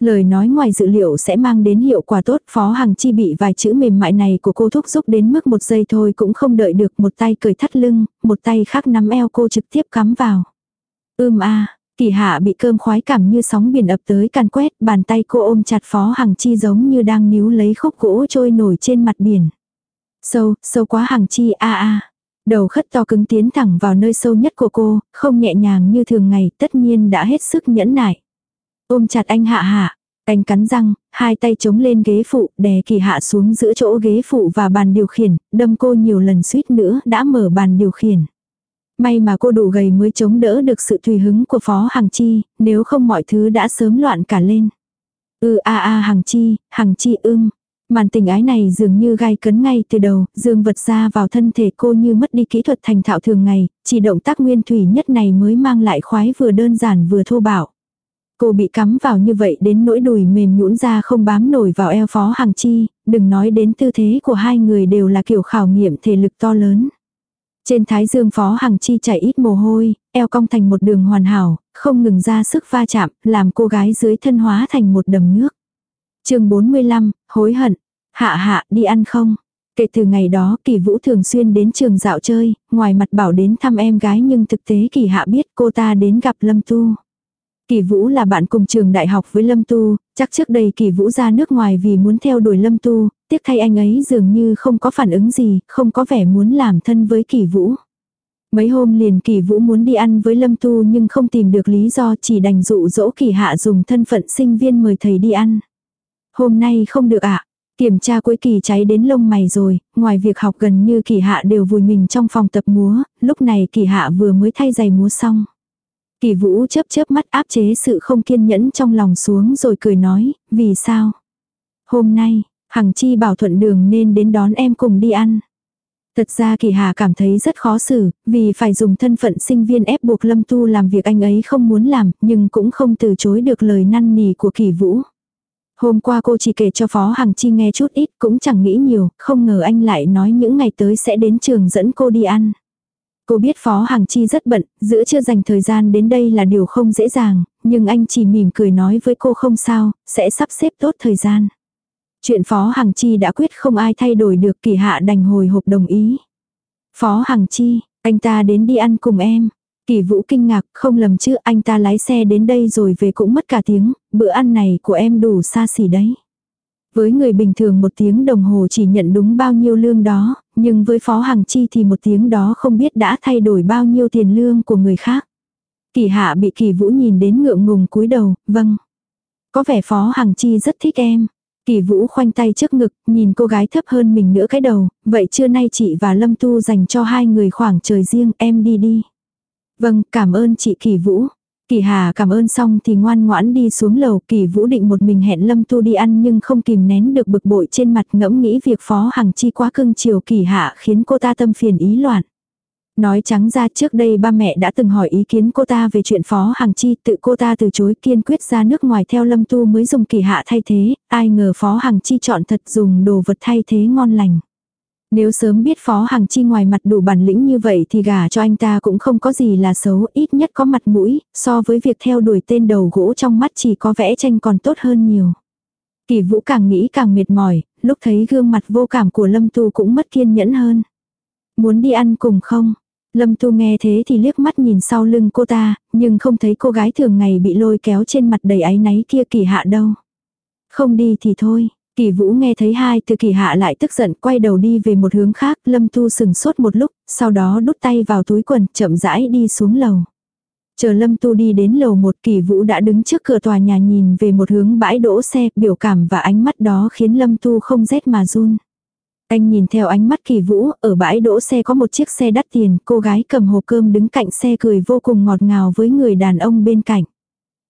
Lời nói ngoài dự liệu sẽ mang đến hiệu quả tốt, Phó Hằng Chi bị vài chữ mềm mại này của cô thúc giúp đến mức một giây thôi cũng không đợi được, một tay cởi thắt lưng, một tay khác nắm eo cô trực tiếp cắm vào. Ưm a, kỳ hạ bị cơm khoái cảm như sóng biển ập tới càn quét, bàn tay cô ôm chặt Phó Hằng Chi giống như đang níu lấy khúc gỗ trôi nổi trên mặt biển. Sâu, sâu quá Hằng Chi a a. Đầu khất to cứng tiến thẳng vào nơi sâu nhất của cô, không nhẹ nhàng như thường ngày, tất nhiên đã hết sức nhẫn nại. Ôm chặt anh hạ hạ, anh cắn răng, hai tay chống lên ghế phụ, đè kỳ hạ xuống giữa chỗ ghế phụ và bàn điều khiển, đâm cô nhiều lần suýt nữa đã mở bàn điều khiển. May mà cô đủ gầy mới chống đỡ được sự tùy hứng của Phó Hằng Chi, nếu không mọi thứ đã sớm loạn cả lên. Ừ a a Hằng Chi, Hằng Chi ưng. Màn tình ái này dường như gai cấn ngay từ đầu, dương vật ra vào thân thể cô như mất đi kỹ thuật thành thạo thường ngày, chỉ động tác nguyên thủy nhất này mới mang lại khoái vừa đơn giản vừa thô bạo. Cô bị cắm vào như vậy đến nỗi đùi mềm nhũn ra không bám nổi vào eo phó hàng chi, đừng nói đến tư thế của hai người đều là kiểu khảo nghiệm thể lực to lớn. Trên thái dương phó hàng chi chảy ít mồ hôi, eo cong thành một đường hoàn hảo, không ngừng ra sức va chạm, làm cô gái dưới thân hóa thành một đầm nước. chương 45, hối hận. Hạ hạ, đi ăn không? Kể từ ngày đó kỳ vũ thường xuyên đến trường dạo chơi, ngoài mặt bảo đến thăm em gái nhưng thực tế kỳ hạ biết cô ta đến gặp Lâm Tu. Kỳ Vũ là bạn cùng trường đại học với Lâm Tu, chắc trước đây Kỳ Vũ ra nước ngoài vì muốn theo đuổi Lâm Tu, tiếc thay anh ấy dường như không có phản ứng gì, không có vẻ muốn làm thân với Kỳ Vũ. Mấy hôm liền Kỳ Vũ muốn đi ăn với Lâm Tu nhưng không tìm được lý do chỉ đành dụ dỗ Kỳ Hạ dùng thân phận sinh viên mời thầy đi ăn. Hôm nay không được ạ. Kiểm tra cuối kỳ cháy đến lông mày rồi, ngoài việc học gần như Kỳ Hạ đều vùi mình trong phòng tập múa, lúc này Kỳ Hạ vừa mới thay giày múa xong. Kỳ vũ chớp chớp mắt áp chế sự không kiên nhẫn trong lòng xuống rồi cười nói, vì sao? Hôm nay, Hằng Chi bảo thuận đường nên đến đón em cùng đi ăn. Thật ra Kỳ Hà cảm thấy rất khó xử, vì phải dùng thân phận sinh viên ép buộc Lâm Tu làm việc anh ấy không muốn làm, nhưng cũng không từ chối được lời năn nỉ của Kỳ Vũ. Hôm qua cô chỉ kể cho Phó Hằng Chi nghe chút ít, cũng chẳng nghĩ nhiều, không ngờ anh lại nói những ngày tới sẽ đến trường dẫn cô đi ăn. Cô biết Phó Hằng Chi rất bận, giữa chưa dành thời gian đến đây là điều không dễ dàng, nhưng anh chỉ mỉm cười nói với cô không sao, sẽ sắp xếp tốt thời gian. Chuyện Phó Hằng Chi đã quyết không ai thay đổi được kỳ hạ đành hồi hộp đồng ý. Phó Hằng Chi, anh ta đến đi ăn cùng em. Kỳ vũ kinh ngạc, không lầm chứ anh ta lái xe đến đây rồi về cũng mất cả tiếng, bữa ăn này của em đủ xa xỉ đấy. Với người bình thường một tiếng đồng hồ chỉ nhận đúng bao nhiêu lương đó, nhưng với Phó hàng Chi thì một tiếng đó không biết đã thay đổi bao nhiêu tiền lương của người khác. Kỳ hạ bị kỳ vũ nhìn đến ngượng ngùng cúi đầu, vâng. Có vẻ Phó hàng Chi rất thích em. Kỳ vũ khoanh tay trước ngực, nhìn cô gái thấp hơn mình nữa cái đầu, vậy trưa nay chị và Lâm Tu dành cho hai người khoảng trời riêng, em đi đi. Vâng, cảm ơn chị Kỳ Vũ. Kỳ Hà cảm ơn xong thì ngoan ngoãn đi xuống lầu, Kỳ Vũ định một mình hẹn Lâm Tu đi ăn nhưng không kìm nén được bực bội trên mặt ngẫm nghĩ việc Phó Hằng Chi quá cưng chiều Kỳ Hạ khiến cô ta tâm phiền ý loạn. Nói trắng ra trước đây ba mẹ đã từng hỏi ý kiến cô ta về chuyện Phó Hằng Chi, tự cô ta từ chối kiên quyết ra nước ngoài theo Lâm Tu mới dùng Kỳ Hạ thay thế, ai ngờ Phó Hằng Chi chọn thật dùng đồ vật thay thế ngon lành. Nếu sớm biết Phó Hằng Chi ngoài mặt đủ bản lĩnh như vậy thì gả cho anh ta cũng không có gì là xấu, ít nhất có mặt mũi, so với việc theo đuổi tên đầu gỗ trong mắt chỉ có vẽ tranh còn tốt hơn nhiều. Kỳ vũ càng nghĩ càng mệt mỏi, lúc thấy gương mặt vô cảm của Lâm Tu cũng mất kiên nhẫn hơn. Muốn đi ăn cùng không? Lâm Tu nghe thế thì liếc mắt nhìn sau lưng cô ta, nhưng không thấy cô gái thường ngày bị lôi kéo trên mặt đầy áy náy kia kỳ hạ đâu. Không đi thì thôi, Kỳ vũ nghe thấy hai từ kỳ hạ lại tức giận quay đầu đi về một hướng khác, lâm tu sừng sốt một lúc, sau đó đút tay vào túi quần, chậm rãi đi xuống lầu. Chờ lâm tu đi đến lầu một kỳ vũ đã đứng trước cửa tòa nhà nhìn về một hướng bãi đỗ xe, biểu cảm và ánh mắt đó khiến lâm tu không rét mà run. Anh nhìn theo ánh mắt kỳ vũ, ở bãi đỗ xe có một chiếc xe đắt tiền, cô gái cầm hộp cơm đứng cạnh xe cười vô cùng ngọt ngào với người đàn ông bên cạnh.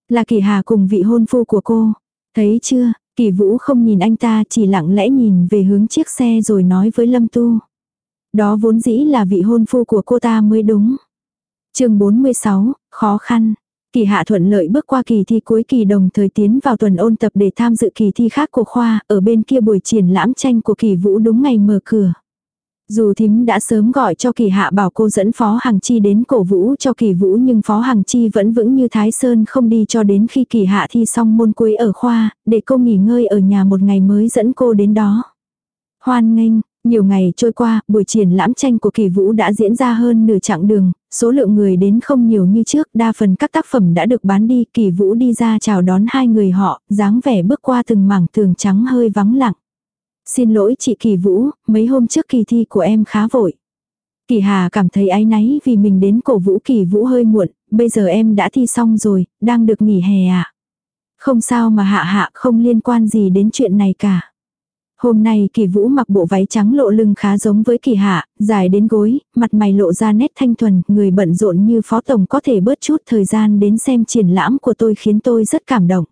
Là kỳ hà cùng vị hôn phu của cô. Thấy chưa, Kỳ vũ không nhìn anh ta chỉ lặng lẽ nhìn về hướng chiếc xe rồi nói với Lâm Tu. Đó vốn dĩ là vị hôn phu của cô ta mới đúng. chương 46, khó khăn. Kỳ hạ thuận lợi bước qua kỳ thi cuối kỳ đồng thời tiến vào tuần ôn tập để tham dự kỳ thi khác của khoa, ở bên kia buổi triển lãm tranh của kỳ vũ đúng ngày mở cửa. Dù thím đã sớm gọi cho kỳ hạ bảo cô dẫn Phó Hằng Chi đến cổ vũ cho kỳ vũ nhưng Phó Hằng Chi vẫn vững như Thái Sơn không đi cho đến khi kỳ hạ thi xong môn cuối ở khoa, để cô nghỉ ngơi ở nhà một ngày mới dẫn cô đến đó. Hoan nghênh, nhiều ngày trôi qua, buổi triển lãm tranh của kỳ vũ đã diễn ra hơn nửa chặng đường, số lượng người đến không nhiều như trước, đa phần các tác phẩm đã được bán đi, kỳ vũ đi ra chào đón hai người họ, dáng vẻ bước qua từng mảng tường trắng hơi vắng lặng. Xin lỗi chị Kỳ Vũ, mấy hôm trước kỳ thi của em khá vội. Kỳ Hà cảm thấy áy náy vì mình đến cổ vũ Kỳ Vũ hơi muộn, bây giờ em đã thi xong rồi, đang được nghỉ hè à. Không sao mà hạ hạ không liên quan gì đến chuyện này cả. Hôm nay kỳ vũ mặc bộ váy trắng lộ lưng khá giống với kỳ hạ, dài đến gối, mặt mày lộ ra nét thanh thuần, người bận rộn như phó tổng có thể bớt chút thời gian đến xem triển lãm của tôi khiến tôi rất cảm động.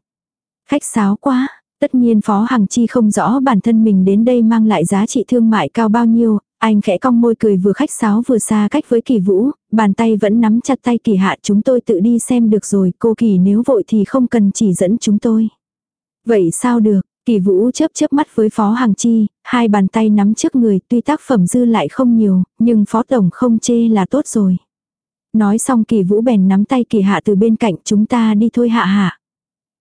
Khách sáo quá, tất nhiên phó Hằng Chi không rõ bản thân mình đến đây mang lại giá trị thương mại cao bao nhiêu, anh khẽ cong môi cười vừa khách sáo vừa xa cách với kỳ vũ, bàn tay vẫn nắm chặt tay kỳ hạ chúng tôi tự đi xem được rồi, cô kỳ nếu vội thì không cần chỉ dẫn chúng tôi. Vậy sao được, Kỳ vũ chớp chớp mắt với Phó Hàng Chi, hai bàn tay nắm trước người tuy tác phẩm dư lại không nhiều, nhưng Phó Tổng không chê là tốt rồi. Nói xong kỳ vũ bèn nắm tay kỳ hạ từ bên cạnh chúng ta đi thôi hạ hạ.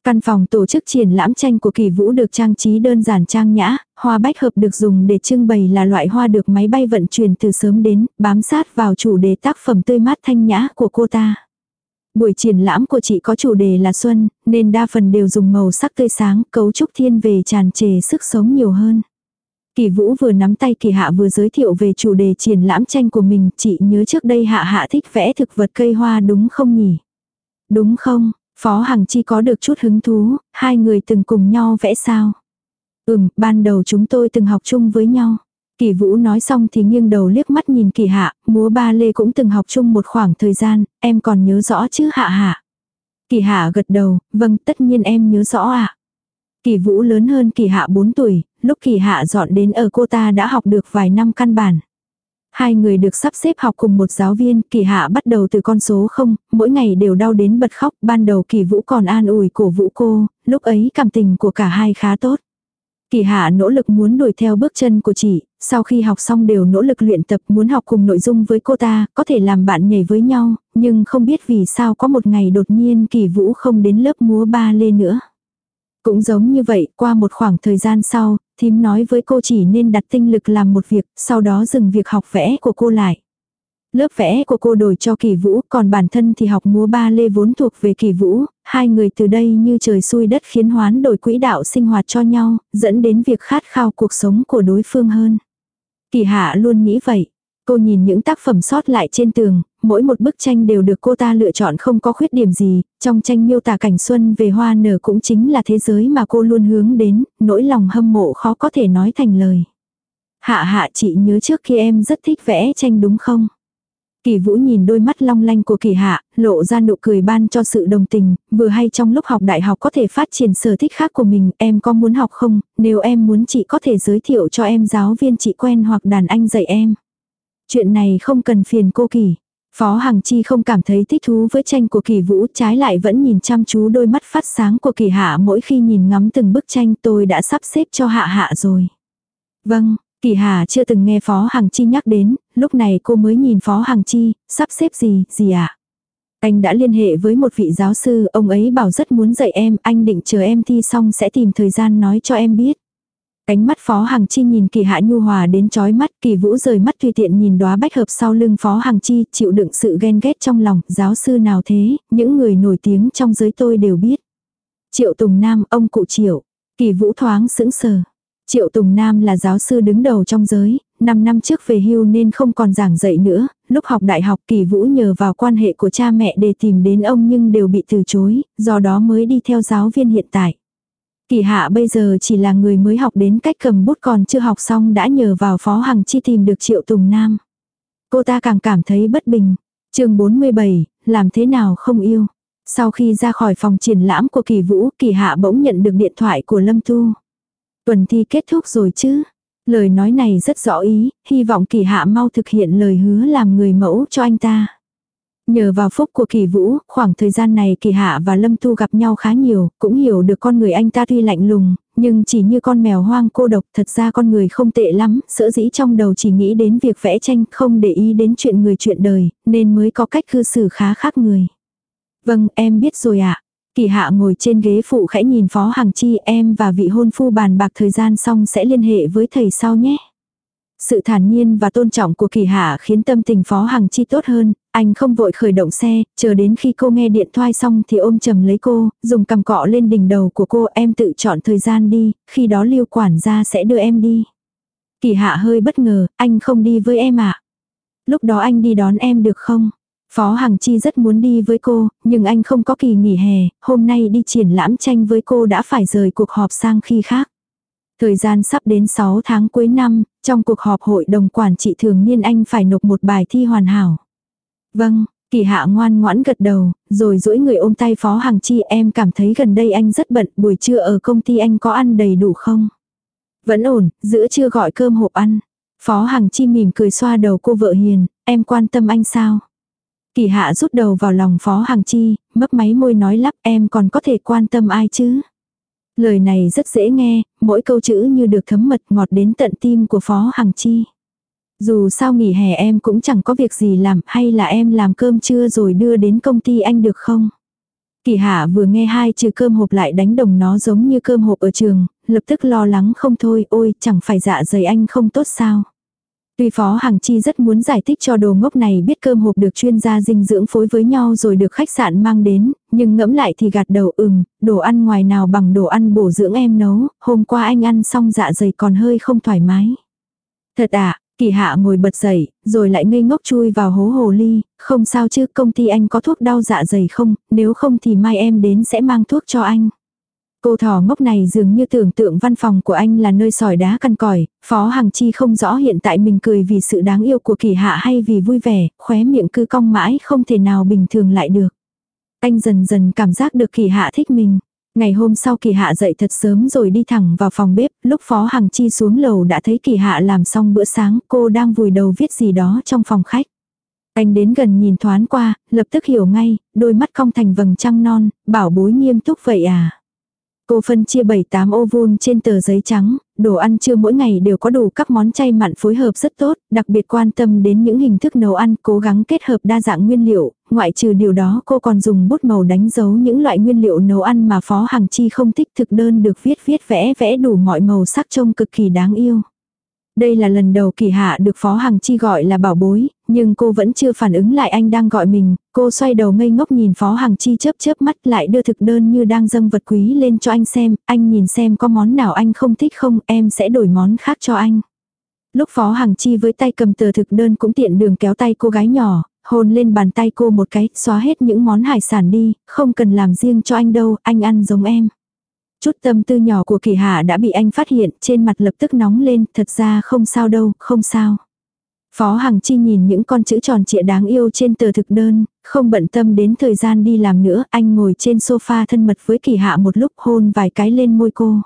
Căn phòng tổ chức triển lãm tranh của kỳ vũ được trang trí đơn giản trang nhã, hoa bách hợp được dùng để trưng bày là loại hoa được máy bay vận chuyển từ sớm đến, bám sát vào chủ đề tác phẩm tươi mát thanh nhã của cô ta. Buổi triển lãm của chị có chủ đề là xuân, nên đa phần đều dùng màu sắc tươi sáng, cấu trúc thiên về tràn trề sức sống nhiều hơn. Kỳ Vũ vừa nắm tay Kỳ Hạ vừa giới thiệu về chủ đề triển lãm tranh của mình, chị nhớ trước đây Hạ Hạ thích vẽ thực vật cây hoa đúng không nhỉ? Đúng không, Phó Hằng Chi có được chút hứng thú, hai người từng cùng nhau vẽ sao? Ừm, ban đầu chúng tôi từng học chung với nhau. Kỳ Vũ nói xong thì nghiêng đầu liếc mắt nhìn Kỳ Hạ, múa ba lê cũng từng học chung một khoảng thời gian, em còn nhớ rõ chứ Hạ Hạ. Kỳ Hạ gật đầu, vâng tất nhiên em nhớ rõ ạ. À. Kỳ Vũ lớn hơn Kỳ Hạ 4 tuổi, lúc Kỳ Hạ dọn đến ở cô ta đã học được vài năm căn bản. Hai người được sắp xếp học cùng một giáo viên, kỳ hạ bắt đầu từ con số không, mỗi ngày đều đau đến bật khóc, ban đầu kỳ vũ còn an ủi cổ vũ cô, lúc ấy cảm tình của cả hai khá tốt. Kỳ hạ nỗ lực muốn đuổi theo bước chân của chị, sau khi học xong đều nỗ lực luyện tập muốn học cùng nội dung với cô ta, có thể làm bạn nhảy với nhau, nhưng không biết vì sao có một ngày đột nhiên kỳ vũ không đến lớp múa ba lê nữa. Cũng giống như vậy, qua một khoảng thời gian sau, thím nói với cô chỉ nên đặt tinh lực làm một việc, sau đó dừng việc học vẽ của cô lại. Lớp vẽ của cô đổi cho kỳ vũ, còn bản thân thì học múa ba lê vốn thuộc về kỳ vũ, hai người từ đây như trời xui đất khiến hoán đổi quỹ đạo sinh hoạt cho nhau, dẫn đến việc khát khao cuộc sống của đối phương hơn. Kỳ hạ luôn nghĩ vậy. Cô nhìn những tác phẩm sót lại trên tường, mỗi một bức tranh đều được cô ta lựa chọn không có khuyết điểm gì, trong tranh miêu tả cảnh xuân về hoa nở cũng chính là thế giới mà cô luôn hướng đến, nỗi lòng hâm mộ khó có thể nói thành lời. Hạ hạ chị nhớ trước khi em rất thích vẽ tranh đúng không? Kỳ Vũ nhìn đôi mắt long lanh của Kỳ Hạ, lộ ra nụ cười ban cho sự đồng tình, vừa hay trong lúc học đại học có thể phát triển sở thích khác của mình, em có muốn học không? Nếu em muốn chị có thể giới thiệu cho em giáo viên chị quen hoặc đàn anh dạy em. Chuyện này không cần phiền cô Kỳ. Phó Hằng Chi không cảm thấy thích thú với tranh của Kỳ Vũ, trái lại vẫn nhìn chăm chú đôi mắt phát sáng của Kỳ Hạ mỗi khi nhìn ngắm từng bức tranh tôi đã sắp xếp cho Hạ Hạ rồi. Vâng, Kỳ Hà chưa từng nghe Phó Hằng Chi nhắc đến, lúc này cô mới nhìn Phó Hằng Chi, sắp xếp gì, gì ạ? À? Anh đã liên hệ với một vị giáo sư, ông ấy bảo rất muốn dạy em, anh định chờ em thi xong sẽ tìm thời gian nói cho em biết. Cánh mắt Phó Hằng Chi nhìn Kỳ Hạ nhu hòa đến chói mắt, Kỳ Vũ rời mắt tùy tiện nhìn đóa bách hợp sau lưng Phó Hằng Chi, chịu đựng sự ghen ghét trong lòng, giáo sư nào thế, những người nổi tiếng trong giới tôi đều biết. Triệu Tùng Nam, ông cụ Triệu. Kỳ Vũ thoáng sững sờ. Triệu Tùng Nam là giáo sư đứng đầu trong giới, 5 năm trước về hưu nên không còn giảng dạy nữa, lúc học đại học Kỳ Vũ nhờ vào quan hệ của cha mẹ để tìm đến ông nhưng đều bị từ chối, do đó mới đi theo giáo viên hiện tại. Kỳ hạ bây giờ chỉ là người mới học đến cách cầm bút còn chưa học xong đã nhờ vào Phó Hằng Chi tìm được Triệu Tùng Nam. Cô ta càng cảm thấy bất bình. chương 47, làm thế nào không yêu. Sau khi ra khỏi phòng triển lãm của Kỳ Vũ, Kỳ hạ bỗng nhận được điện thoại của Lâm Tu. Tuần thi kết thúc rồi chứ. Lời nói này rất rõ ý, hy vọng kỳ hạ mau thực hiện lời hứa làm người mẫu cho anh ta. Nhờ vào phúc của kỳ vũ, khoảng thời gian này kỳ hạ và lâm tu gặp nhau khá nhiều, cũng hiểu được con người anh ta tuy lạnh lùng, Nhưng chỉ như con mèo hoang cô độc thật ra con người không tệ lắm, sợ dĩ trong đầu chỉ nghĩ đến việc vẽ tranh không để ý đến chuyện người chuyện đời, nên mới có cách cư xử khá khác người. Vâng, em biết rồi ạ. Kỳ hạ ngồi trên ghế phụ khẽ nhìn Phó hàng Chi em và vị hôn phu bàn bạc thời gian xong sẽ liên hệ với thầy sau nhé. Sự thản nhiên và tôn trọng của kỳ hạ khiến tâm tình Phó Hằng Chi tốt hơn, anh không vội khởi động xe, chờ đến khi cô nghe điện thoại xong thì ôm chầm lấy cô, dùng cầm cọ lên đỉnh đầu của cô em tự chọn thời gian đi, khi đó lưu quản gia sẽ đưa em đi. Kỳ hạ hơi bất ngờ, anh không đi với em ạ. À? Lúc đó anh đi đón em được không? Phó Hằng Chi rất muốn đi với cô, nhưng anh không có kỳ nghỉ hè, hôm nay đi triển lãm tranh với cô đã phải rời cuộc họp sang khi khác. Thời gian sắp đến 6 tháng cuối năm, trong cuộc họp hội đồng quản trị thường niên anh phải nộp một bài thi hoàn hảo. Vâng, kỳ hạ ngoan ngoãn gật đầu, rồi duỗi người ôm tay Phó Hằng Chi em cảm thấy gần đây anh rất bận, buổi trưa ở công ty anh có ăn đầy đủ không? Vẫn ổn, giữa trưa gọi cơm hộp ăn. Phó Hằng Chi mỉm cười xoa đầu cô vợ hiền, em quan tâm anh sao? Kỳ hạ rút đầu vào lòng Phó Hằng Chi, mấp máy môi nói lắp em còn có thể quan tâm ai chứ? Lời này rất dễ nghe, mỗi câu chữ như được thấm mật ngọt đến tận tim của Phó Hằng Chi. Dù sao nghỉ hè em cũng chẳng có việc gì làm hay là em làm cơm trưa rồi đưa đến công ty anh được không? Kỳ hạ vừa nghe hai chữ cơm hộp lại đánh đồng nó giống như cơm hộp ở trường, lập tức lo lắng không thôi, ôi chẳng phải dạ dày anh không tốt sao. Tuy Phó Hằng Chi rất muốn giải thích cho đồ ngốc này biết cơm hộp được chuyên gia dinh dưỡng phối với nhau rồi được khách sạn mang đến, nhưng ngẫm lại thì gạt đầu ừm, đồ ăn ngoài nào bằng đồ ăn bổ dưỡng em nấu, hôm qua anh ăn xong dạ dày còn hơi không thoải mái. Thật ạ, kỳ hạ ngồi bật dậy, rồi lại ngây ngốc chui vào hố hồ ly, không sao chứ công ty anh có thuốc đau dạ dày không, nếu không thì mai em đến sẽ mang thuốc cho anh. Cô thỏ ngốc này dường như tưởng tượng văn phòng của anh là nơi sỏi đá căn cỏi, Phó Hằng Chi không rõ hiện tại mình cười vì sự đáng yêu của kỳ hạ hay vì vui vẻ, khóe miệng cứ cong mãi không thể nào bình thường lại được. Anh dần dần cảm giác được kỳ hạ thích mình. Ngày hôm sau kỳ hạ dậy thật sớm rồi đi thẳng vào phòng bếp, lúc Phó Hằng Chi xuống lầu đã thấy kỳ hạ làm xong bữa sáng, cô đang vùi đầu viết gì đó trong phòng khách. Anh đến gần nhìn thoáng qua, lập tức hiểu ngay, đôi mắt cong thành vầng trăng non, bảo bối nghiêm túc vậy à. Cô phân chia 7-8 ô vuông trên tờ giấy trắng, đồ ăn trưa mỗi ngày đều có đủ các món chay mặn phối hợp rất tốt, đặc biệt quan tâm đến những hình thức nấu ăn, cố gắng kết hợp đa dạng nguyên liệu, ngoại trừ điều đó cô còn dùng bút màu đánh dấu những loại nguyên liệu nấu ăn mà Phó Hằng Chi không thích thực đơn được viết viết vẽ vẽ đủ mọi màu sắc trông cực kỳ đáng yêu. Đây là lần đầu kỳ hạ được Phó Hằng Chi gọi là bảo bối, nhưng cô vẫn chưa phản ứng lại anh đang gọi mình, cô xoay đầu ngây ngốc nhìn Phó Hằng Chi chớp chớp mắt lại đưa thực đơn như đang dâng vật quý lên cho anh xem, anh nhìn xem có món nào anh không thích không, em sẽ đổi món khác cho anh. Lúc Phó Hằng Chi với tay cầm tờ thực đơn cũng tiện đường kéo tay cô gái nhỏ, hôn lên bàn tay cô một cái, xóa hết những món hải sản đi, không cần làm riêng cho anh đâu, anh ăn giống em. Chút tâm tư nhỏ của kỳ hạ đã bị anh phát hiện, trên mặt lập tức nóng lên, thật ra không sao đâu, không sao. Phó Hằng Chi nhìn những con chữ tròn trịa đáng yêu trên tờ thực đơn, không bận tâm đến thời gian đi làm nữa, anh ngồi trên sofa thân mật với kỳ hạ một lúc hôn vài cái lên môi cô.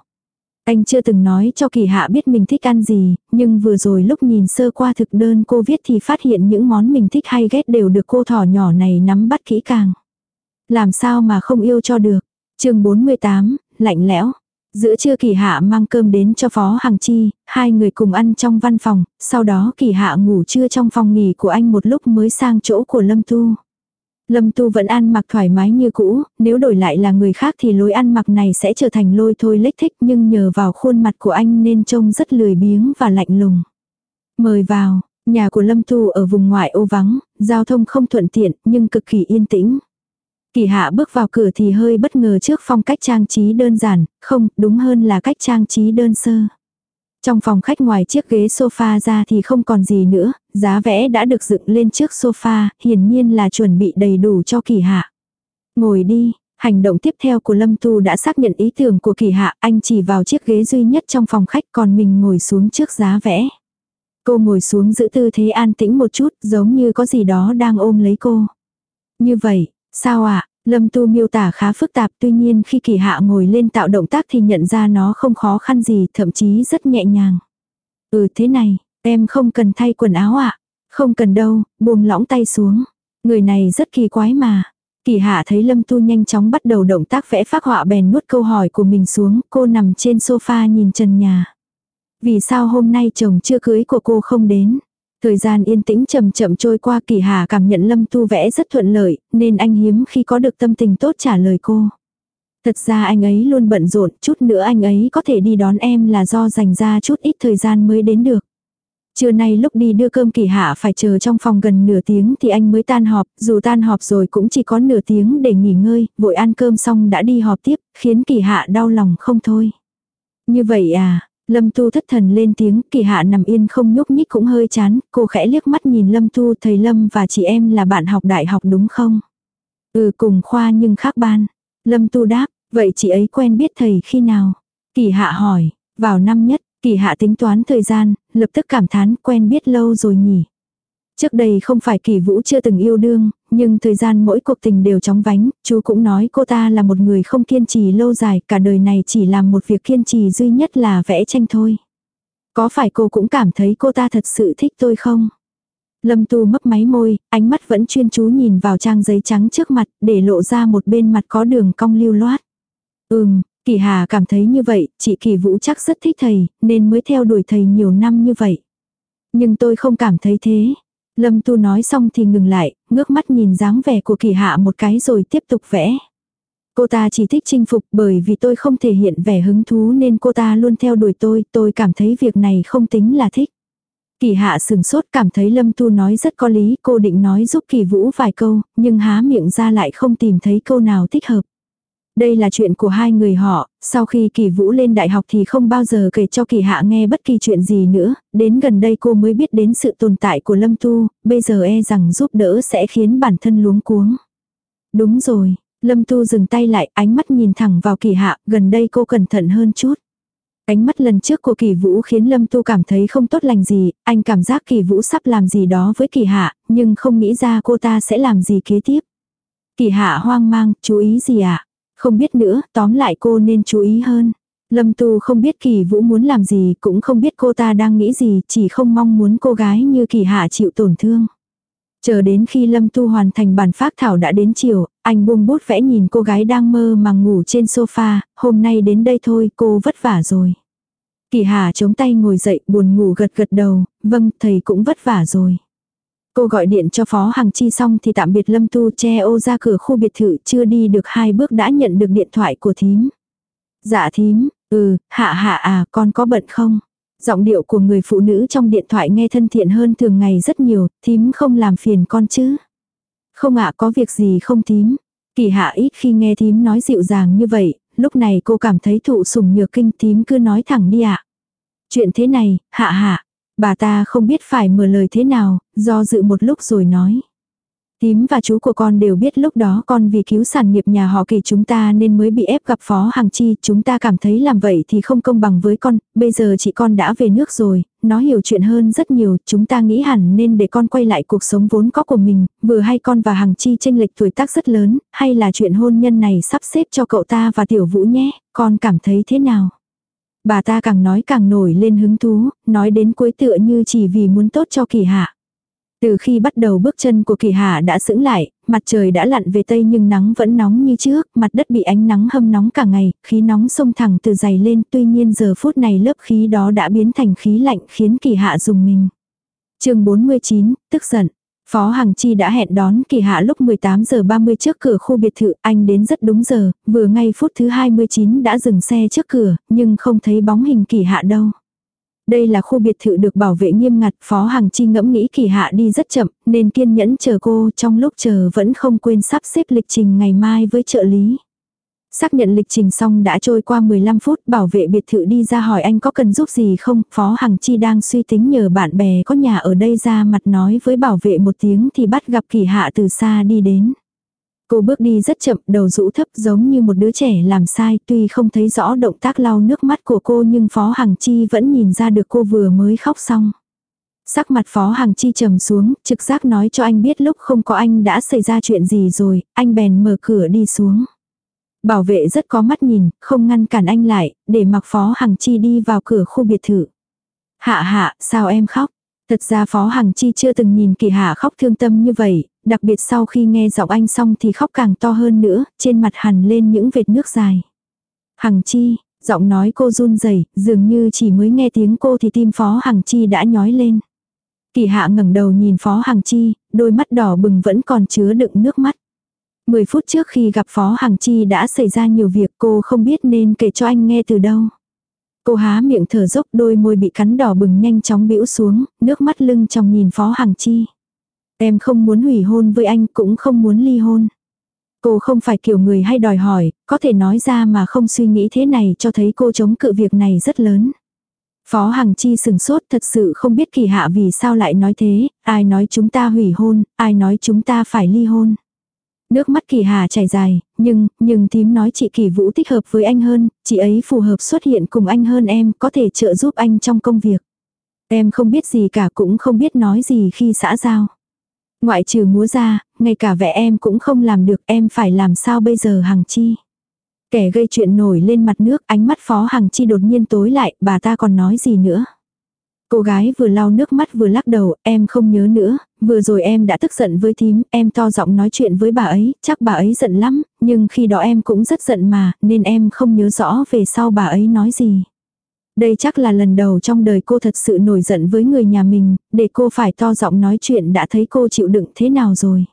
Anh chưa từng nói cho kỳ hạ biết mình thích ăn gì, nhưng vừa rồi lúc nhìn sơ qua thực đơn cô viết thì phát hiện những món mình thích hay ghét đều được cô thỏ nhỏ này nắm bắt kỹ càng. Làm sao mà không yêu cho được. chương 48, lạnh lẽo. Giữa trưa kỳ hạ mang cơm đến cho Phó Hằng Chi, hai người cùng ăn trong văn phòng, sau đó kỳ hạ ngủ trưa trong phòng nghỉ của anh một lúc mới sang chỗ của Lâm Tu. Lâm Tu vẫn ăn mặc thoải mái như cũ, nếu đổi lại là người khác thì lối ăn mặc này sẽ trở thành lôi thôi lếch thích nhưng nhờ vào khuôn mặt của anh nên trông rất lười biếng và lạnh lùng. Mời vào, nhà của Lâm Tu ở vùng ngoại ô vắng, giao thông không thuận tiện nhưng cực kỳ yên tĩnh. Kỳ hạ bước vào cửa thì hơi bất ngờ trước phong cách trang trí đơn giản, không, đúng hơn là cách trang trí đơn sơ. Trong phòng khách ngoài chiếc ghế sofa ra thì không còn gì nữa, giá vẽ đã được dựng lên trước sofa, hiển nhiên là chuẩn bị đầy đủ cho kỳ hạ. Ngồi đi, hành động tiếp theo của Lâm Tu đã xác nhận ý tưởng của kỳ hạ, anh chỉ vào chiếc ghế duy nhất trong phòng khách còn mình ngồi xuống trước giá vẽ. Cô ngồi xuống giữ tư thế an tĩnh một chút giống như có gì đó đang ôm lấy cô. Như vậy, Sao ạ? À? Lâm Tu miêu tả khá phức tạp tuy nhiên khi kỳ hạ ngồi lên tạo động tác thì nhận ra nó không khó khăn gì thậm chí rất nhẹ nhàng. Ừ thế này, em không cần thay quần áo ạ. À? Không cần đâu, buông lỏng tay xuống. Người này rất kỳ quái mà. Kỳ hạ thấy Lâm Tu nhanh chóng bắt đầu động tác vẽ phác họa bèn nuốt câu hỏi của mình xuống, cô nằm trên sofa nhìn trần nhà. Vì sao hôm nay chồng chưa cưới của cô không đến? Thời gian yên tĩnh chậm chậm trôi qua kỳ hà cảm nhận Lâm Tu vẽ rất thuận lợi, nên anh hiếm khi có được tâm tình tốt trả lời cô. Thật ra anh ấy luôn bận rộn, chút nữa anh ấy có thể đi đón em là do dành ra chút ít thời gian mới đến được. Trưa nay lúc đi đưa cơm kỳ hạ phải chờ trong phòng gần nửa tiếng thì anh mới tan họp, dù tan họp rồi cũng chỉ có nửa tiếng để nghỉ ngơi, vội ăn cơm xong đã đi họp tiếp, khiến kỳ hạ đau lòng không thôi. Như vậy à, Lâm Tu thất thần lên tiếng, kỳ hạ nằm yên không nhúc nhích cũng hơi chán, cô khẽ liếc mắt nhìn Lâm Tu thầy Lâm và chị em là bạn học đại học đúng không? Ừ cùng khoa nhưng khác ban. Lâm Tu đáp, vậy chị ấy quen biết thầy khi nào? Kỳ hạ hỏi, vào năm nhất, kỳ hạ tính toán thời gian, lập tức cảm thán quen biết lâu rồi nhỉ. Trước đây không phải kỳ vũ chưa từng yêu đương, nhưng thời gian mỗi cuộc tình đều chóng vánh, chú cũng nói cô ta là một người không kiên trì lâu dài, cả đời này chỉ làm một việc kiên trì duy nhất là vẽ tranh thôi. Có phải cô cũng cảm thấy cô ta thật sự thích tôi không? Lâm tu mấp máy môi, ánh mắt vẫn chuyên chú nhìn vào trang giấy trắng trước mặt, để lộ ra một bên mặt có đường cong lưu loát. Ừm, Kỳ Hà cảm thấy như vậy, chị Kỳ Vũ chắc rất thích thầy, nên mới theo đuổi thầy nhiều năm như vậy. Nhưng tôi không cảm thấy thế. Lâm Tu nói xong thì ngừng lại, ngước mắt nhìn dáng vẻ của Kỳ Hạ một cái rồi tiếp tục vẽ. Cô ta chỉ thích chinh phục bởi vì tôi không thể hiện vẻ hứng thú nên cô ta luôn theo đuổi tôi, tôi cảm thấy việc này không tính là thích. Kỳ hạ sừng sốt cảm thấy Lâm Tu nói rất có lý, cô định nói giúp Kỳ Vũ vài câu, nhưng há miệng ra lại không tìm thấy câu nào thích hợp. Đây là chuyện của hai người họ, sau khi kỳ vũ lên đại học thì không bao giờ kể cho kỳ hạ nghe bất kỳ chuyện gì nữa, đến gần đây cô mới biết đến sự tồn tại của Lâm Tu, bây giờ e rằng giúp đỡ sẽ khiến bản thân luống cuống. Đúng rồi, Lâm Tu dừng tay lại, ánh mắt nhìn thẳng vào kỳ hạ, gần đây cô cẩn thận hơn chút. Ánh mắt lần trước của kỳ vũ khiến Lâm Tu cảm thấy không tốt lành gì, anh cảm giác kỳ vũ sắp làm gì đó với kỳ hạ, nhưng không nghĩ ra cô ta sẽ làm gì kế tiếp. Kỳ hạ hoang mang, chú ý gì ạ? À? Không biết nữa, tóm lại cô nên chú ý hơn. Lâm Tu không biết Kỳ Vũ muốn làm gì, cũng không biết cô ta đang nghĩ gì, chỉ không mong muốn cô gái như Kỳ Hạ chịu tổn thương. Chờ đến khi Lâm Tu hoàn thành bản phác thảo đã đến chiều, anh buông bút vẽ nhìn cô gái đang mơ màng ngủ trên sofa, hôm nay đến đây thôi, cô vất vả rồi. Kỳ Hà chống tay ngồi dậy, buồn ngủ gật gật đầu, vâng, thầy cũng vất vả rồi. Cô gọi điện cho Phó Hằng Chi xong thì tạm biệt Lâm Tu che ô ra cửa khu biệt thự chưa đi được hai bước đã nhận được điện thoại của thím. Dạ thím, ừ, hạ hạ à, con có bận không? Giọng điệu của người phụ nữ trong điện thoại nghe thân thiện hơn thường ngày rất nhiều, thím không làm phiền con chứ. Không ạ có việc gì không thím. Kỳ hạ ít khi nghe thím nói dịu dàng như vậy, lúc này cô cảm thấy thụ sủng nhược kinh thím cứ nói thẳng đi ạ. Chuyện thế này, hạ hạ, Bà ta không biết phải mở lời thế nào, do dự một lúc rồi nói. Tím và chú của con đều biết lúc đó con vì cứu sản nghiệp nhà họ kỳ chúng ta nên mới bị ép gặp phó hàng chi, chúng ta cảm thấy làm vậy thì không công bằng với con, bây giờ chị con đã về nước rồi, nó hiểu chuyện hơn rất nhiều, chúng ta nghĩ hẳn nên để con quay lại cuộc sống vốn có của mình, vừa hay con và hàng chi tranh lệch tuổi tác rất lớn, hay là chuyện hôn nhân này sắp xếp cho cậu ta và tiểu vũ nhé, con cảm thấy thế nào? Bà ta càng nói càng nổi lên hứng thú, nói đến cuối tựa như chỉ vì muốn tốt cho kỳ hạ. Từ khi bắt đầu bước chân của kỳ hạ đã sững lại, mặt trời đã lặn về tây nhưng nắng vẫn nóng như trước, mặt đất bị ánh nắng hâm nóng cả ngày, khí nóng sông thẳng từ dày lên, tuy nhiên giờ phút này lớp khí đó đã biến thành khí lạnh khiến kỳ hạ dùng mình. chương 49, tức giận. Phó Hằng Chi đã hẹn đón kỳ hạ lúc 18 giờ 30 trước cửa khu biệt thự, anh đến rất đúng giờ, vừa ngay phút thứ 29 đã dừng xe trước cửa, nhưng không thấy bóng hình kỳ hạ đâu. Đây là khu biệt thự được bảo vệ nghiêm ngặt, Phó Hằng Chi ngẫm nghĩ kỳ hạ đi rất chậm, nên kiên nhẫn chờ cô, trong lúc chờ vẫn không quên sắp xếp lịch trình ngày mai với trợ lý. Xác nhận lịch trình xong đã trôi qua 15 phút, bảo vệ biệt thự đi ra hỏi anh có cần giúp gì không, Phó Hằng Chi đang suy tính nhờ bạn bè có nhà ở đây ra mặt nói với bảo vệ một tiếng thì bắt gặp kỳ hạ từ xa đi đến. Cô bước đi rất chậm, đầu rũ thấp giống như một đứa trẻ làm sai, tuy không thấy rõ động tác lau nước mắt của cô nhưng Phó Hằng Chi vẫn nhìn ra được cô vừa mới khóc xong. Sắc mặt Phó Hằng Chi trầm xuống, trực giác nói cho anh biết lúc không có anh đã xảy ra chuyện gì rồi, anh bèn mở cửa đi xuống. Bảo vệ rất có mắt nhìn, không ngăn cản anh lại, để mặc Phó Hằng Chi đi vào cửa khu biệt thự. Hạ hạ, sao em khóc? Thật ra Phó Hằng Chi chưa từng nhìn kỳ hạ khóc thương tâm như vậy, đặc biệt sau khi nghe giọng anh xong thì khóc càng to hơn nữa, trên mặt hằn lên những vệt nước dài. Hằng Chi, giọng nói cô run rẩy dường như chỉ mới nghe tiếng cô thì tim Phó Hằng Chi đã nhói lên. Kỳ hạ ngẩng đầu nhìn Phó Hằng Chi, đôi mắt đỏ bừng vẫn còn chứa đựng nước mắt. Mười phút trước khi gặp Phó Hằng Chi đã xảy ra nhiều việc cô không biết nên kể cho anh nghe từ đâu. Cô há miệng thở dốc đôi môi bị cắn đỏ bừng nhanh chóng bĩu xuống, nước mắt lưng trong nhìn Phó Hằng Chi. Em không muốn hủy hôn với anh cũng không muốn ly hôn. Cô không phải kiểu người hay đòi hỏi, có thể nói ra mà không suy nghĩ thế này cho thấy cô chống cự việc này rất lớn. Phó Hằng Chi sừng sốt thật sự không biết kỳ hạ vì sao lại nói thế, ai nói chúng ta hủy hôn, ai nói chúng ta phải ly hôn. Nước mắt kỳ hà chảy dài, nhưng, nhưng thím nói chị kỳ vũ thích hợp với anh hơn, chị ấy phù hợp xuất hiện cùng anh hơn em, có thể trợ giúp anh trong công việc. Em không biết gì cả cũng không biết nói gì khi xã giao. Ngoại trừ múa ra, ngay cả vẽ em cũng không làm được em phải làm sao bây giờ Hằng Chi. Kẻ gây chuyện nổi lên mặt nước ánh mắt phó Hằng Chi đột nhiên tối lại, bà ta còn nói gì nữa. Cô gái vừa lau nước mắt vừa lắc đầu, em không nhớ nữa, vừa rồi em đã tức giận với thím, em to giọng nói chuyện với bà ấy, chắc bà ấy giận lắm, nhưng khi đó em cũng rất giận mà, nên em không nhớ rõ về sau bà ấy nói gì. Đây chắc là lần đầu trong đời cô thật sự nổi giận với người nhà mình, để cô phải to giọng nói chuyện đã thấy cô chịu đựng thế nào rồi.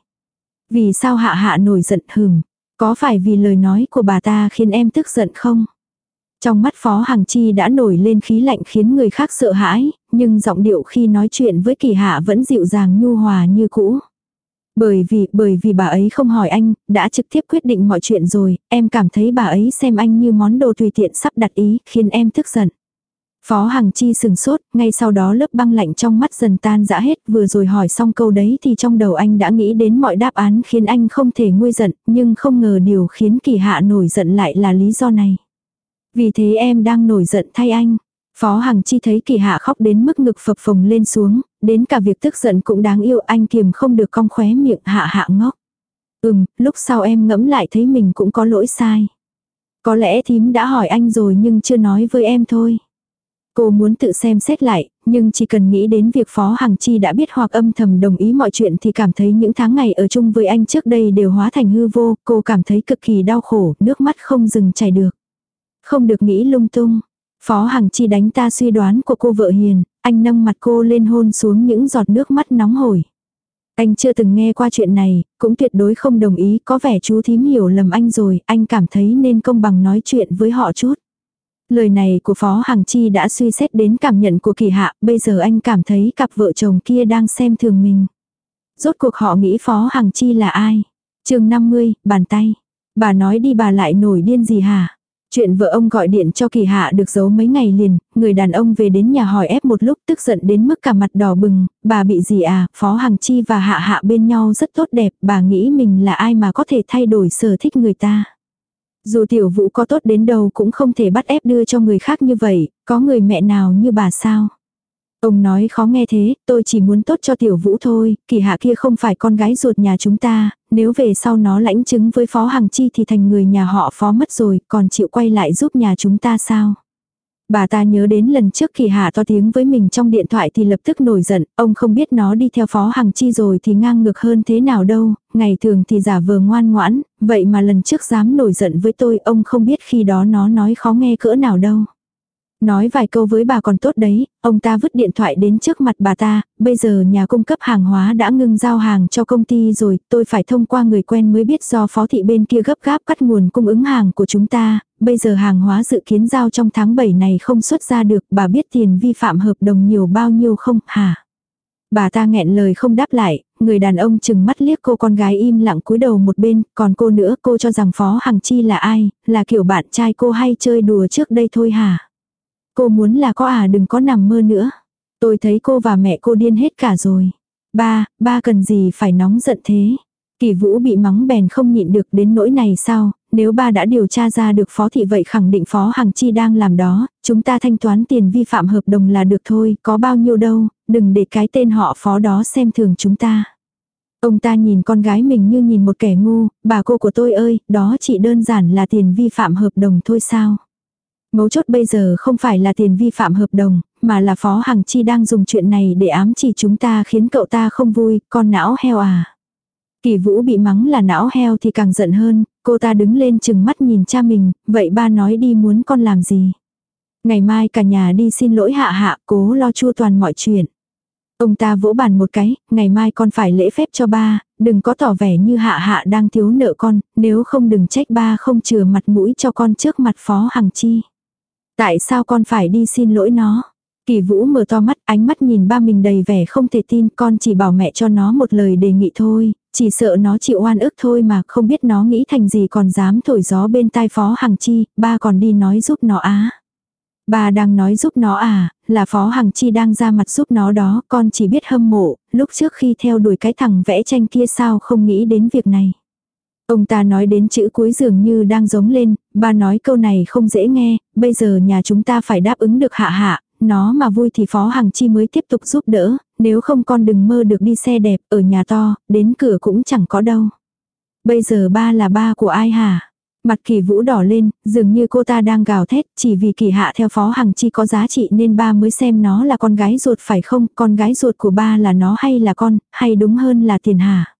Vì sao hạ hạ nổi giận hừng, có phải vì lời nói của bà ta khiến em tức giận không? Trong mắt Phó Hằng Chi đã nổi lên khí lạnh khiến người khác sợ hãi, nhưng giọng điệu khi nói chuyện với kỳ hạ vẫn dịu dàng nhu hòa như cũ. Bởi vì, bởi vì bà ấy không hỏi anh, đã trực tiếp quyết định mọi chuyện rồi, em cảm thấy bà ấy xem anh như món đồ tùy tiện sắp đặt ý, khiến em tức giận. Phó Hằng Chi sừng sốt, ngay sau đó lớp băng lạnh trong mắt dần tan dã hết, vừa rồi hỏi xong câu đấy thì trong đầu anh đã nghĩ đến mọi đáp án khiến anh không thể nguôi giận, nhưng không ngờ điều khiến kỳ hạ nổi giận lại là lý do này. Vì thế em đang nổi giận thay anh. Phó Hằng Chi thấy kỳ hạ khóc đến mức ngực phập phồng lên xuống, đến cả việc tức giận cũng đáng yêu anh kiềm không được cong khóe miệng hạ hạ ngốc. Ừm, lúc sau em ngẫm lại thấy mình cũng có lỗi sai. Có lẽ thím đã hỏi anh rồi nhưng chưa nói với em thôi. Cô muốn tự xem xét lại, nhưng chỉ cần nghĩ đến việc Phó Hằng Chi đã biết hoặc âm thầm đồng ý mọi chuyện thì cảm thấy những tháng ngày ở chung với anh trước đây đều hóa thành hư vô, cô cảm thấy cực kỳ đau khổ, nước mắt không dừng chảy được. Không được nghĩ lung tung. Phó Hằng Chi đánh ta suy đoán của cô vợ hiền, anh nâng mặt cô lên hôn xuống những giọt nước mắt nóng hổi. Anh chưa từng nghe qua chuyện này, cũng tuyệt đối không đồng ý, có vẻ chú thím hiểu lầm anh rồi, anh cảm thấy nên công bằng nói chuyện với họ chút. Lời này của Phó Hằng Chi đã suy xét đến cảm nhận của kỳ hạ, bây giờ anh cảm thấy cặp vợ chồng kia đang xem thường mình. Rốt cuộc họ nghĩ Phó Hằng Chi là ai? chương 50, bàn tay. Bà nói đi bà lại nổi điên gì hả? Chuyện vợ ông gọi điện cho kỳ hạ được giấu mấy ngày liền, người đàn ông về đến nhà hỏi ép một lúc tức giận đến mức cả mặt đỏ bừng, bà bị gì à, Phó Hằng Chi và Hạ Hạ bên nhau rất tốt đẹp, bà nghĩ mình là ai mà có thể thay đổi sở thích người ta. Dù tiểu vũ có tốt đến đâu cũng không thể bắt ép đưa cho người khác như vậy, có người mẹ nào như bà sao. Ông nói khó nghe thế, tôi chỉ muốn tốt cho tiểu vũ thôi, kỳ hạ kia không phải con gái ruột nhà chúng ta, nếu về sau nó lãnh chứng với phó hằng chi thì thành người nhà họ phó mất rồi, còn chịu quay lại giúp nhà chúng ta sao? Bà ta nhớ đến lần trước kỳ hạ to tiếng với mình trong điện thoại thì lập tức nổi giận, ông không biết nó đi theo phó hằng chi rồi thì ngang ngược hơn thế nào đâu, ngày thường thì giả vờ ngoan ngoãn, vậy mà lần trước dám nổi giận với tôi ông không biết khi đó nó nói khó nghe cỡ nào đâu. Nói vài câu với bà còn tốt đấy, ông ta vứt điện thoại đến trước mặt bà ta, bây giờ nhà cung cấp hàng hóa đã ngưng giao hàng cho công ty rồi, tôi phải thông qua người quen mới biết do phó thị bên kia gấp gáp cắt nguồn cung ứng hàng của chúng ta, bây giờ hàng hóa dự kiến giao trong tháng 7 này không xuất ra được, bà biết tiền vi phạm hợp đồng nhiều bao nhiêu không, hả? Bà ta nghẹn lời không đáp lại, người đàn ông chừng mắt liếc cô con gái im lặng cúi đầu một bên, còn cô nữa cô cho rằng Phó Hằng Chi là ai, là kiểu bạn trai cô hay chơi đùa trước đây thôi hả? Cô muốn là có à đừng có nằm mơ nữa. Tôi thấy cô và mẹ cô điên hết cả rồi. Ba, ba cần gì phải nóng giận thế. Kỳ vũ bị mắng bèn không nhịn được đến nỗi này sao, nếu ba đã điều tra ra được phó thị vậy khẳng định phó hàng Chi đang làm đó, chúng ta thanh toán tiền vi phạm hợp đồng là được thôi, có bao nhiêu đâu, đừng để cái tên họ phó đó xem thường chúng ta. Ông ta nhìn con gái mình như nhìn một kẻ ngu, bà cô của tôi ơi, đó chỉ đơn giản là tiền vi phạm hợp đồng thôi sao. Mấu chốt bây giờ không phải là tiền vi phạm hợp đồng, mà là Phó Hằng Chi đang dùng chuyện này để ám chỉ chúng ta khiến cậu ta không vui, con não heo à. Kỳ vũ bị mắng là não heo thì càng giận hơn, cô ta đứng lên chừng mắt nhìn cha mình, vậy ba nói đi muốn con làm gì. Ngày mai cả nhà đi xin lỗi hạ hạ, cố lo chua toàn mọi chuyện. Ông ta vỗ bàn một cái, ngày mai con phải lễ phép cho ba, đừng có tỏ vẻ như hạ hạ đang thiếu nợ con, nếu không đừng trách ba không chừa mặt mũi cho con trước mặt phó hằng chi. Tại sao con phải đi xin lỗi nó? Kỳ vũ mở to mắt, ánh mắt nhìn ba mình đầy vẻ không thể tin, con chỉ bảo mẹ cho nó một lời đề nghị thôi, chỉ sợ nó chịu oan ức thôi mà không biết nó nghĩ thành gì còn dám thổi gió bên tai phó hằng chi, ba còn đi nói giúp nó á. Bà đang nói giúp nó à, là Phó Hằng Chi đang ra mặt giúp nó đó, con chỉ biết hâm mộ, lúc trước khi theo đuổi cái thằng vẽ tranh kia sao không nghĩ đến việc này. Ông ta nói đến chữ cuối dường như đang giống lên, ba nói câu này không dễ nghe, bây giờ nhà chúng ta phải đáp ứng được hạ hạ, nó mà vui thì Phó Hằng Chi mới tiếp tục giúp đỡ, nếu không con đừng mơ được đi xe đẹp ở nhà to, đến cửa cũng chẳng có đâu. Bây giờ ba là ba của ai hả? Mặt kỳ vũ đỏ lên, dường như cô ta đang gào thét, chỉ vì kỳ hạ theo phó hằng chi có giá trị nên ba mới xem nó là con gái ruột phải không, con gái ruột của ba là nó hay là con, hay đúng hơn là tiền hà.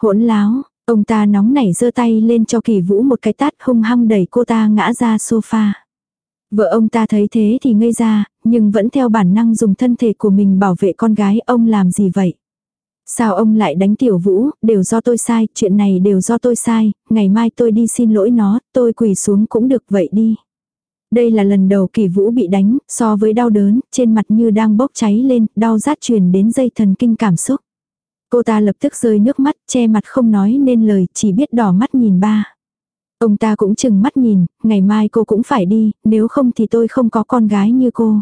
Hỗn láo, ông ta nóng nảy giơ tay lên cho kỳ vũ một cái tát hung hăng đẩy cô ta ngã ra sofa. Vợ ông ta thấy thế thì ngây ra, nhưng vẫn theo bản năng dùng thân thể của mình bảo vệ con gái ông làm gì vậy. Sao ông lại đánh tiểu vũ, đều do tôi sai, chuyện này đều do tôi sai, ngày mai tôi đi xin lỗi nó, tôi quỳ xuống cũng được vậy đi. Đây là lần đầu kỳ vũ bị đánh, so với đau đớn, trên mặt như đang bốc cháy lên, đau rát truyền đến dây thần kinh cảm xúc. Cô ta lập tức rơi nước mắt, che mặt không nói nên lời, chỉ biết đỏ mắt nhìn ba. Ông ta cũng chừng mắt nhìn, ngày mai cô cũng phải đi, nếu không thì tôi không có con gái như cô.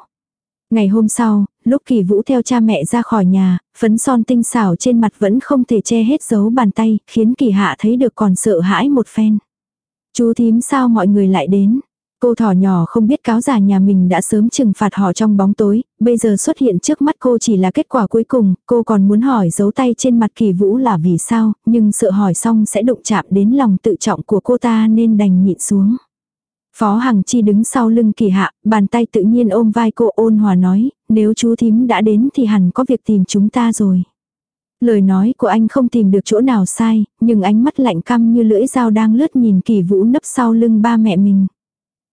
Ngày hôm sau, lúc kỳ vũ theo cha mẹ ra khỏi nhà, phấn son tinh xảo trên mặt vẫn không thể che hết dấu bàn tay, khiến kỳ hạ thấy được còn sợ hãi một phen. Chú thím sao mọi người lại đến? Cô thỏ nhỏ không biết cáo già nhà mình đã sớm trừng phạt họ trong bóng tối, bây giờ xuất hiện trước mắt cô chỉ là kết quả cuối cùng, cô còn muốn hỏi dấu tay trên mặt kỳ vũ là vì sao, nhưng sợ hỏi xong sẽ đụng chạm đến lòng tự trọng của cô ta nên đành nhịn xuống. Phó Hằng Chi đứng sau lưng kỳ hạ, bàn tay tự nhiên ôm vai cô ôn hòa nói, nếu chú thím đã đến thì hẳn có việc tìm chúng ta rồi. Lời nói của anh không tìm được chỗ nào sai, nhưng ánh mắt lạnh căm như lưỡi dao đang lướt nhìn kỳ vũ nấp sau lưng ba mẹ mình.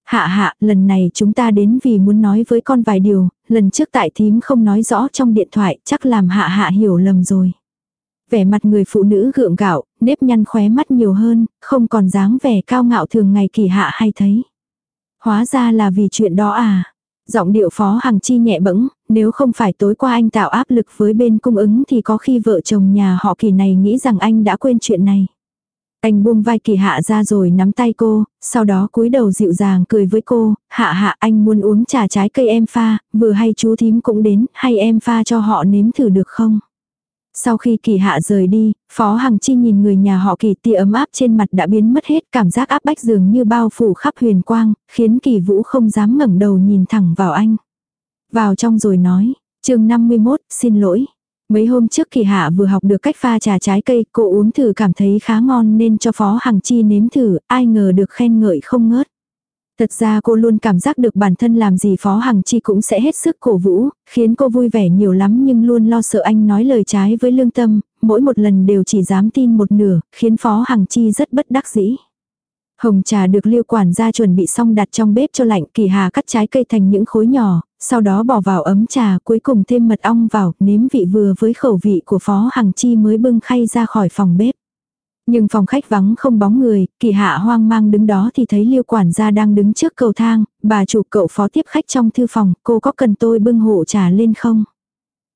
Hạ hạ, lần này chúng ta đến vì muốn nói với con vài điều, lần trước tại thím không nói rõ trong điện thoại, chắc làm hạ hạ hiểu lầm rồi. Vẻ mặt người phụ nữ gượng gạo, nếp nhăn khóe mắt nhiều hơn, không còn dáng vẻ cao ngạo thường ngày kỳ hạ hay thấy. Hóa ra là vì chuyện đó à. Giọng điệu phó hằng chi nhẹ bẫng, nếu không phải tối qua anh tạo áp lực với bên cung ứng thì có khi vợ chồng nhà họ kỳ này nghĩ rằng anh đã quên chuyện này. Anh buông vai kỳ hạ ra rồi nắm tay cô, sau đó cúi đầu dịu dàng cười với cô, hạ hạ anh muốn uống trà trái cây em pha, vừa hay chú thím cũng đến, hay em pha cho họ nếm thử được không? Sau khi kỳ hạ rời đi, Phó Hằng Chi nhìn người nhà họ kỳ tia ấm áp trên mặt đã biến mất hết cảm giác áp bách dường như bao phủ khắp huyền quang, khiến kỳ vũ không dám ngẩng đầu nhìn thẳng vào anh. Vào trong rồi nói, chương 51, xin lỗi. Mấy hôm trước kỳ hạ vừa học được cách pha trà trái cây, cô uống thử cảm thấy khá ngon nên cho Phó Hằng Chi nếm thử, ai ngờ được khen ngợi không ngớt. Thật ra cô luôn cảm giác được bản thân làm gì Phó Hằng Chi cũng sẽ hết sức cổ vũ, khiến cô vui vẻ nhiều lắm nhưng luôn lo sợ anh nói lời trái với lương tâm, mỗi một lần đều chỉ dám tin một nửa, khiến Phó Hằng Chi rất bất đắc dĩ. Hồng trà được liêu quản gia chuẩn bị xong đặt trong bếp cho lạnh kỳ hà cắt trái cây thành những khối nhỏ, sau đó bỏ vào ấm trà cuối cùng thêm mật ong vào, nếm vị vừa với khẩu vị của Phó Hằng Chi mới bưng khay ra khỏi phòng bếp. Nhưng phòng khách vắng không bóng người, kỳ hạ hoang mang đứng đó thì thấy liêu quản gia đang đứng trước cầu thang, bà chủ cậu phó tiếp khách trong thư phòng, cô có cần tôi bưng hộ trà lên không?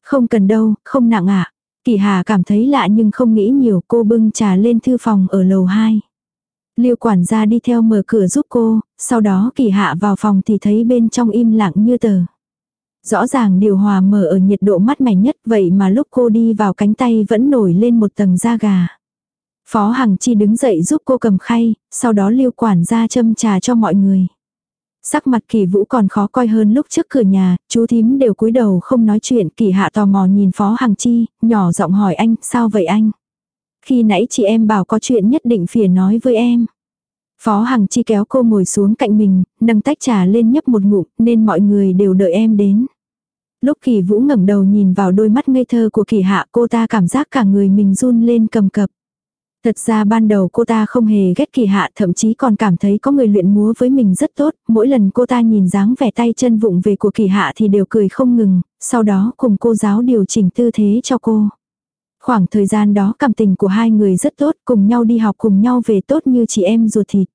Không cần đâu, không nặng ạ. À. Kỳ hạ cảm thấy lạ nhưng không nghĩ nhiều cô bưng trà lên thư phòng ở lầu 2. Liêu quản gia đi theo mở cửa giúp cô, sau đó kỳ hạ vào phòng thì thấy bên trong im lặng như tờ. Rõ ràng điều hòa mở ở nhiệt độ mát mẻ nhất vậy mà lúc cô đi vào cánh tay vẫn nổi lên một tầng da gà. Phó Hằng Chi đứng dậy giúp cô cầm khay, sau đó liêu quản gia châm trà cho mọi người. Sắc mặt kỳ vũ còn khó coi hơn lúc trước cửa nhà, chú thím đều cúi đầu không nói chuyện kỳ hạ tò mò nhìn Phó Hằng Chi, nhỏ giọng hỏi anh, sao vậy anh? Khi nãy chị em bảo có chuyện nhất định phiền nói với em. Phó Hằng Chi kéo cô ngồi xuống cạnh mình, nâng tách trà lên nhấp một ngụm, nên mọi người đều đợi em đến. Lúc kỳ vũ ngẩng đầu nhìn vào đôi mắt ngây thơ của kỳ hạ cô ta cảm giác cả người mình run lên cầm cập. Thật ra ban đầu cô ta không hề ghét kỳ hạ thậm chí còn cảm thấy có người luyện múa với mình rất tốt, mỗi lần cô ta nhìn dáng vẻ tay chân vụng về của kỳ hạ thì đều cười không ngừng, sau đó cùng cô giáo điều chỉnh tư thế cho cô. Khoảng thời gian đó cảm tình của hai người rất tốt, cùng nhau đi học cùng nhau về tốt như chị em ruột thịt.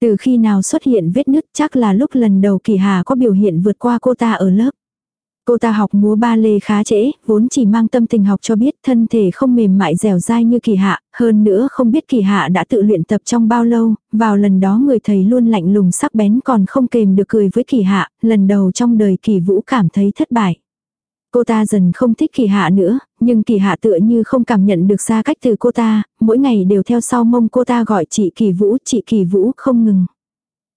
Từ khi nào xuất hiện vết nứt chắc là lúc lần đầu kỳ hà có biểu hiện vượt qua cô ta ở lớp. Cô ta học múa ba lê khá trễ, vốn chỉ mang tâm tình học cho biết thân thể không mềm mại dẻo dai như kỳ hạ, hơn nữa không biết kỳ hạ đã tự luyện tập trong bao lâu, vào lần đó người thầy luôn lạnh lùng sắc bén còn không kềm được cười với kỳ hạ, lần đầu trong đời kỳ vũ cảm thấy thất bại. Cô ta dần không thích kỳ hạ nữa, nhưng kỳ hạ tựa như không cảm nhận được xa cách từ cô ta, mỗi ngày đều theo sau mông cô ta gọi chị kỳ vũ, chị kỳ vũ không ngừng.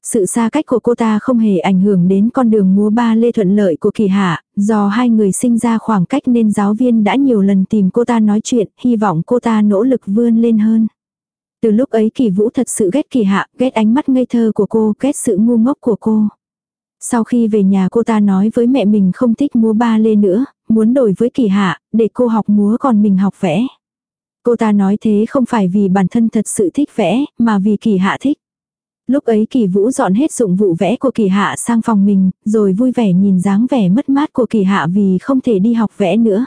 Sự xa cách của cô ta không hề ảnh hưởng đến con đường múa ba lê thuận lợi của kỳ hạ, do hai người sinh ra khoảng cách nên giáo viên đã nhiều lần tìm cô ta nói chuyện, hy vọng cô ta nỗ lực vươn lên hơn. Từ lúc ấy kỳ vũ thật sự ghét kỳ hạ, ghét ánh mắt ngây thơ của cô, ghét sự ngu ngốc của cô. Sau khi về nhà cô ta nói với mẹ mình không thích múa ba lê nữa, muốn đổi với kỳ hạ, để cô học múa còn mình học vẽ. Cô ta nói thế không phải vì bản thân thật sự thích vẽ, mà vì kỳ hạ thích. Lúc ấy kỳ vũ dọn hết dụng vụ vẽ của kỳ hạ sang phòng mình, rồi vui vẻ nhìn dáng vẻ mất mát của kỳ hạ vì không thể đi học vẽ nữa.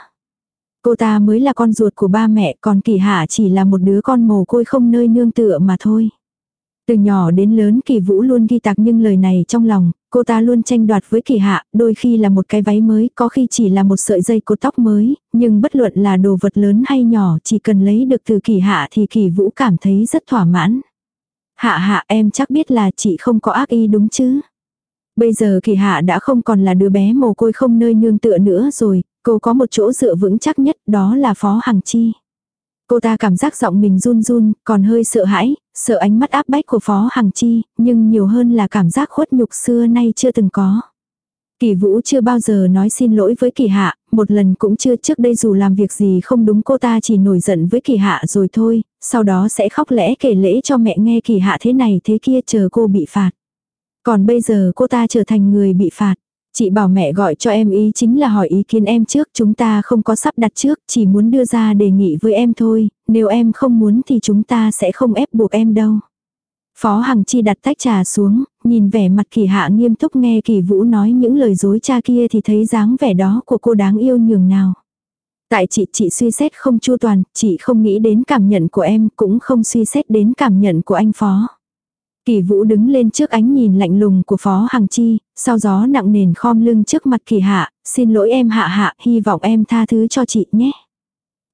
Cô ta mới là con ruột của ba mẹ, còn kỳ hạ chỉ là một đứa con mồ côi không nơi nương tựa mà thôi. Từ nhỏ đến lớn kỳ vũ luôn ghi tạc nhưng lời này trong lòng, cô ta luôn tranh đoạt với kỳ hạ, đôi khi là một cái váy mới, có khi chỉ là một sợi dây cột tóc mới, nhưng bất luận là đồ vật lớn hay nhỏ chỉ cần lấy được từ kỳ hạ thì kỳ vũ cảm thấy rất thỏa mãn. Hạ hạ em chắc biết là chị không có ác ý đúng chứ. Bây giờ kỳ hạ đã không còn là đứa bé mồ côi không nơi nương tựa nữa rồi, cô có một chỗ dựa vững chắc nhất đó là Phó Hằng Chi. Cô ta cảm giác giọng mình run run, còn hơi sợ hãi, sợ ánh mắt áp bách của Phó Hằng Chi, nhưng nhiều hơn là cảm giác khuất nhục xưa nay chưa từng có. Kỳ Vũ chưa bao giờ nói xin lỗi với Kỳ Hạ, một lần cũng chưa trước đây dù làm việc gì không đúng cô ta chỉ nổi giận với Kỳ Hạ rồi thôi, sau đó sẽ khóc lẽ kể lễ cho mẹ nghe Kỳ Hạ thế này thế kia chờ cô bị phạt. Còn bây giờ cô ta trở thành người bị phạt. Chị bảo mẹ gọi cho em ý chính là hỏi ý kiến em trước, chúng ta không có sắp đặt trước, chỉ muốn đưa ra đề nghị với em thôi, nếu em không muốn thì chúng ta sẽ không ép buộc em đâu. Phó Hằng Chi đặt tách trà xuống, nhìn vẻ mặt kỳ hạ nghiêm túc nghe kỳ vũ nói những lời dối cha kia thì thấy dáng vẻ đó của cô đáng yêu nhường nào. Tại chị, chị suy xét không chu toàn, chị không nghĩ đến cảm nhận của em, cũng không suy xét đến cảm nhận của anh Phó. Kỳ vũ đứng lên trước ánh nhìn lạnh lùng của Phó Hằng Chi, sau gió nặng nền khom lưng trước mặt kỳ hạ, xin lỗi em hạ hạ, hy vọng em tha thứ cho chị nhé.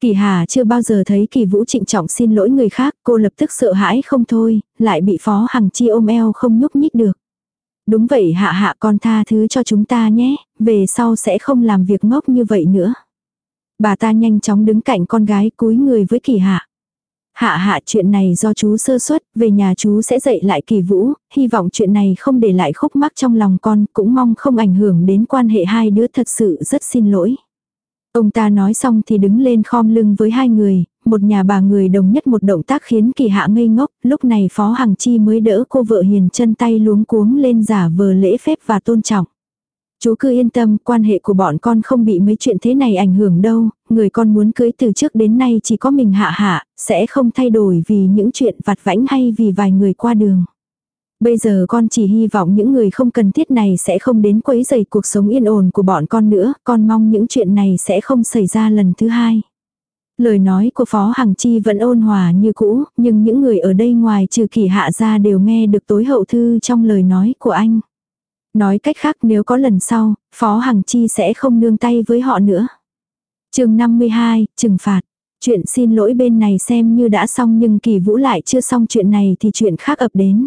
Kỳ Hà chưa bao giờ thấy Kỳ Vũ trịnh trọng xin lỗi người khác, cô lập tức sợ hãi không thôi, lại bị Phó Hằng Chi ôm eo không nhúc nhích được. Đúng vậy hạ hạ con tha thứ cho chúng ta nhé, về sau sẽ không làm việc ngốc như vậy nữa. Bà ta nhanh chóng đứng cạnh con gái cúi người với Kỳ Hạ. Hạ hạ chuyện này do chú sơ suất, về nhà chú sẽ dạy lại kỳ vũ, hy vọng chuyện này không để lại khúc mắc trong lòng con, cũng mong không ảnh hưởng đến quan hệ hai đứa thật sự rất xin lỗi. Ông ta nói xong thì đứng lên khom lưng với hai người, một nhà bà người đồng nhất một động tác khiến kỳ hạ ngây ngốc, lúc này Phó Hằng Chi mới đỡ cô vợ hiền chân tay luống cuống lên giả vờ lễ phép và tôn trọng. Chú cứ yên tâm, quan hệ của bọn con không bị mấy chuyện thế này ảnh hưởng đâu, người con muốn cưới từ trước đến nay chỉ có mình hạ hạ, sẽ không thay đổi vì những chuyện vặt vãnh hay vì vài người qua đường. Bây giờ con chỉ hy vọng những người không cần thiết này sẽ không đến quấy rầy cuộc sống yên ổn của bọn con nữa, con mong những chuyện này sẽ không xảy ra lần thứ hai. Lời nói của Phó Hằng Chi vẫn ôn hòa như cũ, nhưng những người ở đây ngoài trừ kỳ hạ ra đều nghe được tối hậu thư trong lời nói của anh. Nói cách khác nếu có lần sau, Phó Hằng Chi sẽ không nương tay với họ nữa. chương 52, trừng phạt. Chuyện xin lỗi bên này xem như đã xong nhưng kỳ vũ lại chưa xong chuyện này thì chuyện khác ập đến.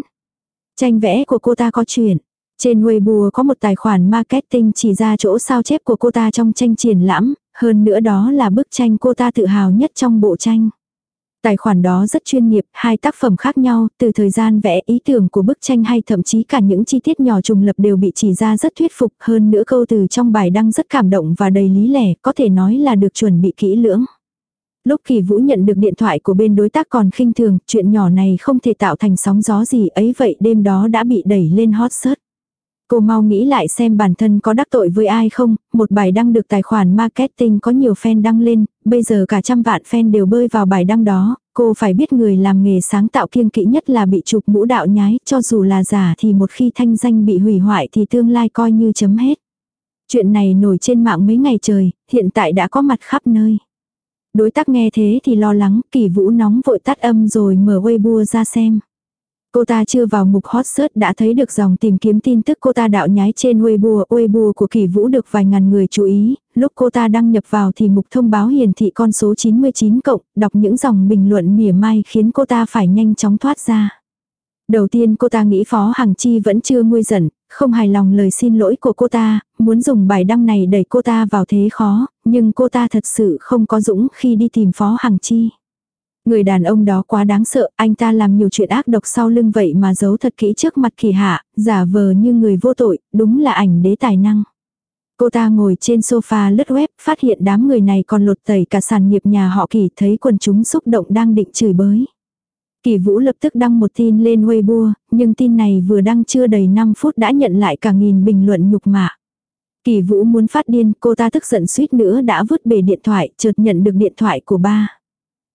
Tranh vẽ của cô ta có chuyện. Trên Weibo có một tài khoản marketing chỉ ra chỗ sao chép của cô ta trong tranh triển lãm, hơn nữa đó là bức tranh cô ta tự hào nhất trong bộ tranh. Tài khoản đó rất chuyên nghiệp, hai tác phẩm khác nhau, từ thời gian vẽ ý tưởng của bức tranh hay thậm chí cả những chi tiết nhỏ trùng lập đều bị chỉ ra rất thuyết phục, hơn nữa câu từ trong bài đăng rất cảm động và đầy lý lẽ, có thể nói là được chuẩn bị kỹ lưỡng. Lúc Kỳ Vũ nhận được điện thoại của bên đối tác còn khinh thường, chuyện nhỏ này không thể tạo thành sóng gió gì ấy vậy đêm đó đã bị đẩy lên hot search. Cô mau nghĩ lại xem bản thân có đắc tội với ai không, một bài đăng được tài khoản marketing có nhiều fan đăng lên, bây giờ cả trăm vạn fan đều bơi vào bài đăng đó, cô phải biết người làm nghề sáng tạo kiêng kỵ nhất là bị chụp mũ đạo nhái, cho dù là giả thì một khi thanh danh bị hủy hoại thì tương lai coi như chấm hết. Chuyện này nổi trên mạng mấy ngày trời, hiện tại đã có mặt khắp nơi. Đối tác nghe thế thì lo lắng, kỳ vũ nóng vội tắt âm rồi mở Weibo ra xem. Cô ta chưa vào mục hot search đã thấy được dòng tìm kiếm tin tức cô ta đạo nhái trên Weibo. Weibo của kỳ vũ được vài ngàn người chú ý, lúc cô ta đăng nhập vào thì mục thông báo hiển thị con số 99 cộng, đọc những dòng bình luận mỉa mai khiến cô ta phải nhanh chóng thoát ra. Đầu tiên cô ta nghĩ Phó Hằng Chi vẫn chưa nguôi giận, không hài lòng lời xin lỗi của cô ta, muốn dùng bài đăng này đẩy cô ta vào thế khó, nhưng cô ta thật sự không có dũng khi đi tìm Phó Hằng Chi. Người đàn ông đó quá đáng sợ, anh ta làm nhiều chuyện ác độc sau lưng vậy mà giấu thật kỹ trước mặt kỳ hạ, giả vờ như người vô tội, đúng là ảnh đế tài năng. Cô ta ngồi trên sofa lướt web, phát hiện đám người này còn lột tẩy cả sàn nghiệp nhà họ kỳ thấy quần chúng xúc động đang định chửi bới. Kỳ Vũ lập tức đăng một tin lên Weibo, nhưng tin này vừa đăng chưa đầy 5 phút đã nhận lại cả nghìn bình luận nhục mạ. Kỳ Vũ muốn phát điên, cô ta tức giận suýt nữa đã vứt bể điện thoại, chợt nhận được điện thoại của ba.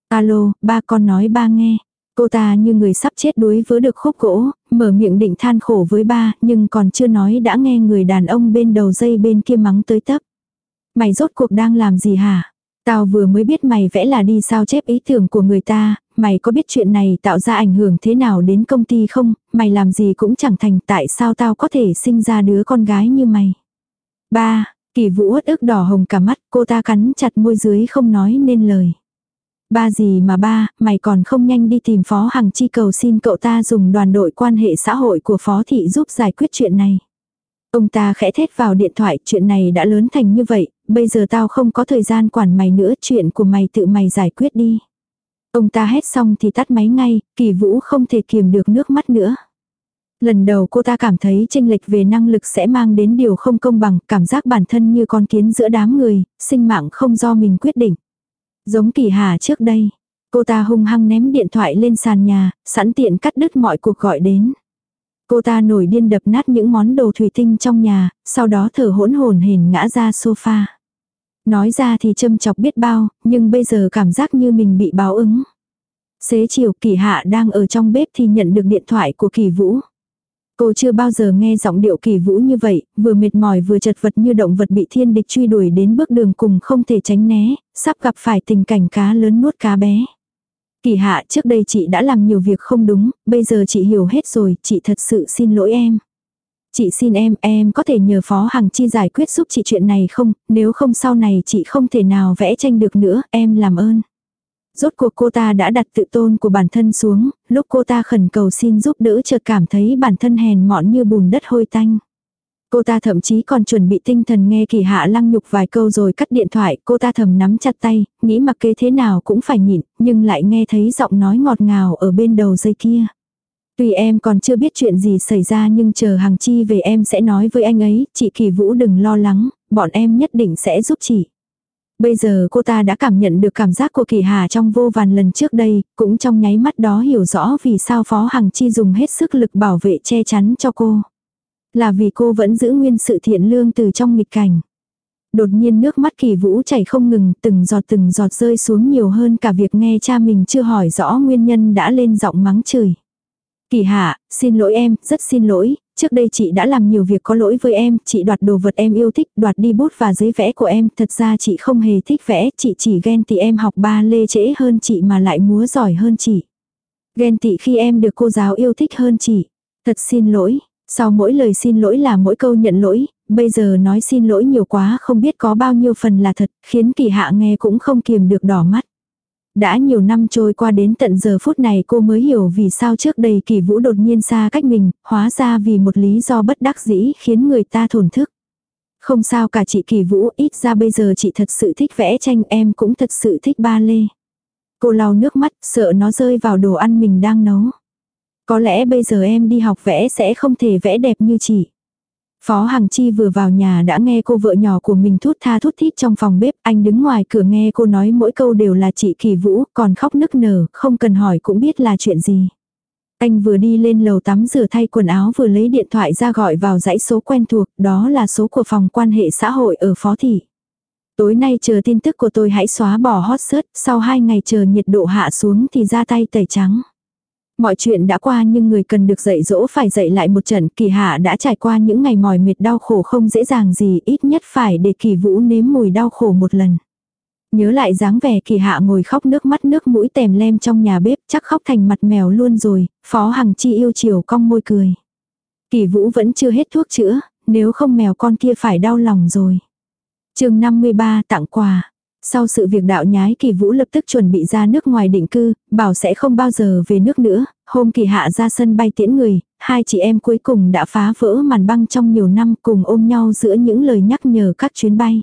Alo, ba con nói ba nghe. Cô ta như người sắp chết đuối vớ được khúc gỗ, mở miệng định than khổ với ba, nhưng còn chưa nói đã nghe người đàn ông bên đầu dây bên kia mắng tới tấp. Mày rốt cuộc đang làm gì hả? Tao vừa mới biết mày vẽ là đi sao chép ý tưởng của người ta, mày có biết chuyện này tạo ra ảnh hưởng thế nào đến công ty không, mày làm gì cũng chẳng thành tại sao tao có thể sinh ra đứa con gái như mày. Ba, kỳ vũ ớt ức đỏ hồng cả mắt, cô ta cắn chặt môi dưới không nói nên lời. Ba gì mà ba, mày còn không nhanh đi tìm Phó Hằng Chi cầu xin cậu ta dùng đoàn đội quan hệ xã hội của Phó Thị giúp giải quyết chuyện này. Ông ta khẽ thét vào điện thoại, chuyện này đã lớn thành như vậy, bây giờ tao không có thời gian quản mày nữa, chuyện của mày tự mày giải quyết đi. Ông ta hét xong thì tắt máy ngay, kỳ vũ không thể kiềm được nước mắt nữa. Lần đầu cô ta cảm thấy tranh lệch về năng lực sẽ mang đến điều không công bằng, cảm giác bản thân như con kiến giữa đám người, sinh mạng không do mình quyết định. Giống kỳ hà trước đây, cô ta hung hăng ném điện thoại lên sàn nhà, sẵn tiện cắt đứt mọi cuộc gọi đến. Cô ta nổi điên đập nát những món đồ thủy tinh trong nhà, sau đó thở hỗn hồn hển ngã ra sofa. Nói ra thì châm chọc biết bao, nhưng bây giờ cảm giác như mình bị báo ứng. Xế chiều kỳ hạ đang ở trong bếp thì nhận được điện thoại của kỳ vũ. Cô chưa bao giờ nghe giọng điệu kỳ vũ như vậy, vừa mệt mỏi vừa chật vật như động vật bị thiên địch truy đuổi đến bước đường cùng không thể tránh né, sắp gặp phải tình cảnh cá lớn nuốt cá bé. Kỳ hạ trước đây chị đã làm nhiều việc không đúng, bây giờ chị hiểu hết rồi, chị thật sự xin lỗi em. Chị xin em, em có thể nhờ Phó Hằng Chi giải quyết giúp chị chuyện này không, nếu không sau này chị không thể nào vẽ tranh được nữa, em làm ơn. Rốt cuộc cô ta đã đặt tự tôn của bản thân xuống, lúc cô ta khẩn cầu xin giúp đỡ chợt cảm thấy bản thân hèn mọn như bùn đất hôi tanh. Cô ta thậm chí còn chuẩn bị tinh thần nghe kỳ hạ lăng nhục vài câu rồi cắt điện thoại, cô ta thầm nắm chặt tay, nghĩ mặc kệ thế nào cũng phải nhịn, nhưng lại nghe thấy giọng nói ngọt ngào ở bên đầu dây kia. Tuy em còn chưa biết chuyện gì xảy ra nhưng chờ hàng chi về em sẽ nói với anh ấy, chị Kỳ Vũ đừng lo lắng, bọn em nhất định sẽ giúp chị. Bây giờ cô ta đã cảm nhận được cảm giác của Kỳ Hà trong vô vàn lần trước đây, cũng trong nháy mắt đó hiểu rõ vì sao Phó Hằng Chi dùng hết sức lực bảo vệ che chắn cho cô. Là vì cô vẫn giữ nguyên sự thiện lương từ trong nghịch cảnh. Đột nhiên nước mắt kỳ vũ chảy không ngừng, từng giọt từng giọt rơi xuống nhiều hơn cả việc nghe cha mình chưa hỏi rõ nguyên nhân đã lên giọng mắng chửi. Kỳ hạ, xin lỗi em, rất xin lỗi, trước đây chị đã làm nhiều việc có lỗi với em, chị đoạt đồ vật em yêu thích, đoạt đi bút và giấy vẽ của em, thật ra chị không hề thích vẽ, chị chỉ ghen tị em học ba lê trễ hơn chị mà lại múa giỏi hơn chị. Ghen tị khi em được cô giáo yêu thích hơn chị. Thật xin lỗi, sau mỗi lời xin lỗi là mỗi câu nhận lỗi, bây giờ nói xin lỗi nhiều quá không biết có bao nhiêu phần là thật, khiến kỳ hạ nghe cũng không kiềm được đỏ mắt. Đã nhiều năm trôi qua đến tận giờ phút này cô mới hiểu vì sao trước đây kỳ vũ đột nhiên xa cách mình, hóa ra vì một lý do bất đắc dĩ khiến người ta thổn thức. Không sao cả chị kỳ vũ, ít ra bây giờ chị thật sự thích vẽ tranh em cũng thật sự thích ba lê. Cô lau nước mắt, sợ nó rơi vào đồ ăn mình đang nấu. Có lẽ bây giờ em đi học vẽ sẽ không thể vẽ đẹp như chị. Phó Hằng Chi vừa vào nhà đã nghe cô vợ nhỏ của mình thút tha thút thít trong phòng bếp, anh đứng ngoài cửa nghe cô nói mỗi câu đều là chị Kỳ Vũ, còn khóc nức nở, không cần hỏi cũng biết là chuyện gì. Anh vừa đi lên lầu tắm rửa thay quần áo vừa lấy điện thoại ra gọi vào dãy số quen thuộc, đó là số của phòng quan hệ xã hội ở Phó Thị. Tối nay chờ tin tức của tôi hãy xóa bỏ hot search, sau 2 ngày chờ nhiệt độ hạ xuống thì ra tay tẩy trắng. Mọi chuyện đã qua nhưng người cần được dạy dỗ phải dạy lại một trận kỳ hạ đã trải qua những ngày mỏi mệt đau khổ không dễ dàng gì ít nhất phải để kỳ vũ nếm mùi đau khổ một lần. Nhớ lại dáng vẻ kỳ hạ ngồi khóc nước mắt nước mũi tèm lem trong nhà bếp chắc khóc thành mặt mèo luôn rồi, phó hằng chi yêu chiều cong môi cười. Kỳ vũ vẫn chưa hết thuốc chữa, nếu không mèo con kia phải đau lòng rồi. chương 53 tặng quà. Sau sự việc đạo nhái kỳ vũ lập tức chuẩn bị ra nước ngoài định cư, bảo sẽ không bao giờ về nước nữa, hôm kỳ hạ ra sân bay tiễn người, hai chị em cuối cùng đã phá vỡ màn băng trong nhiều năm cùng ôm nhau giữa những lời nhắc nhở các chuyến bay.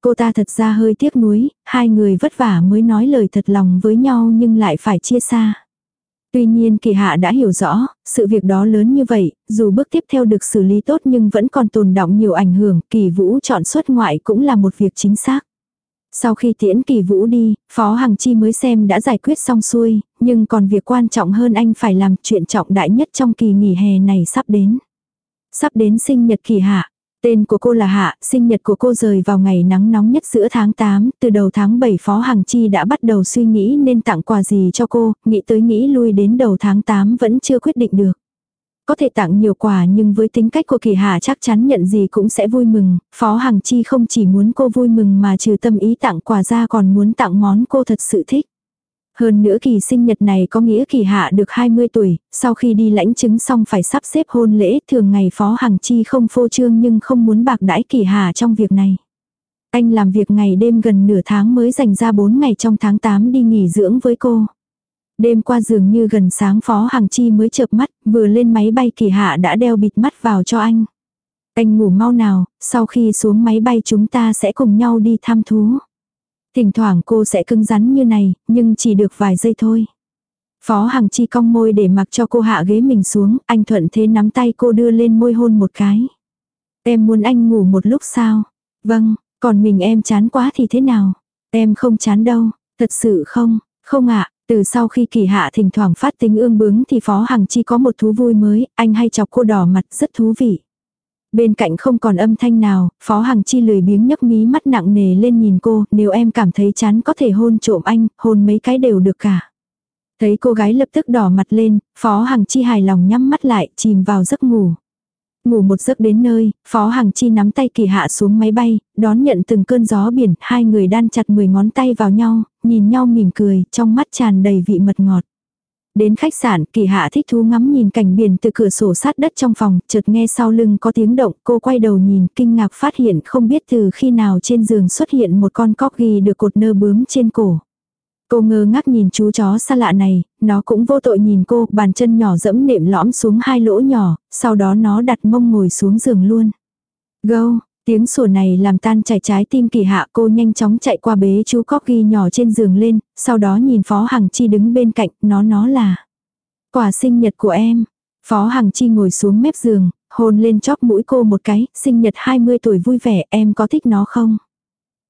Cô ta thật ra hơi tiếc nuối, hai người vất vả mới nói lời thật lòng với nhau nhưng lại phải chia xa. Tuy nhiên kỳ hạ đã hiểu rõ, sự việc đó lớn như vậy, dù bước tiếp theo được xử lý tốt nhưng vẫn còn tồn động nhiều ảnh hưởng, kỳ vũ chọn xuất ngoại cũng là một việc chính xác. Sau khi tiễn kỳ vũ đi, Phó Hằng Chi mới xem đã giải quyết xong xuôi, nhưng còn việc quan trọng hơn anh phải làm chuyện trọng đại nhất trong kỳ nghỉ hè này sắp đến. Sắp đến sinh nhật kỳ hạ. Tên của cô là Hạ, sinh nhật của cô rời vào ngày nắng nóng nhất giữa tháng 8, từ đầu tháng 7 Phó Hằng Chi đã bắt đầu suy nghĩ nên tặng quà gì cho cô, nghĩ tới nghĩ lui đến đầu tháng 8 vẫn chưa quyết định được. Có thể tặng nhiều quà nhưng với tính cách của kỳ hạ chắc chắn nhận gì cũng sẽ vui mừng, Phó Hằng Chi không chỉ muốn cô vui mừng mà trừ tâm ý tặng quà ra còn muốn tặng món cô thật sự thích. Hơn nữa kỳ sinh nhật này có nghĩa kỳ hạ được 20 tuổi, sau khi đi lãnh chứng xong phải sắp xếp hôn lễ, thường ngày Phó Hằng Chi không phô trương nhưng không muốn bạc đãi kỳ hạ trong việc này. Anh làm việc ngày đêm gần nửa tháng mới dành ra 4 ngày trong tháng 8 đi nghỉ dưỡng với cô. Đêm qua dường như gần sáng Phó Hằng Chi mới chợp mắt, vừa lên máy bay kỳ hạ đã đeo bịt mắt vào cho anh. Anh ngủ mau nào, sau khi xuống máy bay chúng ta sẽ cùng nhau đi thăm thú. Thỉnh thoảng cô sẽ cứng rắn như này, nhưng chỉ được vài giây thôi. Phó Hằng Chi cong môi để mặc cho cô hạ ghế mình xuống, anh thuận thế nắm tay cô đưa lên môi hôn một cái. Em muốn anh ngủ một lúc sao? Vâng, còn mình em chán quá thì thế nào? Em không chán đâu, thật sự không, không ạ, từ sau khi kỳ hạ thỉnh thoảng phát tính ương bướng thì Phó Hằng Chi có một thú vui mới, anh hay chọc cô đỏ mặt rất thú vị. Bên cạnh không còn âm thanh nào, Phó Hằng Chi lười biếng nhấc mí mắt nặng nề lên nhìn cô, nếu em cảm thấy chán có thể hôn trộm anh, hôn mấy cái đều được cả. Thấy cô gái lập tức đỏ mặt lên, Phó Hằng Chi hài lòng nhắm mắt lại, chìm vào giấc ngủ. Ngủ một giấc đến nơi, Phó Hằng Chi nắm tay kỳ hạ xuống máy bay, đón nhận từng cơn gió biển, hai người đan chặt 10 ngón tay vào nhau, nhìn nhau mỉm cười, trong mắt tràn đầy vị mật ngọt. Đến khách sạn, kỳ hạ thích thú ngắm nhìn cảnh biển từ cửa sổ sát đất trong phòng, chợt nghe sau lưng có tiếng động, cô quay đầu nhìn, kinh ngạc phát hiện không biết từ khi nào trên giường xuất hiện một con cóc ghi được cột nơ bướm trên cổ. Cô ngơ ngác nhìn chú chó xa lạ này, nó cũng vô tội nhìn cô, bàn chân nhỏ dẫm nệm lõm xuống hai lỗ nhỏ, sau đó nó đặt mông ngồi xuống giường luôn. gâu tiếng sủa này làm tan chảy trái tim kỳ hạ cô nhanh chóng chạy qua bế chú Corgi nhỏ trên giường lên, sau đó nhìn Phó Hằng Chi đứng bên cạnh, nó nó là quà sinh nhật của em. Phó Hằng Chi ngồi xuống mép giường, hôn lên chóp mũi cô một cái, sinh nhật 20 tuổi vui vẻ, em có thích nó không?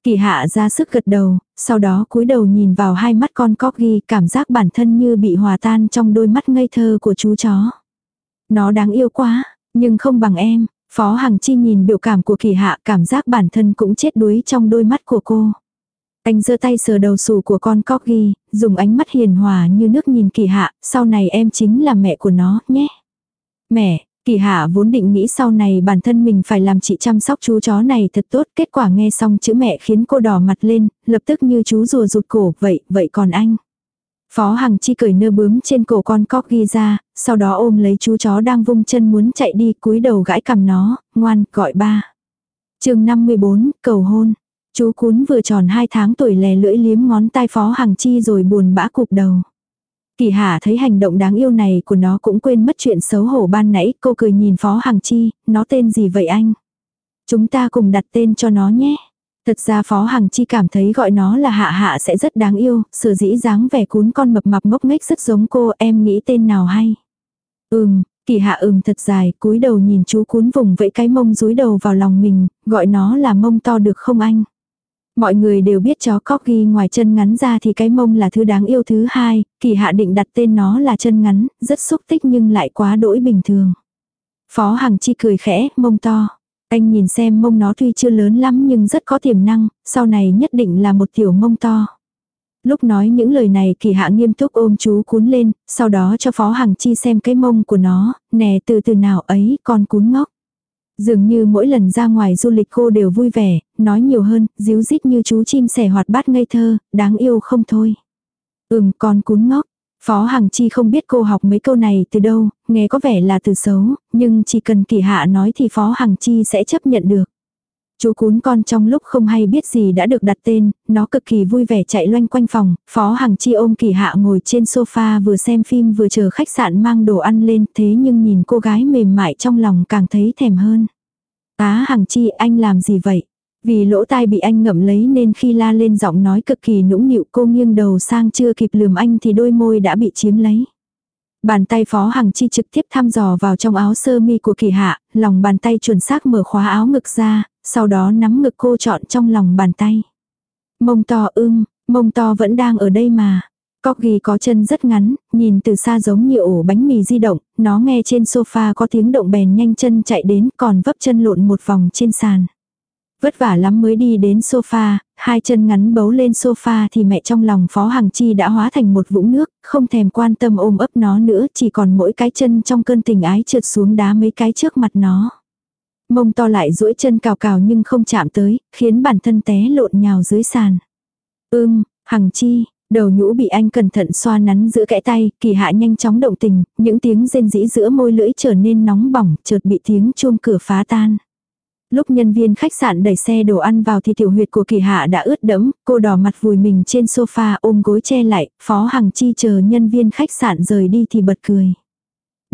Kỳ hạ ra sức gật đầu, sau đó cúi đầu nhìn vào hai mắt con corgi, cảm giác bản thân như bị hòa tan trong đôi mắt ngây thơ của chú chó. Nó đáng yêu quá, nhưng không bằng em. Phó Hằng Chi nhìn biểu cảm của kỳ hạ cảm giác bản thân cũng chết đuối trong đôi mắt của cô. Anh giơ tay sờ đầu xù của con corgi, dùng ánh mắt hiền hòa như nước nhìn kỳ hạ, sau này em chính là mẹ của nó, nhé. Mẹ, Kỳ hạ vốn định nghĩ sau này bản thân mình phải làm chị chăm sóc chú chó này thật tốt, kết quả nghe xong chữ mẹ khiến cô đỏ mặt lên, lập tức như chú rùa rụt cổ, vậy, vậy còn anh. Phó Hằng Chi cởi nơ bướm trên cổ con cóc ghi ra, sau đó ôm lấy chú chó đang vung chân muốn chạy đi cúi đầu gãi cầm nó, ngoan, gọi ba. chương 54, cầu hôn. Chú cún vừa tròn 2 tháng tuổi lè lưỡi liếm ngón tay Phó Hằng Chi rồi buồn bã cụp đầu. Kỳ Hà thấy hành động đáng yêu này của nó cũng quên mất chuyện xấu hổ ban nãy, cô cười nhìn Phó Hằng Chi, nó tên gì vậy anh? Chúng ta cùng đặt tên cho nó nhé. Thật ra Phó Hằng Chi cảm thấy gọi nó là Hạ Hạ sẽ rất đáng yêu, sở dĩ dáng vẻ cún con mập mạp ngốc nghếch rất giống cô, em nghĩ tên nào hay? Ừm, kỳ hạ ừm thật dài, cúi đầu nhìn chú cún vùng vẫy cái mông rúi đầu vào lòng mình, gọi nó là mông to được không anh? Mọi người đều biết chó corgi ngoài chân ngắn ra thì cái mông là thứ đáng yêu thứ hai, kỳ hạ định đặt tên nó là chân ngắn, rất xúc tích nhưng lại quá đỗi bình thường. Phó Hằng Chi cười khẽ, mông to. Anh nhìn xem mông nó tuy chưa lớn lắm nhưng rất có tiềm năng, sau này nhất định là một tiểu mông to. Lúc nói những lời này kỳ hạ nghiêm túc ôm chú cún lên, sau đó cho Phó Hằng Chi xem cái mông của nó, nè từ từ nào ấy con cún ngốc. Dường như mỗi lần ra ngoài du lịch cô đều vui vẻ, nói nhiều hơn, díu dít như chú chim sẻ hoạt bát ngây thơ, đáng yêu không thôi. Ừm con cún ngốc. Phó Hằng Chi không biết cô học mấy câu này từ đâu, nghe có vẻ là từ xấu, nhưng chỉ cần kỳ hạ nói thì Phó Hằng Chi sẽ chấp nhận được. Chú cún con trong lúc không hay biết gì đã được đặt tên, nó cực kỳ vui vẻ chạy loanh quanh phòng, Phó Hằng Chi ôm kỳ hạ ngồi trên sofa vừa xem phim vừa chờ khách sạn mang đồ ăn lên thế nhưng nhìn cô gái mềm mại trong lòng càng thấy thèm hơn. tá Hằng Chi anh làm gì vậy? Vì lỗ tai bị anh ngậm lấy nên khi la lên giọng nói cực kỳ nũng nịu cô nghiêng đầu sang chưa kịp lườm anh thì đôi môi đã bị chiếm lấy. Bàn tay Phó Hằng Chi trực tiếp thăm dò vào trong áo sơ mi của kỳ hạ, lòng bàn tay chuẩn xác mở khóa áo ngực ra, sau đó nắm ngực cô chọn trong lòng bàn tay. Mông to ưng, mông to vẫn đang ở đây mà. Corgi có chân rất ngắn, nhìn từ xa giống như ổ bánh mì di động, nó nghe trên sofa có tiếng động bèn nhanh chân chạy đến còn vấp chân lộn một vòng trên sàn. Vất vả lắm mới đi đến sofa, hai chân ngắn bấu lên sofa thì mẹ trong lòng Phó Hằng Chi đã hóa thành một vũng nước, không thèm quan tâm ôm ấp nó nữa, chỉ còn mỗi cái chân trong cơn tình ái trượt xuống đá mấy cái trước mặt nó. Mông to lại duỗi chân cào cào nhưng không chạm tới, khiến bản thân té lộn nhào dưới sàn. Ưm, Hằng Chi, đầu nhũ bị anh cẩn thận xoa nắn giữa kẽ tay, kỳ hạ nhanh chóng động tình, những tiếng rên rỉ giữa môi lưỡi trở nên nóng bỏng, chợt bị tiếng chuông cửa phá tan. Lúc nhân viên khách sạn đẩy xe đồ ăn vào thì tiểu huyệt của kỳ hạ đã ướt đẫm, cô đỏ mặt vùi mình trên sofa ôm gối che lại, phó hằng chi chờ nhân viên khách sạn rời đi thì bật cười.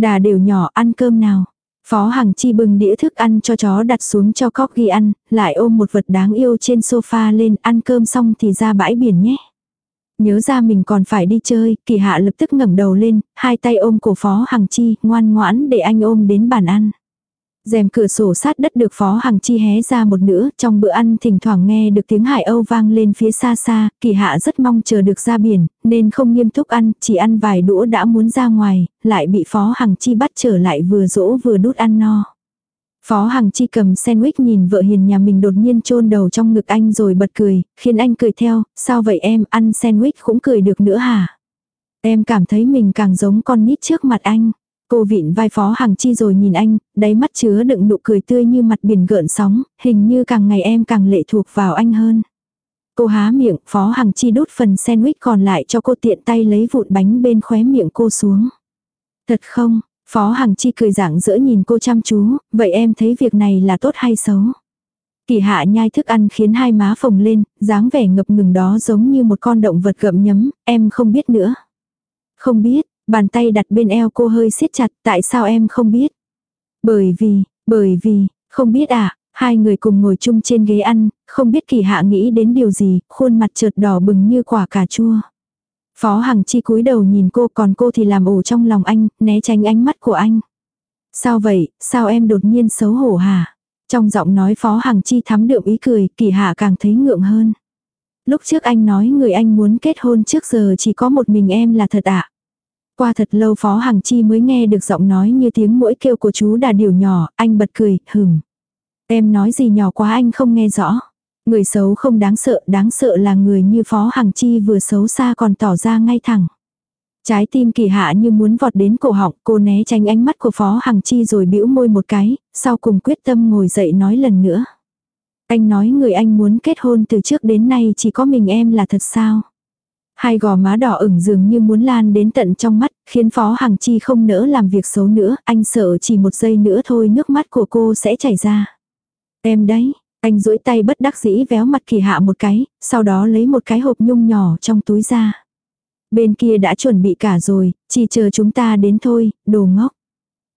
Đà đều nhỏ ăn cơm nào. Phó Hằng Chi bưng đĩa thức ăn cho chó đặt xuống cho cóc ghi ăn, lại ôm một vật đáng yêu trên sofa lên ăn cơm xong thì ra bãi biển nhé. Nhớ ra mình còn phải đi chơi, kỳ hạ lập tức ngẩng đầu lên, hai tay ôm cổ Phó Hằng Chi, ngoan ngoãn để anh ôm đến bàn ăn rèm cửa sổ sát đất được Phó Hằng Chi hé ra một nửa, trong bữa ăn thỉnh thoảng nghe được tiếng hải âu vang lên phía xa xa, kỳ hạ rất mong chờ được ra biển, nên không nghiêm túc ăn, chỉ ăn vài đũa đã muốn ra ngoài, lại bị Phó Hằng Chi bắt trở lại vừa dỗ vừa đút ăn no. Phó Hằng Chi cầm sandwich nhìn vợ hiền nhà mình đột nhiên chôn đầu trong ngực anh rồi bật cười, khiến anh cười theo, sao vậy em ăn sandwich cũng cười được nữa hả? Em cảm thấy mình càng giống con nít trước mặt anh. Cô vịn vai phó hàng chi rồi nhìn anh, đáy mắt chứa đựng nụ cười tươi như mặt biển gợn sóng, hình như càng ngày em càng lệ thuộc vào anh hơn. Cô há miệng, phó hàng chi đút phần sandwich còn lại cho cô tiện tay lấy vụn bánh bên khóe miệng cô xuống. Thật không, phó hàng chi cười dạng dỡ nhìn cô chăm chú, vậy em thấy việc này là tốt hay xấu? Kỳ hạ nhai thức ăn khiến hai má phồng lên, dáng vẻ ngập ngừng đó giống như một con động vật gậm nhấm, em không biết nữa. Không biết, Bàn tay đặt bên eo cô hơi siết chặt, tại sao em không biết? Bởi vì, bởi vì, không biết à, hai người cùng ngồi chung trên ghế ăn, không biết kỳ hạ nghĩ đến điều gì, khuôn mặt chợt đỏ bừng như quả cà chua. Phó Hằng Chi cúi đầu nhìn cô còn cô thì làm ổ trong lòng anh, né tránh ánh mắt của anh. Sao vậy, sao em đột nhiên xấu hổ hả? Trong giọng nói Phó Hằng Chi thắm đượm ý cười, kỳ hạ càng thấy ngượng hơn. Lúc trước anh nói người anh muốn kết hôn trước giờ chỉ có một mình em là thật ạ. À? Qua thật lâu Phó Hằng Chi mới nghe được giọng nói như tiếng mũi kêu của chú đà điểu nhỏ, anh bật cười, hừm. Em nói gì nhỏ quá anh không nghe rõ. Người xấu không đáng sợ, đáng sợ là người như Phó Hằng Chi vừa xấu xa còn tỏ ra ngay thẳng. Trái tim kỳ hạ như muốn vọt đến cổ họng, cô né tránh ánh mắt của Phó Hằng Chi rồi bĩu môi một cái, sau cùng quyết tâm ngồi dậy nói lần nữa. Anh nói người anh muốn kết hôn từ trước đến nay chỉ có mình em là thật sao? Hai gò má đỏ ửng dường như muốn lan đến tận trong mắt, khiến Phó Hằng Chi không nỡ làm việc xấu nữa, anh sợ chỉ một giây nữa thôi nước mắt của cô sẽ chảy ra. Em đấy, anh duỗi tay bất đắc dĩ véo mặt kỳ hạ một cái, sau đó lấy một cái hộp nhung nhỏ trong túi ra. Bên kia đã chuẩn bị cả rồi, chỉ chờ chúng ta đến thôi, đồ ngốc.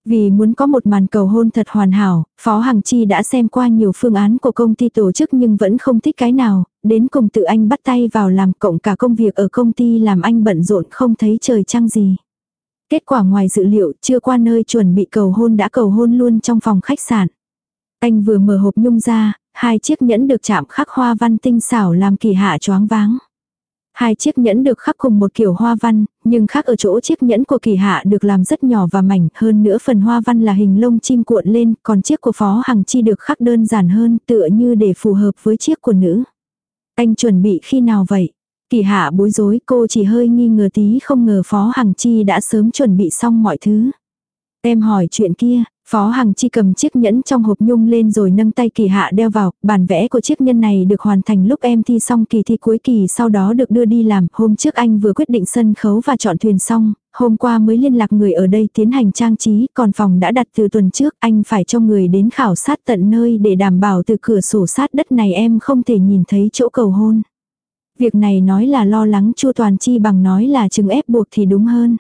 Vì muốn có một màn cầu hôn thật hoàn hảo, Phó Hằng Chi đã xem qua nhiều phương án của công ty tổ chức nhưng vẫn không thích cái nào, đến cùng tự anh bắt tay vào làm cộng cả công việc ở công ty làm anh bận rộn không thấy trời trăng gì. Kết quả ngoài dự liệu chưa qua nơi chuẩn bị cầu hôn đã cầu hôn luôn trong phòng khách sạn. Anh vừa mở hộp nhung ra, hai chiếc nhẫn được chạm khắc hoa văn tinh xảo làm kỳ hạ choáng váng. Hai chiếc nhẫn được khắc cùng một kiểu hoa văn, nhưng khác ở chỗ chiếc nhẫn của kỳ hạ được làm rất nhỏ và mảnh, hơn nữa phần hoa văn là hình lông chim cuộn lên, còn chiếc của phó hằng chi được khắc đơn giản hơn, tựa như để phù hợp với chiếc của nữ. Anh chuẩn bị khi nào vậy? Kỳ hạ bối rối cô chỉ hơi nghi ngờ tí không ngờ phó hằng chi đã sớm chuẩn bị xong mọi thứ. Em hỏi chuyện kia, Phó Hằng Chi cầm chiếc nhẫn trong hộp nhung lên rồi nâng tay kỳ hạ đeo vào, bản vẽ của chiếc nhân này được hoàn thành lúc em thi xong kỳ thi cuối kỳ sau đó được đưa đi làm, hôm trước anh vừa quyết định sân khấu và chọn thuyền xong, hôm qua mới liên lạc người ở đây tiến hành trang trí, còn phòng đã đặt từ tuần trước, anh phải cho người đến khảo sát tận nơi để đảm bảo từ cửa sổ sát đất này em không thể nhìn thấy chỗ cầu hôn. Việc này nói là lo lắng chu toàn chi bằng nói là chừng ép buộc thì đúng hơn.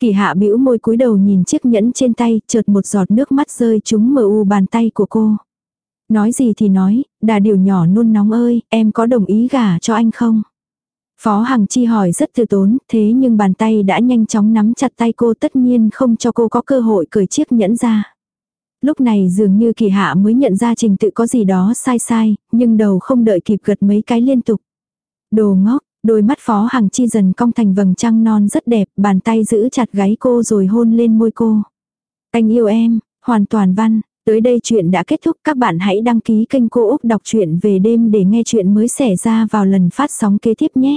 Kỳ hạ bĩu môi cúi đầu nhìn chiếc nhẫn trên tay, chợt một giọt nước mắt rơi trúng mờ u bàn tay của cô. Nói gì thì nói, đà điều nhỏ nôn nóng ơi, em có đồng ý gả cho anh không? Phó Hằng Chi hỏi rất từ tốn, thế nhưng bàn tay đã nhanh chóng nắm chặt tay cô tất nhiên không cho cô có cơ hội cởi chiếc nhẫn ra. Lúc này dường như kỳ hạ mới nhận ra trình tự có gì đó sai sai, nhưng đầu không đợi kịp gật mấy cái liên tục. Đồ ngốc, Đôi mắt phó hằng chi dần cong thành vầng trăng non rất đẹp, bàn tay giữ chặt gáy cô rồi hôn lên môi cô. Anh yêu em, hoàn toàn văn. Tới đây chuyện đã kết thúc các bạn hãy đăng ký kênh Cô Úc Đọc truyện về đêm để nghe chuyện mới xảy ra vào lần phát sóng kế tiếp nhé.